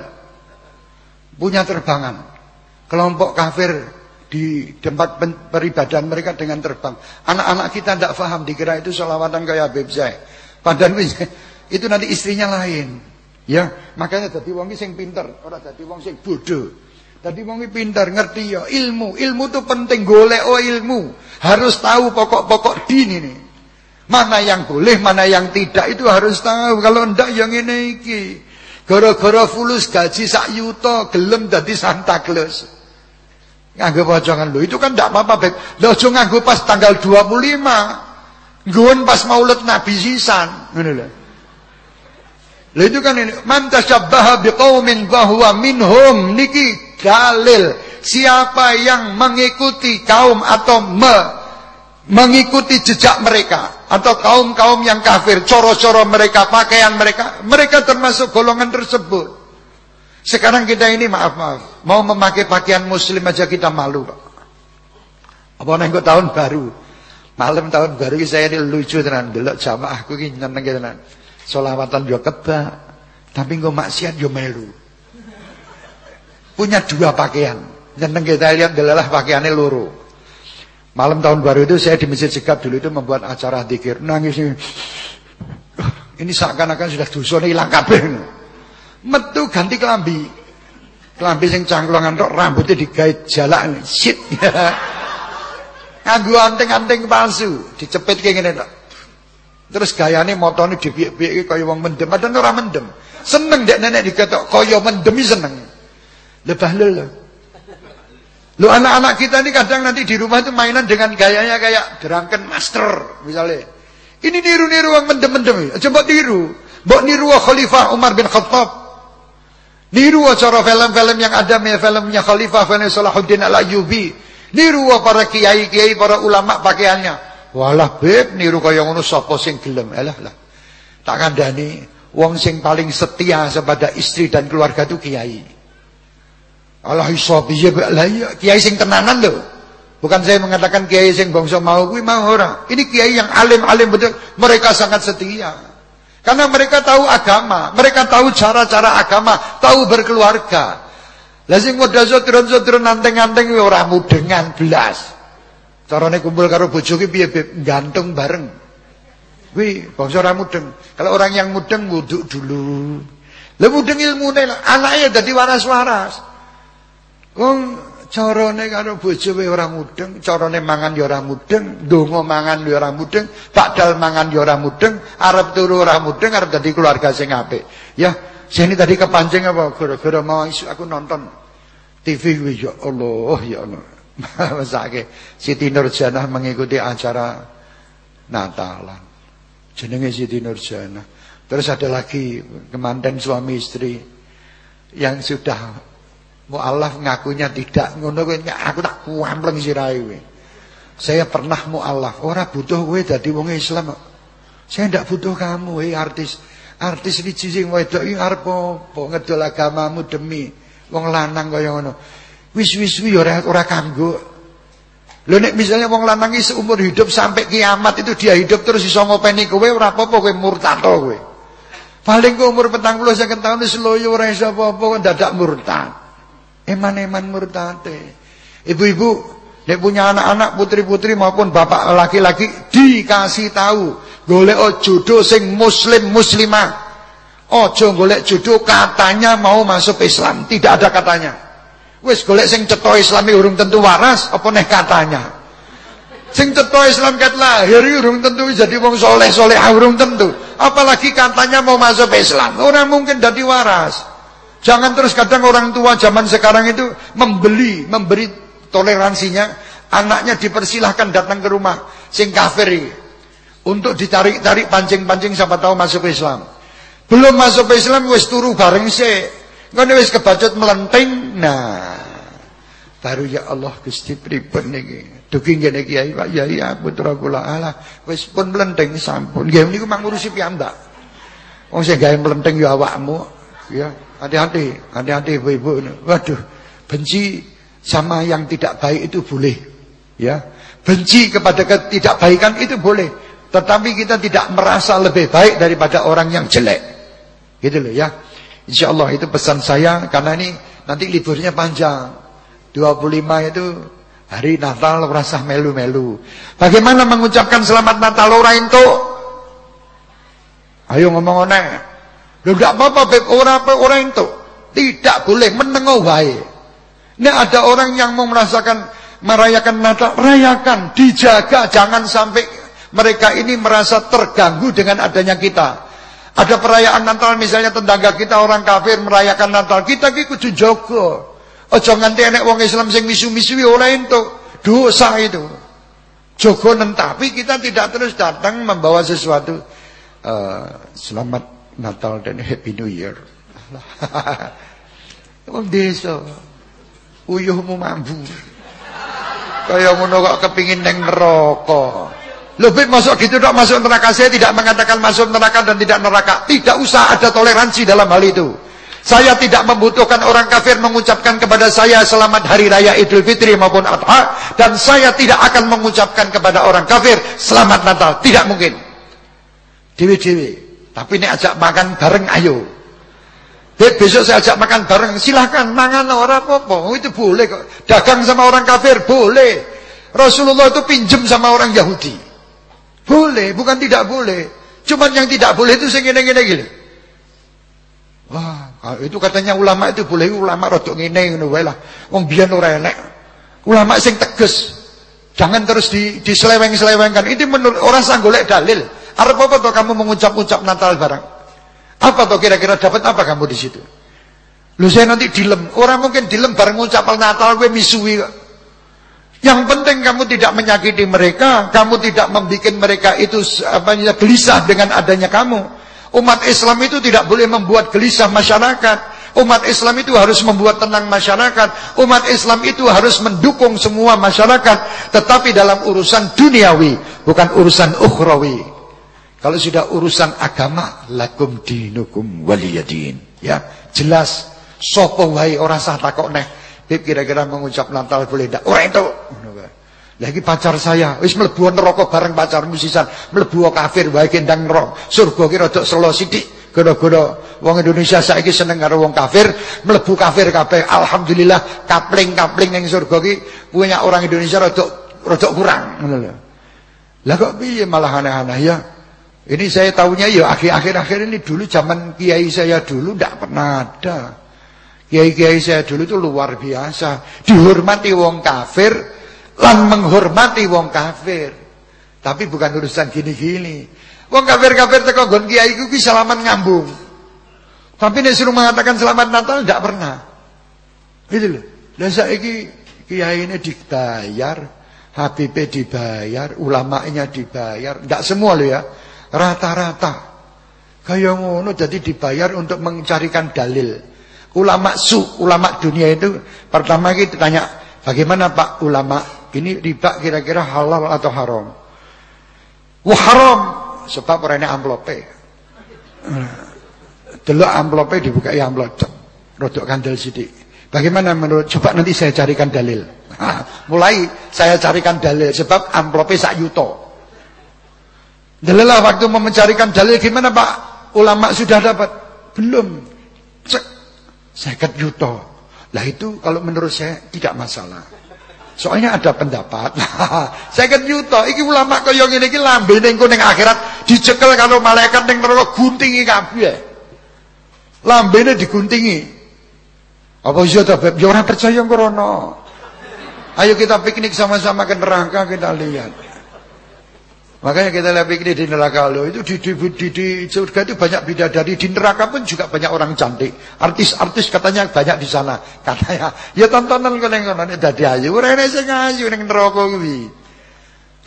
Punya terbangan. Kelompok kafir di tempat peribadahan mereka dengan terbang. Anak-anak kita tidak faham, dikira itu selawatan kayak Habib Zaid. Padahal itu nanti istrinya lain. Ya, makanya jadi wong sing pinter, orang jadi wong sing bodoh. Jadi wong pinter, ngerti ya ilmu. Ilmu itu penting golek oh ilmu. Harus tahu pokok-pokok din ini. Mana yang boleh, mana yang tidak itu harus tahu. Kalau ndak yang ini iki. Gara-gara fulus gaji sak yuto gelem dadi Santa Claus. Nganggo pocongan lu itu kan tidak apa-apa baik. Lo aja nganggo pas tanggal 25. Nggon pas maulid Nabi sisan, ngono lho. Lha itu kan ini man tasyabbaha biqaumin bahwa minhum niki dalil siapa yang mengikuti kaum atau me, mengikuti jejak mereka atau kaum-kaum yang kafir, coro-coro mereka, pakaian mereka, mereka termasuk golongan tersebut. Sekarang kita ini maaf maaf mau memakai pakaian muslim aja kita malu Pak. Apa nengok tahun baru. Malam tahun baru saya ini lucu tenan delok jamaahku iki nyeneng tenan. Solawatan yo kebak, tapi engko maksiat yo melu. Punya dua pakaian. Nyeneng kita lihat delalah pakaiannya loro. Malam tahun baru itu saya di Masjid Sikap dulu itu membuat acara dikir. Nangis ini. Ini seakan-akan sudah dosa hilang kabeh. Metu ganti kelambi kelambi sing cangklongan tok rambutnya digait jalak. Shit. Nganggo anting-anting palsu. Dicepit kayak gini tok. Terus gayane motone dibiek-biek kaya wong mendem. Padahal ora mendem. Seneng dek nenek diketok kaya mendem seneng. Lebah lho Lo anak-anak kita ini kadang nanti di rumah itu mainan dengan gayanya kayak drunken master misalnya. Ini niru-niru yang mendem-mendem. Coba tiru. Mbok niru Khalifah Umar bin Khattab. Niru cara film-film yang ada filmnya Khalifah film Salahuddin Al-Ayyubi. Niru para kiai-kiai, para ulama pakaiannya. Walah beb niru kaya ngono sapa sing gelem. Alah lah. Tak kandhani wong sing paling setia kepada istri dan keluarga itu kiai. Allah iso piye lah iya kiai sing tenanan lho. Bukan saya mengatakan kiai sing bangsa mau kuwi mau ora. Ini kiai yang alim-alim betul. Mereka sangat setia. Karena mereka tahu agama, mereka tahu cara-cara agama, tahu berkeluarga. Lah sing modal sodron-sodron anteng-anteng ora mudengan belas. Carane kumpul karo bojo ki piye gantung bareng. Kuwi bangsa ora mudeng. Kalau orang yang mudeng wuduk dulu. Lah mudeng ilmune anake dadi waras-waras. Wong carane karo bojowe ora mudeng, carane mangan ya ora mudeng, ndonga mangan ya ora mudeng, bakdal mangan ya ora mudeng, arep turu ora mudeng, arep dadi keluarga sing apik. Ya, sini tadi kepancing apa gara-gara mau aku nonton TV kuwi ya Allah, ya Allah. Masake Siti Nurjanah mengikuti acara Natalan. Jenenge Siti Nurjanah. Terus ada lagi kemanten suami istri yang sudah Mu'alaf ngakunya tidak ngono kowe aku tak kuampleng sirahe kowe. Saya pernah mu'alaf, ora butuh kowe dadi wong Islam. Saya ndak butuh kamu, hei artis. Artis iki sing wedok iki arep apa? Ngedol agamamu demi wong lanang kaya ngono. Wis-wis kuwi ora ora kanggo. Lho nek misalnya wong lanang iki seumur hidup sampai kiamat itu dia hidup terus iso ngopeni kowe ora apa-apa kowe murtad kowe. Paling ke umur 40 50 tahun wis loyo ora iso apa-apa dadak murtad. Eman-eman murtate. Ibu-ibu, nek punya anak-anak putri-putri maupun bapak laki-laki dikasih tahu, golek jodoh sing muslim muslimah. Ojo golek jodoh katanya mau masuk Islam, tidak ada katanya. Wis golek sing cetha Islami urung tentu waras apa neh katanya. Sing cetha Islam ket lahir urung tentu jadi wong soleh-soleh urung tentu. Apalagi katanya mau masuk Islam, orang mungkin jadi waras. Jangan terus kadang orang tua zaman sekarang itu membeli, memberi toleransinya, anaknya dipersilahkan datang ke rumah sing kafir untuk ditarik-tarik pancing-pancing siapa tahu masuk Islam. Belum masuk Islam wis turu bareng sih. Ngono wis kebacut melenting. Nah, baru ya Allah Gusti pripun niki. Dugi ngene Kiai Pak Yai ya, putra kula alah wis pun mlenteng sampun. Nggih niku mang ngurusi piyambak. Wong sing gawe mlenteng ya awakmu ya. Hati-hati, hati-hati ibu-ibu. Waduh, benci sama yang tidak baik itu boleh. Ya. Benci kepada ketidakbaikan itu boleh. Tetapi kita tidak merasa lebih baik daripada orang yang jelek. Gitu loh ya. Insyaallah itu pesan saya karena ini nanti liburnya panjang. 25 itu Hari Natal rasa melu-melu. Bagaimana mengucapkan selamat Natal orang itu? Ayo ngomong oneh. Lho enggak apa-apa beb ora apa orang itu. Tidak boleh menengok wae. Ini ada orang yang mau merasakan merayakan Natal, rayakan, dijaga jangan sampai mereka ini merasa terganggu dengan adanya kita. Ada perayaan Natal misalnya tetangga kita orang kafir merayakan Natal, kita ki kudu jaga. Aja nganti enek wong Islam sing misu-misui oleh entuk dosa itu. Joko tapi kita tidak terus datang membawa sesuatu uh, selamat Natal dan Happy New Year. Wong desa mampu. Kaya ngono kok kepingin neng neraka. Lebih masuk gitu dok masuk neraka saya tidak mengatakan masuk neraka dan tidak neraka. Tidak usah ada toleransi dalam hal itu. Saya tidak membutuhkan orang kafir mengucapkan kepada saya selamat hari raya Idul Fitri maupun Adha dan saya tidak akan mengucapkan kepada orang kafir selamat Natal, tidak mungkin. Dewi-dewi, tapi ini ajak makan bareng ayo. Dek, besok saya ajak makan bareng, silahkan mangan orang apa-apa, oh, itu boleh kok. Dagang sama orang kafir boleh. Rasulullah itu pinjem sama orang Yahudi. Boleh, bukan tidak boleh. Cuman yang tidak boleh itu segini-gini gini. Wah, Ah, itu katanya ulama itu boleh ulama rodok ngene ngono wae lah. Wong biyen. Ulama sing tegas. Jangan terus di diseleweng-selewengkan. Ini menurut orang sang dalil. Arep apa toh kamu mengucap-ucap Natal barang? Apa toh kira-kira dapat apa kamu di situ? Lu saya nanti dilem. Orang mungkin dilem bareng ngucap Natal gue misui Yang penting kamu tidak menyakiti mereka, kamu tidak membuat mereka itu apa gelisah dengan adanya kamu. Umat Islam itu tidak boleh membuat gelisah masyarakat. Umat Islam itu harus membuat tenang masyarakat. Umat Islam itu harus mendukung semua masyarakat. Tetapi dalam urusan duniawi. Bukan urusan ukhrawi. Kalau sudah urusan agama. Lakum dinukum waliyadin. Ya, jelas. Sopo wae orang sah takok neh. Kira-kira mengucap Natal boleh tidak? Orang itu. Lagi pacar saya wis mlebu neraka bareng pacarmu sisan, mlebu kafir wae kendang neraka. Surga ki rada selo sithik. Gara-gara wong Indonesia saiki seneng karo wong kafir, mlebu kafir kabeh. Alhamdulillah kapling-kapling ning surga ki punya orang Indonesia rada rada kurang. Lah kok piye malah aneh-aneh ya? Ini saya tahunya ya akhir-akhir ini dulu zaman kiai saya dulu tidak pernah ada. Kiai-kiai saya dulu itu luar biasa. Dihormati wong kafir, lan menghormati wong kafir. Tapi bukan urusan gini-gini. Wong kafir-kafir teko nggon kiai ku selamat ngambung. Tapi nek suruh mengatakan selamat Natal tidak pernah. Gitu loh. Lah saiki kiai ini dibayar, HPP dibayar, ulamanya dibayar, tidak semua loh ya. Rata-rata. Kayak ngono jadi dibayar untuk mencarikan dalil. Ulama su, ulama dunia itu pertama kita tanya, bagaimana Pak ulama ini riba kira-kira halal atau haram? Wah haram sebab orangnya amplope. Dulu amplope dibuka ya amplop. Rodok kandel sidik. Bagaimana menurut coba nanti saya carikan dalil. mulai saya carikan dalil sebab amplope sak yuto. Dalalah waktu mau mencarikan dalil gimana Pak? Ulama sudah dapat? Belum. Cek. Seket yuto. Lah itu kalau menurut saya tidak masalah. Soalnya ada pendapat. Kan yuto, iki ulama kaya ngene iki lambene engko ning akhirat dicekel karo malaikat ning neraka guntingi kabeh. Lambene diguntingi. Apa iya ta, Beb? Ya percaya ngono. Ayo kita piknik sama-sama ke neraka kita lihat. Makanya kita lihat begini di neraka loh itu di, di, di, di surga itu banyak bidadari di neraka pun juga banyak orang cantik. Artis-artis katanya banyak di sana. Katanya ya tontonan kene ngono dadi ayu. Rene sing ayu ning neraka kuwi.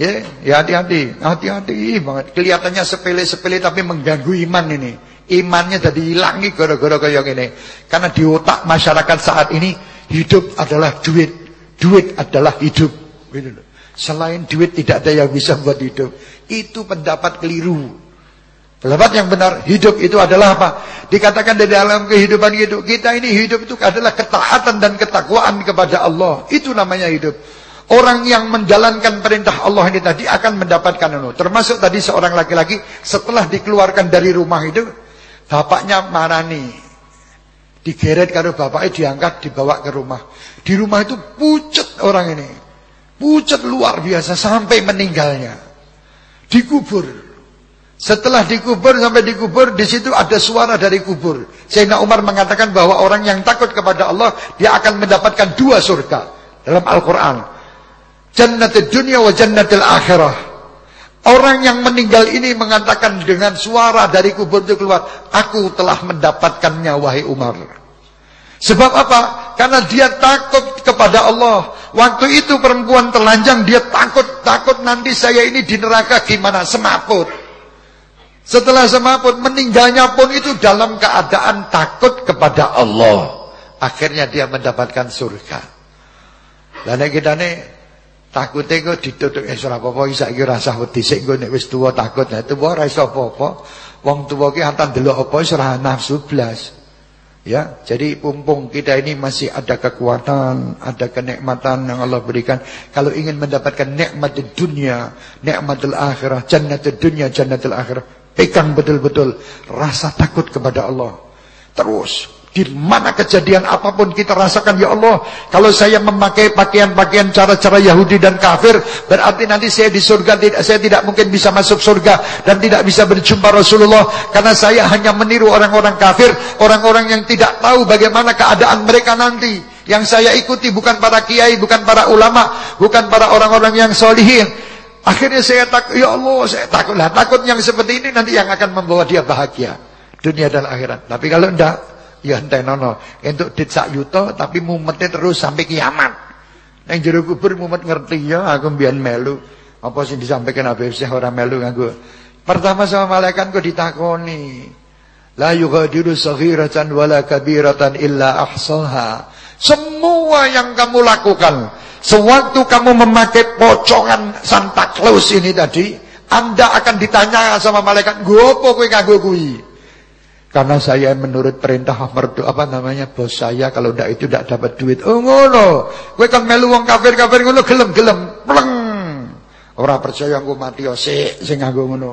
Ya, ya hati-hati, hati-hati banget. Kelihatannya sepele-sepele tapi mengganggu iman ini. Imannya jadi hilangi gara-gara kayak gini. Karena di otak masyarakat saat ini hidup adalah duit, duit adalah hidup. Gitu loh. Selain duit tidak ada yang bisa buat hidup. Itu pendapat keliru. Pendapat yang benar, hidup itu adalah apa? Dikatakan di dalam kehidupan hidup kita ini hidup itu adalah ketaatan dan ketakwaan kepada Allah. Itu namanya hidup. Orang yang menjalankan perintah Allah ini tadi akan mendapatkan itu. Termasuk tadi seorang laki-laki setelah dikeluarkan dari rumah itu, bapaknya marani. Digeret kalau bapaknya diangkat dibawa ke rumah. Di rumah itu pucat orang ini. Pucat luar biasa sampai meninggalnya. Dikubur. Setelah dikubur sampai dikubur di situ ada suara dari kubur. Sayyidina Umar mengatakan bahwa orang yang takut kepada Allah dia akan mendapatkan dua surga dalam Al-Qur'an. Jannatul dunia wa jannatul akhirah. Orang yang meninggal ini mengatakan dengan suara dari kubur itu keluar, aku telah mendapatkannya wahai Umar. Sebab apa? Karena dia takut kepada Allah. Waktu itu perempuan telanjang dia takut, takut nanti saya ini di neraka gimana? Semaput. Setelah semaput meninggalnya pun itu dalam keadaan takut kepada Allah. Akhirnya dia mendapatkan surga. Dan kita nih takutnya kok ditutup ya ora apa-apa iki saiki ora usah wedi sik nek wis tuwa takut. Nah tuwa ora iso apa-apa. Wong tuwa ki hantan delok apa ora nafsu blas. Ya, jadi pumpung kita ini masih ada kekuatan, ada kenikmatan yang Allah berikan. Kalau ingin mendapatkan nikmat di dunia, nikmat akhirah, jannatul dunia, jannatul akhirah, pegang betul-betul rasa takut kepada Allah. Terus di mana kejadian apa pun kita rasakan ya Allah Kalau saya memakai pakaian-pakaian cara-cara Yahudi dan kafir Berarti nanti saya di surga Saya tidak mungkin bisa masuk surga Dan tidak bisa berjumpa Rasulullah Karena saya hanya meniru orang-orang kafir Orang-orang yang tidak tahu bagaimana keadaan mereka nanti. Yang saya ikuti bukan para kiai Bukan para ulama Bukan para orang-orang yang solihin. Akhirnya saya takut Ya Allah saya takutlah Takut yang seperti ini nanti yang akan membawa dia bahagia. Dunia dan akhirat. Tapi kalau tidak Ya entenono. Entuk dit sak yuta tapi mumetnya terus sampai kiamat. Yang jero kubur mumet ngerti ya aku mbiyen melu. Apa sih disampaikan Habib Syekh ora melu nganggo. Pertama sama malaikat kok ditakoni. La yughadiru saghiratan wala kabiratan illa ahsaha. Semua yang kamu lakukan sewaktu kamu memakai pocongan Santa Claus ini tadi, Anda akan ditanya sama malaikat, "Gopo kowe nganggo kuwi?" Karena saya menurut perintah merdu apa namanya bos saya kalau ndak itu ndak dapat duit. Oh ngono. Kowe kan melu wong kafir-kafir ngono gelem-gelem pleng. Ora percaya engko mati yo sik sing nganggo ngono.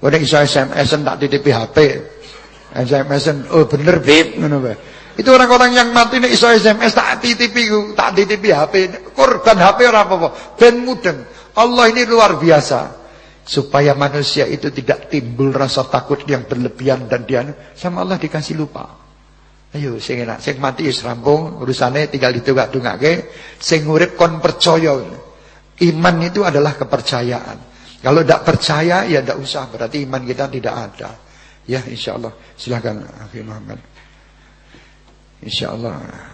Kowe nek iso SMS-en tak titipi HP. SMS-en oh bener bib ngono wae. Itu orang-orang yang mati nek iso SMS tak titipi tak titipi HP. Korban HP ora apa-apa. Ben mudeng. Allah ini luar biasa supaya manusia itu tidak timbul rasa takut yang berlebihan dan dia sama Allah dikasih lupa. Ayo sing enak, sing mati wis rampung, urusane tinggal ditungak-tungake, sing urip kon percaya. Iman itu adalah kepercayaan. Kalau tidak percaya ya tidak usah, berarti iman kita tidak ada. Ya insyaallah. Silakan Akhi Muhammad. Insyaallah.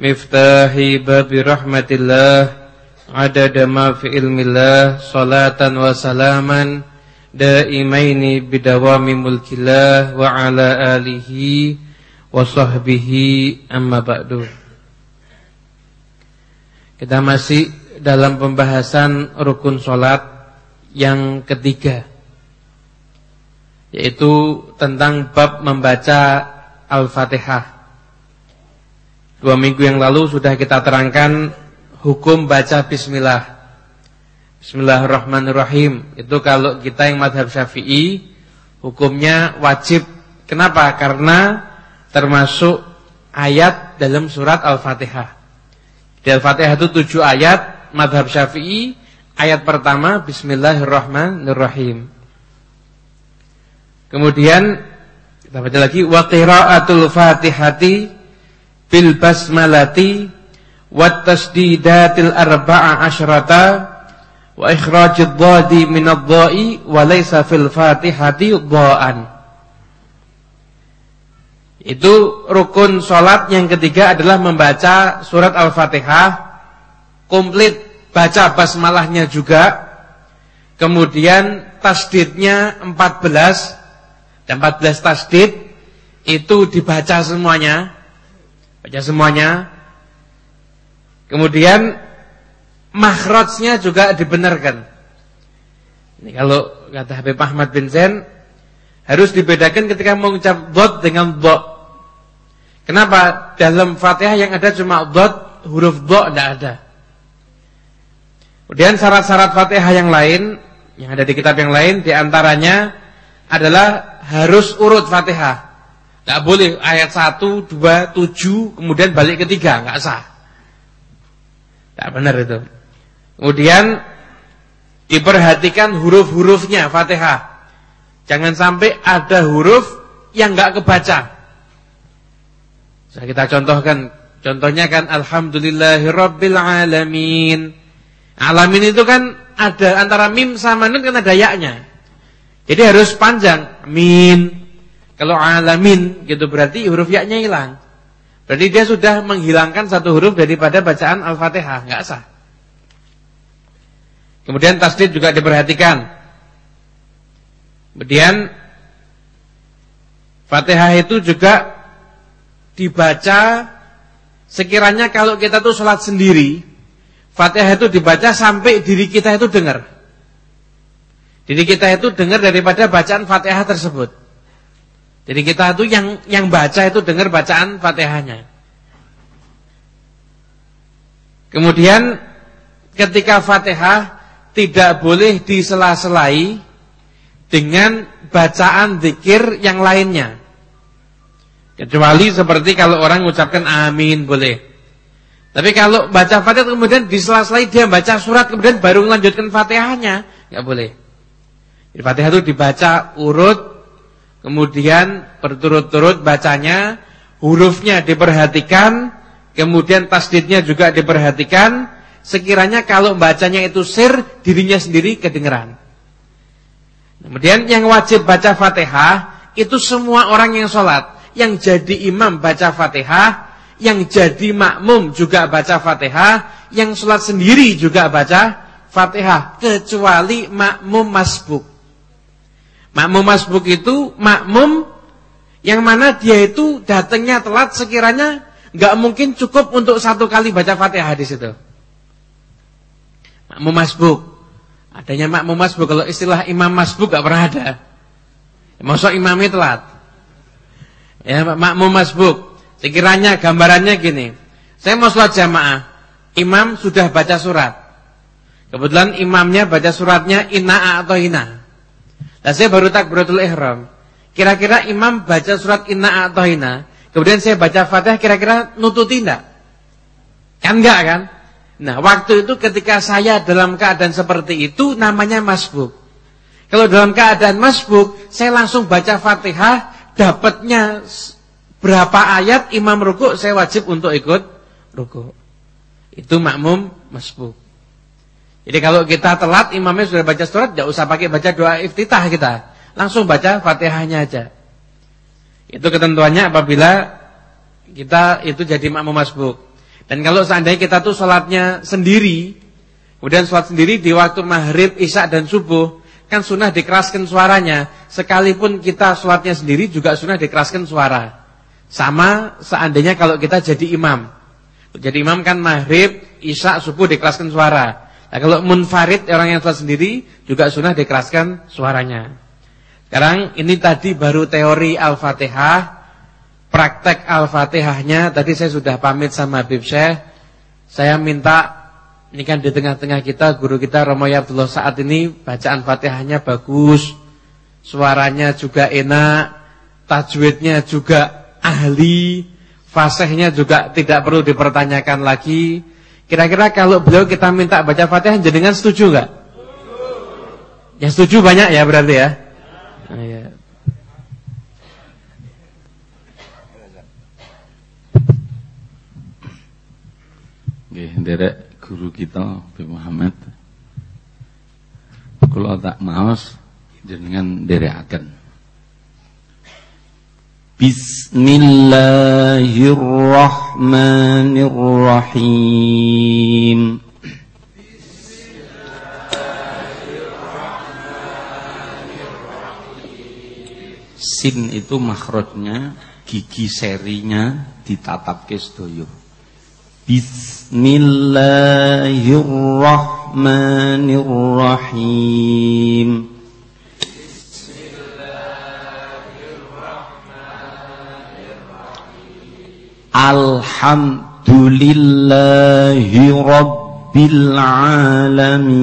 miftahi babi rahmatillah adada ma fi ilmillah salatan wa salaman daimaini bidawami mulkillah wa ala alihi wa sahbihi amma ba'du. Kita masih dalam pembahasan rukun solat yang ketiga yaitu tentang bab membaca Al-Fatihah Dua minggu yang lalu sudah kita terangkan hukum baca bismillah. Bismillahirrahmanirrahim. Itu kalau kita yang madhab syafi'i hukumnya wajib. Kenapa? Karena termasuk ayat dalam surat Al-Fatihah. Di Al-Fatihah itu tujuh ayat madhab syafi'i. Ayat pertama Bismillahirrahmanirrahim. Kemudian kita baca lagi wa qiraatul Fatihati bil basmalati wat tasdidatil arba'a asyrata wa ikhrajid dhadi min adh-dha'i wa laysa fil Fatihati dha'an. Itu rukun sholat yang ketiga adalah membaca surat Al-Fatihah komplit, baca basmalahnya juga. Kemudian tasdidnya 14 dan 14 tasdid itu dibaca semuanya. Baca semuanya. Kemudian makhrajnya juga dibenarkan. Ini kalau kata Habib Ahmad bin Zain harus dibedakan ketika mengucap dot dengan dot. Kenapa? Dalam Fatihah yang ada cuma dot, huruf dot tidak ada. Kemudian syarat-syarat Fatihah yang lain yang ada di kitab yang lain di antaranya adalah harus urut Fatihah. Tidak boleh ayat 1, 2, 7 kemudian balik ke 3, enggak sah. Tidak benar itu. Kemudian diperhatikan huruf-hurufnya Fatihah. Jangan sampai ada huruf yang enggak kebaca. Bisa kita contohkan. Contohnya kan alhamdulillahirabbil alamin. Alamin itu kan ada antara mim sama nun kan ada yaknya. Jadi harus panjang. Min. Kalau alamin gitu berarti huruf yaknya hilang. Berarti dia sudah menghilangkan satu huruf daripada bacaan Al-Fatihah, enggak sah. Kemudian tasdid juga diperhatikan. Kemudian Fatihah itu juga dibaca sekiranya kalau kita tuh sholat sendiri, Fatihah itu dibaca sampai diri kita itu dengar. Diri kita itu dengar daripada bacaan Fatihah tersebut. Jadi kita itu yang yang baca itu dengar bacaan Fatihahnya. Kemudian ketika Fatihah tidak boleh disela-selai dengan bacaan zikir yang lainnya. Kecuali seperti kalau orang mengucapkan amin boleh. Tapi kalau baca Fatihah kemudian disela-selai dia baca surat kemudian baru melanjutkan Fatihahnya, nggak boleh. Jadi Fatihah itu dibaca urut kemudian berturut-turut bacanya, hurufnya diperhatikan, kemudian tasdidnya juga diperhatikan, sekiranya kalau bacanya itu sir, dirinya sendiri kedengeran. Kemudian yang wajib baca Fatihah itu semua orang yang sholat, yang jadi imam baca Fatihah, yang jadi makmum juga baca Fatihah, yang sholat sendiri juga baca Fatihah, kecuali makmum masbuk. Makmum masbuk itu makmum yang mana dia itu datangnya telat sekiranya nggak mungkin cukup untuk satu kali baca Fatihah di situ. Makmum masbuk. Adanya makmum masbuk. Kalau istilah imam masbuk gak pernah ada. Masuk imamnya telat. Ya, makmum masbuk. Sekiranya gambarannya gini. Saya mau sholat jamaah. Imam sudah baca surat. Kebetulan imamnya baca suratnya inna atau ina. Dan saya baru takbiratul ihram. Kira-kira imam baca surat inna atau ina. Kemudian saya baca fatihah kira-kira nututi enggak? Kan enggak kan? Nah, waktu itu ketika saya dalam keadaan seperti itu namanya masbuk. Kalau dalam keadaan masbuk, saya langsung baca Fatihah, dapatnya berapa ayat imam ruku, saya wajib untuk ikut ruku. Itu makmum masbuk. Jadi kalau kita telat imamnya sudah baca surat, tidak usah pakai baca doa iftitah kita. Langsung baca Fatihahnya aja. Itu ketentuannya apabila kita itu jadi makmum masbuk. Dan kalau seandainya kita tuh sholatnya sendiri, kemudian sholat sendiri di waktu maghrib, isya dan subuh, kan sunnah dikeraskan suaranya. Sekalipun kita sholatnya sendiri juga sunnah dikeraskan suara. Sama seandainya kalau kita jadi imam. Jadi imam kan maghrib, isya, subuh dikeraskan suara. Nah, kalau munfarid orang yang sholat sendiri juga sunnah dikeraskan suaranya. Sekarang ini tadi baru teori Al-Fatihah praktek Al-Fatihahnya tadi saya sudah pamit sama Habib Syekh. Saya minta Ini kan di tengah-tengah kita guru kita Romoya Abdullah saat ini bacaan Fatihahnya bagus. Suaranya juga enak, tajwidnya juga ahli, fasihnya juga tidak perlu dipertanyakan lagi. Kira-kira kalau beliau kita minta baca Fatihah jenengan setuju enggak? Ya setuju banyak ya berarti ya. Nah, ya. Nggih, nderek guru kita Bi Muhammad kula tak maos jenengan nderekaken Bismillahirrahmanirrahim. Sin itu makhrajnya gigi serinya ditatapke sedaya. Bismillahirrahmanirrahim Alhamdulillahi Rabbil Alamin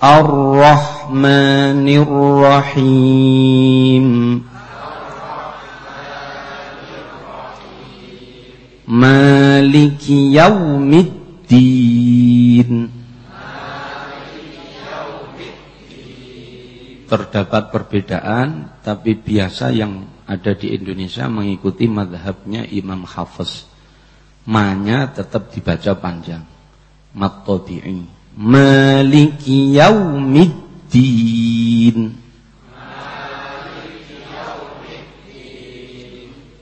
الرحمن الرحيم مالك يوم الدين Terdapat perbedaan Tapi biasa yang ada di Indonesia Mengikuti madhabnya Imam Hafiz. Manya tetap dibaca panjang. Mat Maliki yaumiddin.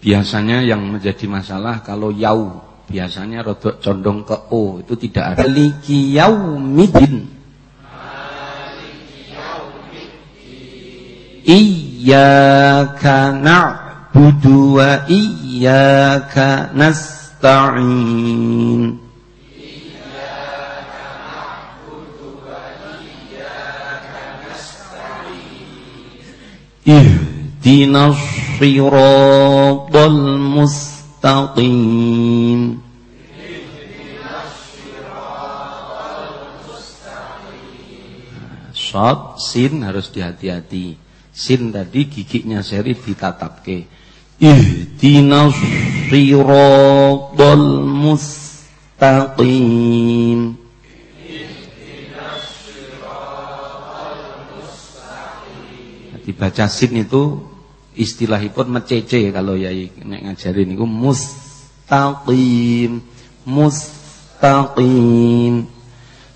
Biasanya yang menjadi masalah kalau yau. Biasanya rodok condong ke o. Itu tidak ada. Maliki yaumiddin. Iyyaka na'budu wa iyyaka nasta'in. اهدنا الصراط المستقيم Shot, sin harus dihati-hati. Sin tadi giginya seri ditatapke. Ihdinas siratal mustaqim. dibaca sin itu istilahipun mecece kalau ya nek ngajarin niku mustaqim mustaqim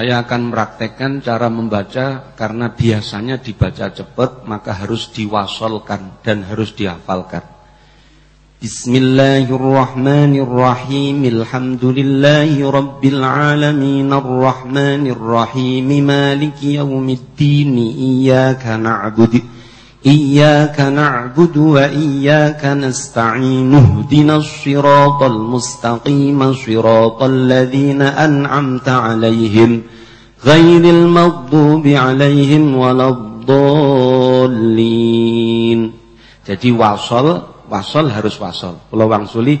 Saya akan praktekkan cara membaca karena biasanya dibaca cepat maka harus diwasolkan dan harus dihafalkan. Bismillahirrahmanirrahim. Alhamdulillahi rabbil alamin arrahmanirrahim maliki yaumiddin iyyaka na'budu إياك نعبد إياك نعبد وإياك نستعين اهدنا الصراط المستقيم صراط الذين أنعمت عليهم غير المغضوب عليهم ولا الضالين Jadi wasol wasol harus wasol. Kula wangsuli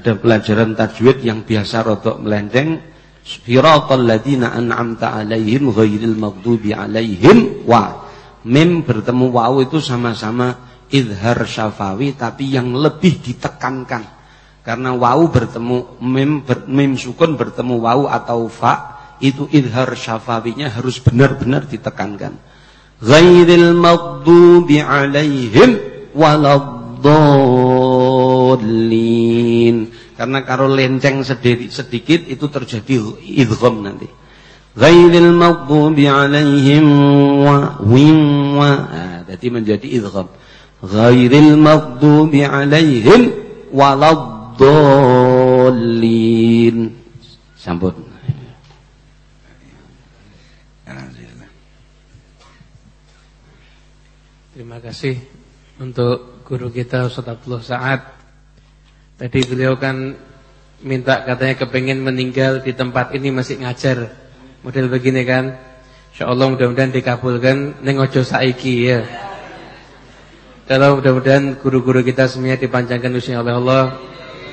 Ada pelajaran tajwid yang biasa rotok melenceng. Siratal ladina an'amta alaihim ghairil maghdubi alaihim wa Mim bertemu wawu itu sama-sama idhar syafawi tapi yang lebih ditekankan. Karena wawu bertemu mim ber, mim sukun bertemu wawu atau fa itu idhar syafawinya harus benar-benar ditekankan. Ghairil maghdubi alaihim waladdallin. Karena kalau lenceng sedikit itu terjadi idgham nanti. Ghairil maghdubi alaihim wa wim wa. Nah, jadi menjadi idgham. Ghairil maghdubi alaihim waladdallin. Sambut. Terima kasih untuk guru kita Ustaz Abdullah Sa'ad. Tadi beliau kan minta katanya kepengen meninggal di tempat ini masih ngajar. Model begini kan. Insyaallah mudah-mudahan dikabulkan ning aja saiki ya. Kalau mudah-mudahan guru-guru kita semuanya dipanjangkan usia oleh Allah.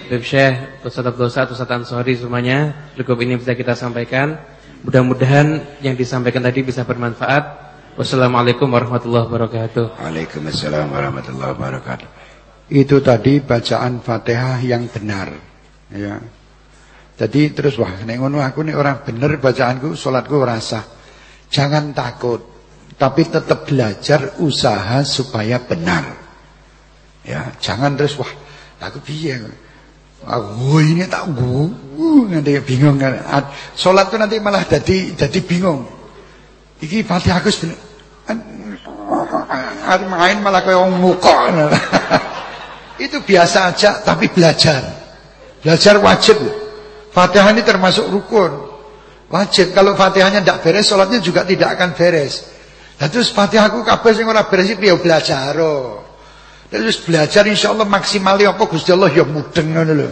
Habib Syekh, Ustaz Sa'ad, Ustaz Ansori semuanya. Cukup ini bisa kita sampaikan. Mudah-mudahan yang disampaikan tadi bisa bermanfaat. Wassalamualaikum warahmatullahi wabarakatuh. Waalaikumsalam warahmatullahi wabarakatuh. Itu tadi bacaan Fatihah yang benar. Ya. Jadi terus wah nek ngono aku nek orang bener bacaanku salatku rasa. Jangan takut, tapi tetap belajar usaha supaya benar. Ya, jangan terus wah aku piye. Oh ini tak gua nanti bingung kan. Salat nanti malah jadi jadi bingung. Iki Fatihah aku Hari main malah kayak muka. Itu biasa aja tapi belajar. Belajar wajib. Fatihah ini termasuk rukun. Wajib. Kalau Fatihahnya tidak beres, sholatnya juga tidak akan beres. Dan terus Fatihahku kabeh sing ora beres ya belajar. Terus belajar insyaallah maksimal apa Gusti Allah ya mudeng ngono lho.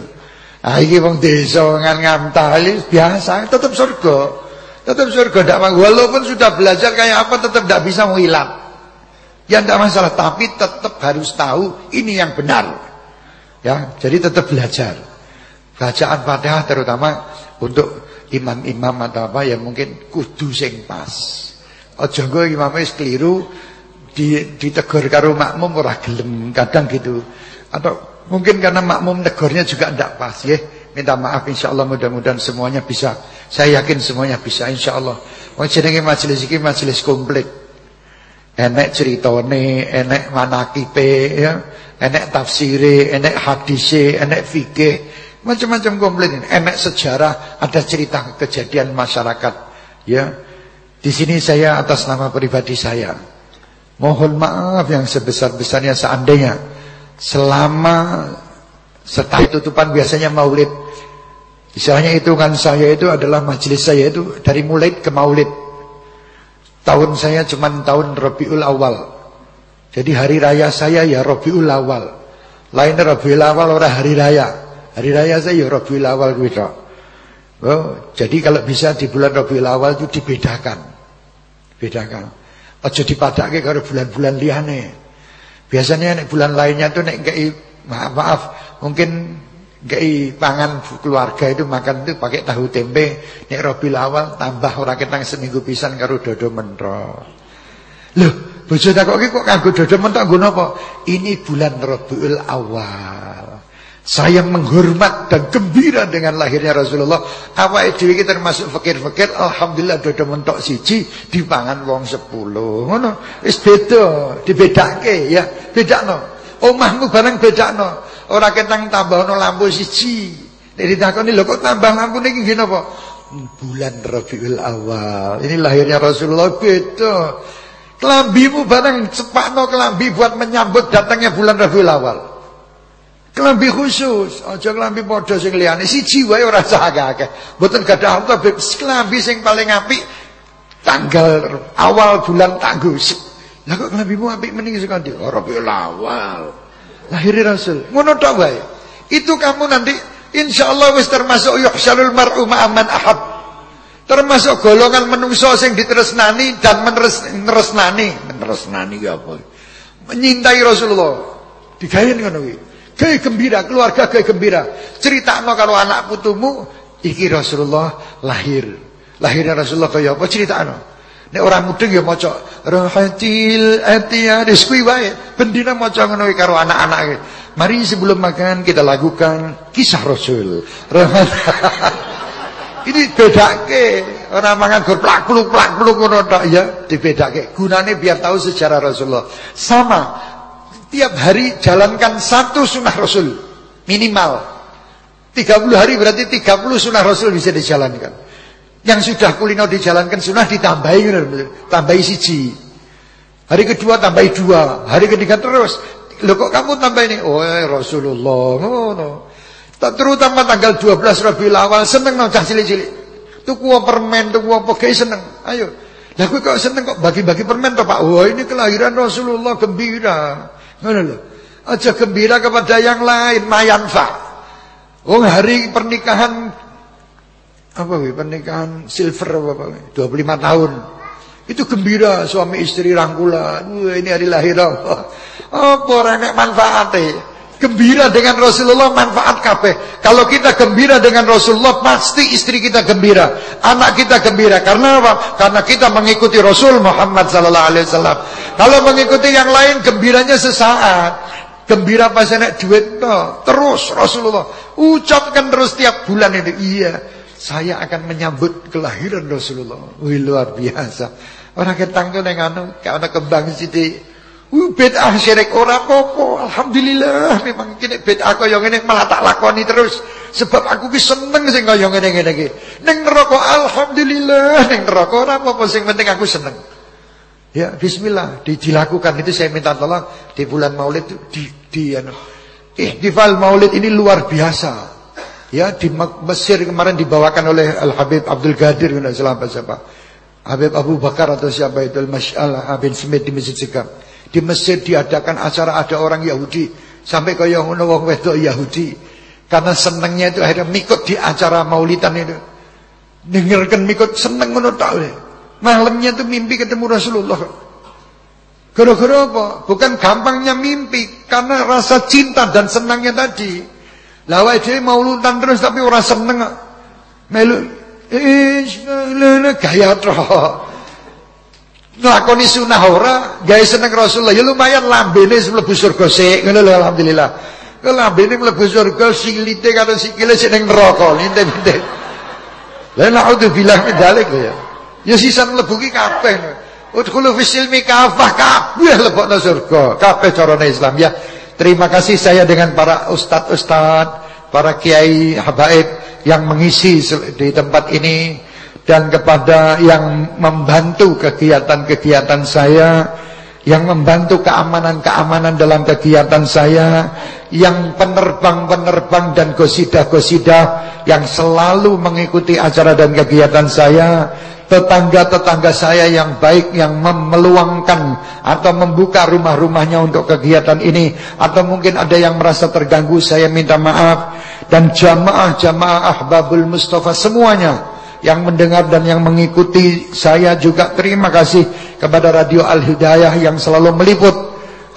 Ah iki wong desa ngan ngantah biasa tetap surga. Tetap surga tidak walaupun sudah belajar kayak apa tetap tidak bisa menghilang. Ya tidak masalah, tapi tetap harus tahu ini yang benar. Ya, jadi tetap belajar. Bacaan Fatihah terutama untuk imam-imam atau apa yang mungkin kudu sing pas. Aja engko imame keliru di ditegur karo makmum ora gelem, kadang gitu. Atau mungkin karena makmum negornya juga tidak pas ya. Minta maaf insyaallah mudah-mudahan semuanya bisa. Saya yakin semuanya bisa insyaallah. Wong jenenge majelis iki majelis komplit enek ceritane, enek manakipe ya, enek tafsire, enek hadise, enek fikih, macam-macam komplit ini. Enek sejarah, ada cerita kejadian masyarakat ya. Di sini saya atas nama pribadi saya. Mohon maaf yang sebesar-besarnya seandainya. Selama setelah tutupan biasanya maulid. Istilahnya hitungan saya itu adalah majelis saya itu dari mulid ke maulid Tahun saya cuma tahun Rabiul Awal. Jadi hari raya saya ya Rabiul Awal. Lain Rabiul Awal orang hari raya. Hari raya saya ya Rabiul Awal gitu. Oh, jadi kalau bisa di bulan Rabiul Awal itu dibedakan. Bedakan. Aja dipadake karo bulan-bulan liane. Biasanya nek bulan lainnya tuh nek maaf maaf mungkin Gai pangan keluarga itu makan itu pakai tahu tempe. Nek Robil awal tambah orang ketang seminggu pisan karo dodo mentro. Loh, bojo takoke kok kanggo dodo mentro nggo napa? Ini bulan Rabiul Awal. Saya menghormat dan gembira dengan lahirnya Rasulullah. Apa itu kita termasuk fakir-fakir. Alhamdulillah dodo mentok siji dipangan wong sepuluh. Ngono, wis beda, dibedake ya. Bedakno. Omahmu bareng bedakno. Ora ketang tambahno lampu siji. Nek ditakoni lho kok tambah lampu niki nggih napa? Bulan Rabiul Awal. Ini lahirnya Rasulullah beda. Kelambimu barang sepakno kelambi buat menyambut datangnya bulan Rabiul Awal. Kelambi khusus, aja kelambi padha sing liyane. Siji wae ora sah akeh. Mboten gadah apa kelambi sing paling apik tanggal awal bulan tangguh. Lah kok kelambimu apik mending sing ndi? Rabiul Awal. Lahiri Rasul. Ngono tok wae. Itu kamu nanti insyaallah wis termasuk yuhsyalul mar'u ma'aman ahab. Termasuk golongan menungso sing ditresnani dan menresnani, menresnani ya apa? Menyintai Rasulullah. Digawe ngono kuwi. Gawe gembira, keluarga gawe gembira. Critakno kalau anak putumu iki Rasulullah lahir. Lahirnya Rasulullah kaya apa critakno? Nek orang mudeng ya maca rahatil atiyadis kuwi wae. Bendina maca ngono karo anak-anak. Mari sebelum makan kita lakukan kisah Rasul. Rahat. Ini bedake. Orang mangan gur plak pluk plak pluk ngono tok ya dibedake. Gunane biar tahu sejarah Rasulullah. Sama. Tiap hari jalankan satu sunnah Rasul minimal. 30 hari berarti 30 sunnah Rasul bisa dijalankan. Yang sudah kulino dijalankan sunnah ditambahi tambahi siji. Hari kedua tambahi dua, hari ketiga terus. Loh kok kamu tambah ini? Oh eh, Rasulullah ngono. Tak terutama tanggal 12 Rabiul Awal seneng nang cah cilik-cilik. Tuku permen, tuku apa gawe seneng. Ayo. Lah kowe kok seneng kok bagi-bagi permen toh Pak? Wah, ini kelahiran Rasulullah gembira. Ngono lho. Aja gembira kepada yang lain, mayanfa. Oh hari pernikahan apa wih, pernikahan silver apa apa 25 tahun. Itu gembira suami istri rangkulan. Wah, ini hari lahir apa? Apa renek manfaatnya? Gembira dengan Rasulullah manfaat kabeh. Kalau kita gembira dengan Rasulullah pasti istri kita gembira, anak kita gembira. Karena apa? Karena kita mengikuti Rasul Muhammad sallallahu alaihi wasallam. Kalau mengikuti yang lain gembiranya sesaat. Gembira pas enak duit no. Terus Rasulullah ucapkan terus tiap bulan ini. Iya saya akan menyambut kelahiran Rasulullah. Wih luar biasa. Orang ketang tuh neng anu, karena kembang sithik. Wih bid'ah syirik ora apa-apa. Alhamdulillah memang kene bid'ah kaya ngene malah tak lakoni terus. Sebab aku ki seneng sing kaya ngene-ngene iki. Ning neraka alhamdulillah, ning neraka ora apa-apa penting aku seneng. Ya, bismillah, di, dilakukan itu saya minta tolong di bulan Maulid di di anu. Ihtifal Maulid ini luar biasa. Ya di Mesir kemarin dibawakan oleh Al Habib Abdul Ghadir tidak salah siapa. Habib Abu Bakar atau siapa itu Al Masyalah Abin Smith di Masjid Sikap. Di Mesir diadakan acara ada orang Yahudi sampai kaya ngono wong wedok Yahudi. Karena senengnya itu akhirnya mikut di acara Maulidan itu. Dengarkan mikut seneng ngono tak Malamnya itu mimpi ketemu Rasulullah. Gara-gara apa? Bukan gampangnya mimpi, karena rasa cinta dan senangnya tadi. Lah awake dhewe mauludan terus tapi ora seneng kok. Melu lele gaya tro. Nglakoni sunah ora, gawe seneng Rasulullah. Ya lumayan lambene mlebu surga sik, ngono lho alhamdulillah. Ke lambene mlebu surga silite karo sikile sik ning neraka, linte-linte. Lah naudzubillah min dzalik ya. Ya sisa mlebu ki kabeh. Udkhulu fi silmi kafah kabeh lebokno surga. Kabeh carane Islam ya. Terima kasih saya dengan para ustadz-ustadz, para kiai habaib yang mengisi di tempat ini dan kepada yang membantu kegiatan-kegiatan saya, yang membantu keamanan-keamanan dalam kegiatan saya, yang penerbang-penerbang dan gosidah-gosidah yang selalu mengikuti acara dan kegiatan saya, tetangga-tetangga saya yang baik yang meluangkan atau membuka rumah-rumahnya untuk kegiatan ini. Atau mungkin ada yang merasa terganggu saya minta maaf. Dan jamaah-jamaah ahbabul mustafa semuanya yang mendengar dan yang mengikuti saya juga terima kasih kepada Radio Al Hidayah yang selalu meliput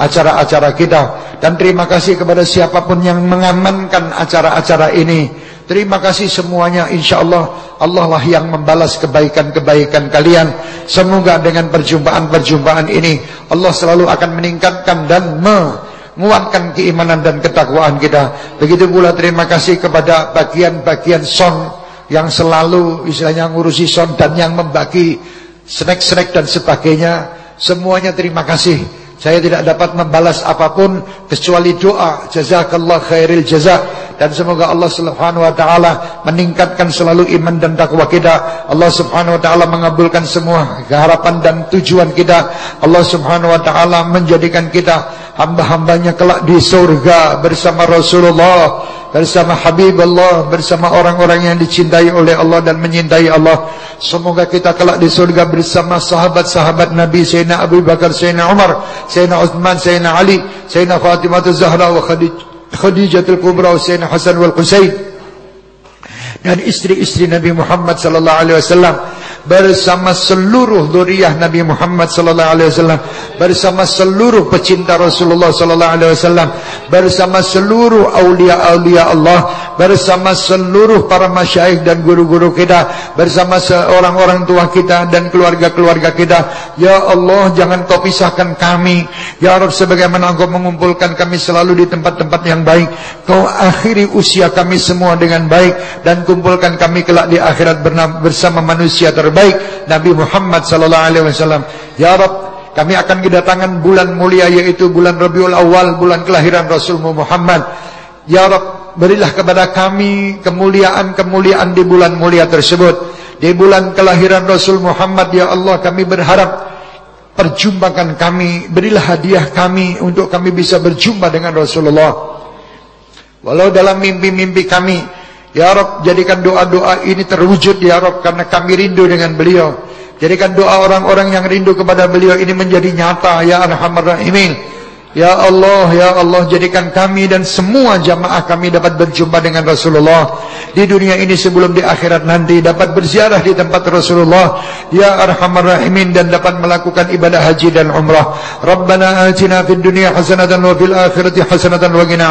acara-acara kita. Dan terima kasih kepada siapa pun yang mengamankan acara-acara ini Terima kasih semuanya insyaallah Allah lah yang membalas kebaikan-kebaikan kalian. Semoga dengan perjumpaan-perjumpaan ini Allah selalu akan meningkatkan dan menguatkan keimanan dan ketakwaan kita. Begitu pula terima kasih kepada bagian-bagian son yang selalu istilahnya ngurusi son dan yang membagi snack-snack dan sebagainya. Semuanya terima kasih. Saya tidak dapat membalas apa pun kecuali doa. Jazakallah khairil jazak dan semoga Allah Subhanahu wa taala meningkatkan selalu iman dan takwa kita. Allah Subhanahu wa taala mengabulkan semua harapan dan tujuan kita. Allah Subhanahu wa taala menjadikan kita hamba-hambanya kelak di surga bersama Rasulullah, bersama Habibullah, bersama orang-orang yang dicintai oleh Allah dan menyintai Allah. Semoga kita kelak di surga bersama sahabat-sahabat Nabi Sayyidina Abu Bakar, Sayyidina Umar, Sayyidina Uthman, Sayyidina Ali, Sayyidina Fatimah Zahra wa Khadijah Khadijatul Kubra Husain Hasan wal Husain dan istri-istri Nabi Muhammad sallallahu alaihi wasallam bersama seluruh zuriyah Nabi Muhammad sallallahu alaihi wasallam bersama seluruh pecinta Rasulullah sallallahu alaihi wasallam bersama seluruh aulia-aulia Allah bersama seluruh para masyayikh dan guru-guru kita bersama seorang-orang tua kita dan keluarga-keluarga kita. Ya Allah jangan kau pisahkan kami. Ya Rabb sebagaimana engkau mengumpulkan kami selalu di tempat-tempat yang baik kau akhiri usia kami semua dengan baik dan kumpulkan kami kelak di akhirat bersama manusia terbaik Nabi Muhammad sallallahu alaihi wasallam ya Rabb kami akan kedatangan bulan mulia yaitu bulan Rabiul Awal bulan kelahiran Rasul Muhammad. Ya Rabb berilah kepada kami kemuliaan-kemuliaan di bulan mulia tersebut. Di bulan kelahiran Rasul Muhammad ya Allah kami berharap perjumpakan kami berilah hadiah kami untuk kami bisa berjumpa dengan Rasulullah. Walau dalam mimpi-mimpi kami Ya Rob jadikan doa-doa ini terwujud Ya Rob karena kami rindu dengan beliau. Jadikan doa orang-orang yang rindu kepada beliau ini menjadi nyata Ya Arhamar Rahimin Ya Allah, Ya Allah jadikan kami dan semua jamaah kami dapat berjumpa dengan Rasulullah. Di dunia ini sebelum di akhirat nanti Dapat berziarah di tempat Rasulullah. Ya Arhamar Rahimin dan dapat melakukan ibadah haji dan umrah. Rabbana atina fid dunia hasanatan wa fil akhirati hasanatan wa gina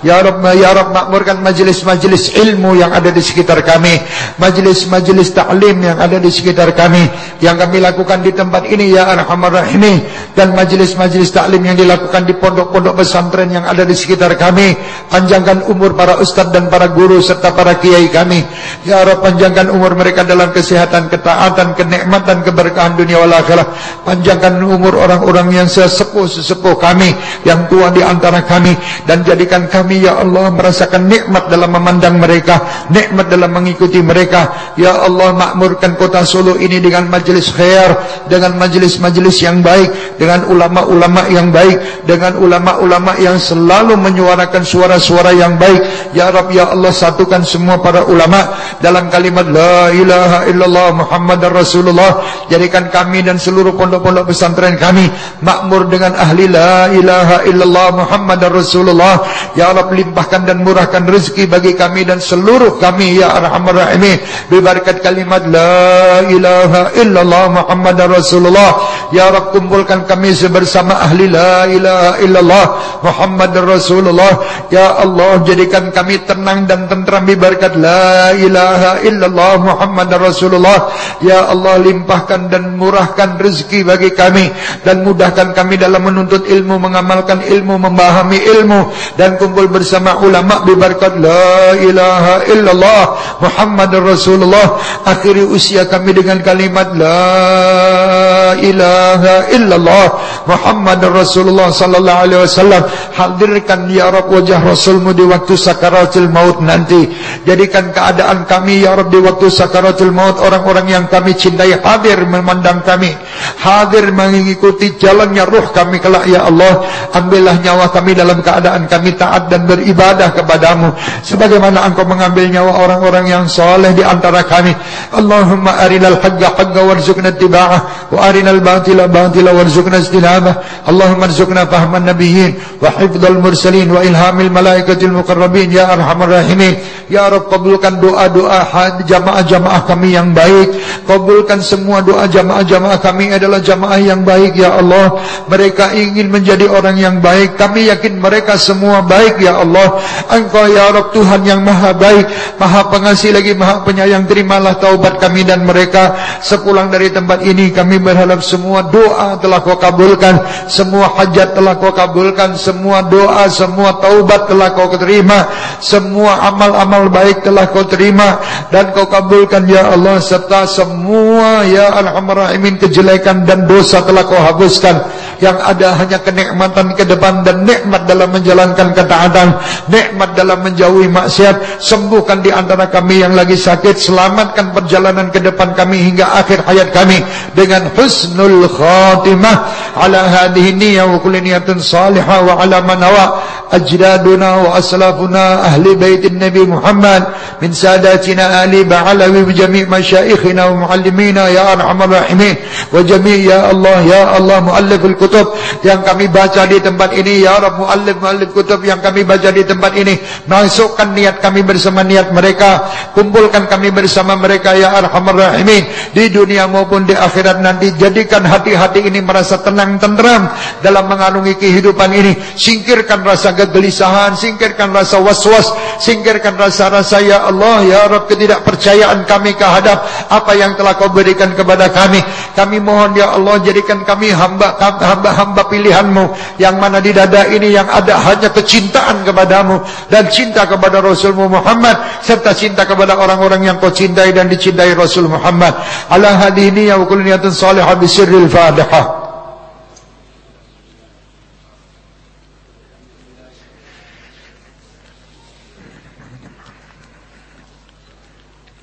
Ya Rabb, Ya Rabb makmurkan majlis-majlis ilmu yang ada di sekitar kami. Majlis-majlis ta'lim yang ada di sekitar kami. Yang kami lakukan di tempat ini Ya Arhamar Rahimin Dan majlis-majlis ta'lim yang dilakukan di pondok-pondok pesantren yang ada di sekitar kami. Panjangkan umur para ustaz dan para guru serta para kiai kami. Ya Allah panjangkan umur mereka dalam kesehatan ketaatan kenikmatan keberkahan dunia wal akhirah. Panjangkan umur orang-orang yang sesepuh-sesepuh kami yang tua di antara kami. Dan jadikan kami ya Allah merasakan nikmat dalam memandang mereka nikmat dalam mengikuti mereka. Ya Allah makmurkan kota Solo ini dengan majelis khair dengan majelis-majelis yang baik dengan ulama-ulama yang baik baik dengan ulama-ulama yang selalu menyuarakan suara-suara yang baik. Ya rab ya Allah satukan semua para ulama dalam kalimat la ilaha illallah muhammadar rasulullah. Jadikan kami dan seluruh pondok-pondok pesantren kami makmur dengan ahli la ilaha illallah muhammadar rasulullah. Ya rab limpahkan dan murahkan rezeki bagi kami dan seluruh kami ya arhamar rahimin. Berkat kalimat la ilaha illallah muhammadar rasulullah. Ya rab kumpulkan kami bersama ahli la ilaha illallah Muhammad Rasulullah. Ya Allah jadikan kami tenang dan tentram berkat La ilaha illallah Muhammad Rasulullah. Ya Allah limpahkan dan murahkan rezeki bagi kami Dan mudahkan kami dalam menuntut ilmu Mengamalkan ilmu, memahami ilmu Dan kumpul bersama ulama berkat La ilaha illallah Muhammad Rasulullah. Akhiri usia kami dengan kalimat La ilaha illallah Muhammad Rasulullah Rasulullah sallallahu alaihi wasallam hadirkan ya Rabb wajah Rasulmu di waktu sakaratul maut nanti. Jadikan keadaan kami ya Rabb di waktu sakaratul maut. Orang-orang yang kami cintai hadir memandang kami. Hadir mengikuti jalannya ruh kami kelak ya Allah. Ambillah nyawa kami dalam keadaan kami taat dan beribadah kepadamu. Sebagaimana engkau mengambil nyawa orang-orang yang soleh di antara kami. Allahumma arinal haqqa haqqa warzuqna ittiba'ah wa arinal batila batila warzuqna istinabah Allahumma nabiyyin wa hifdzal mursalin wa ilhamil malaikatil muqarrabin ya arhamar rahimin ya rab kabulkan doa-doa jamaah-jamaah kami yang baik. Kabulkan semua doa jamaah-jamaah kami adalah jamaah yang baik ya Allah. Mereka ingin menjadi orang yang baik. Kami yakin mereka semua baik ya Allah. Engkau ya rab Tuhan yang maha baik maha pengasih lagi maha penyayang. Terimalah taubat kami dan mereka. Sepulang dari tempat ini kami berharap semua doa telah kau kabulkan. Semua hajat hajat telah kau kabulkan semua doa semua taubat telah kau terima semua amal-amal baik telah kau terima dan kau kabulkan ya Allah serta semua ya Alhamdulillah kejelekan dan dosa telah kau hapuskan yang ada hanya kenikmatan ke depan dan nikmat dalam menjalankan ketaatan nikmat dalam menjauhi maksiat sembuhkan di antara kami yang lagi sakit selamatkan perjalanan ke depan kami hingga akhir hayat kami dengan husnul khatimah ala hadhihi niyyah كل نية صالحة وعلى من نوى أجدادنا وأسلافنا أهل بيت النبي محمد من ساداتنا آل بعلوي وجميع مشايخنا ومعلمينا يا أرحم الراحمين وجميع يا الله يا الله مؤلف الكتب Kutub yang kami baca di tempat ini. Ya Rabb muallif muallif kutub yang kami baca di tempat ini. Masukkan niat kami bersama niat mereka. Kumpulkan kami bersama mereka ya arhamar rahimin. Di dunia maupun di akhirat nanti jadikan hati-hati ini merasa tenang tenteram dalam mengarungi kehidupan ini. Singkirkan rasa kegelisahan singkirkan rasa was-was singkirkan rasa-rasa ya Allah ya Rabb ketidakpercayaan kami kehadap apa yang telah kau berikan kepada kami. Kami mohon ya Allah jadikan kami hamba hamba-hamba pilihanmu. Yang mana di dada ini yang ada hanya kecintaan kepadamu. Dan cinta kepada Rasulmu Muhammad. Serta cinta kepada orang-orang yang kau cintai dan dicintai Rasul Muhammad. Ala hadini ya kulli niyatin salihah bisirril fatihah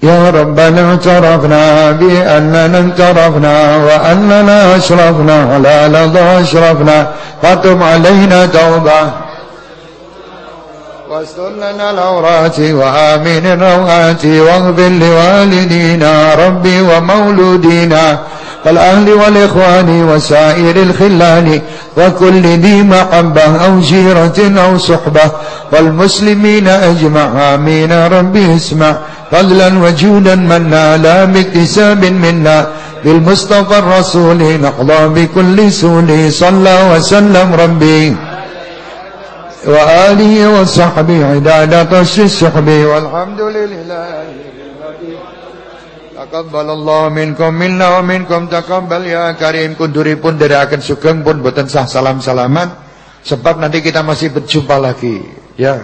يا ربنا اعترفنا بأننا انترفنا وأننا أشرفنا على لظى أشرفنا. فتم علينا توبة. واستر لنا العورات وآمن الروعات واغفر لوالدينا ربي ومولودينا. والأهل والإخوان وسائر الخلان وكل ذي محبة أو جيرة أو صحبة والمسلمين أجمع آمين ربي اسمع. فضلا وجودا منا لا باكتساب منا بالمصطفى الرسول نقضى بكل سول صلى وسلم ربي وآله وصحبه عداد طش السحب والحمد لله Taqabbalallahu minkum minna wa minkum taqabbal ya karim. Kunduri pun dari akan sugeng pun boten sah salam-salaman. Sebab nanti kita masih berjumpa lagi ya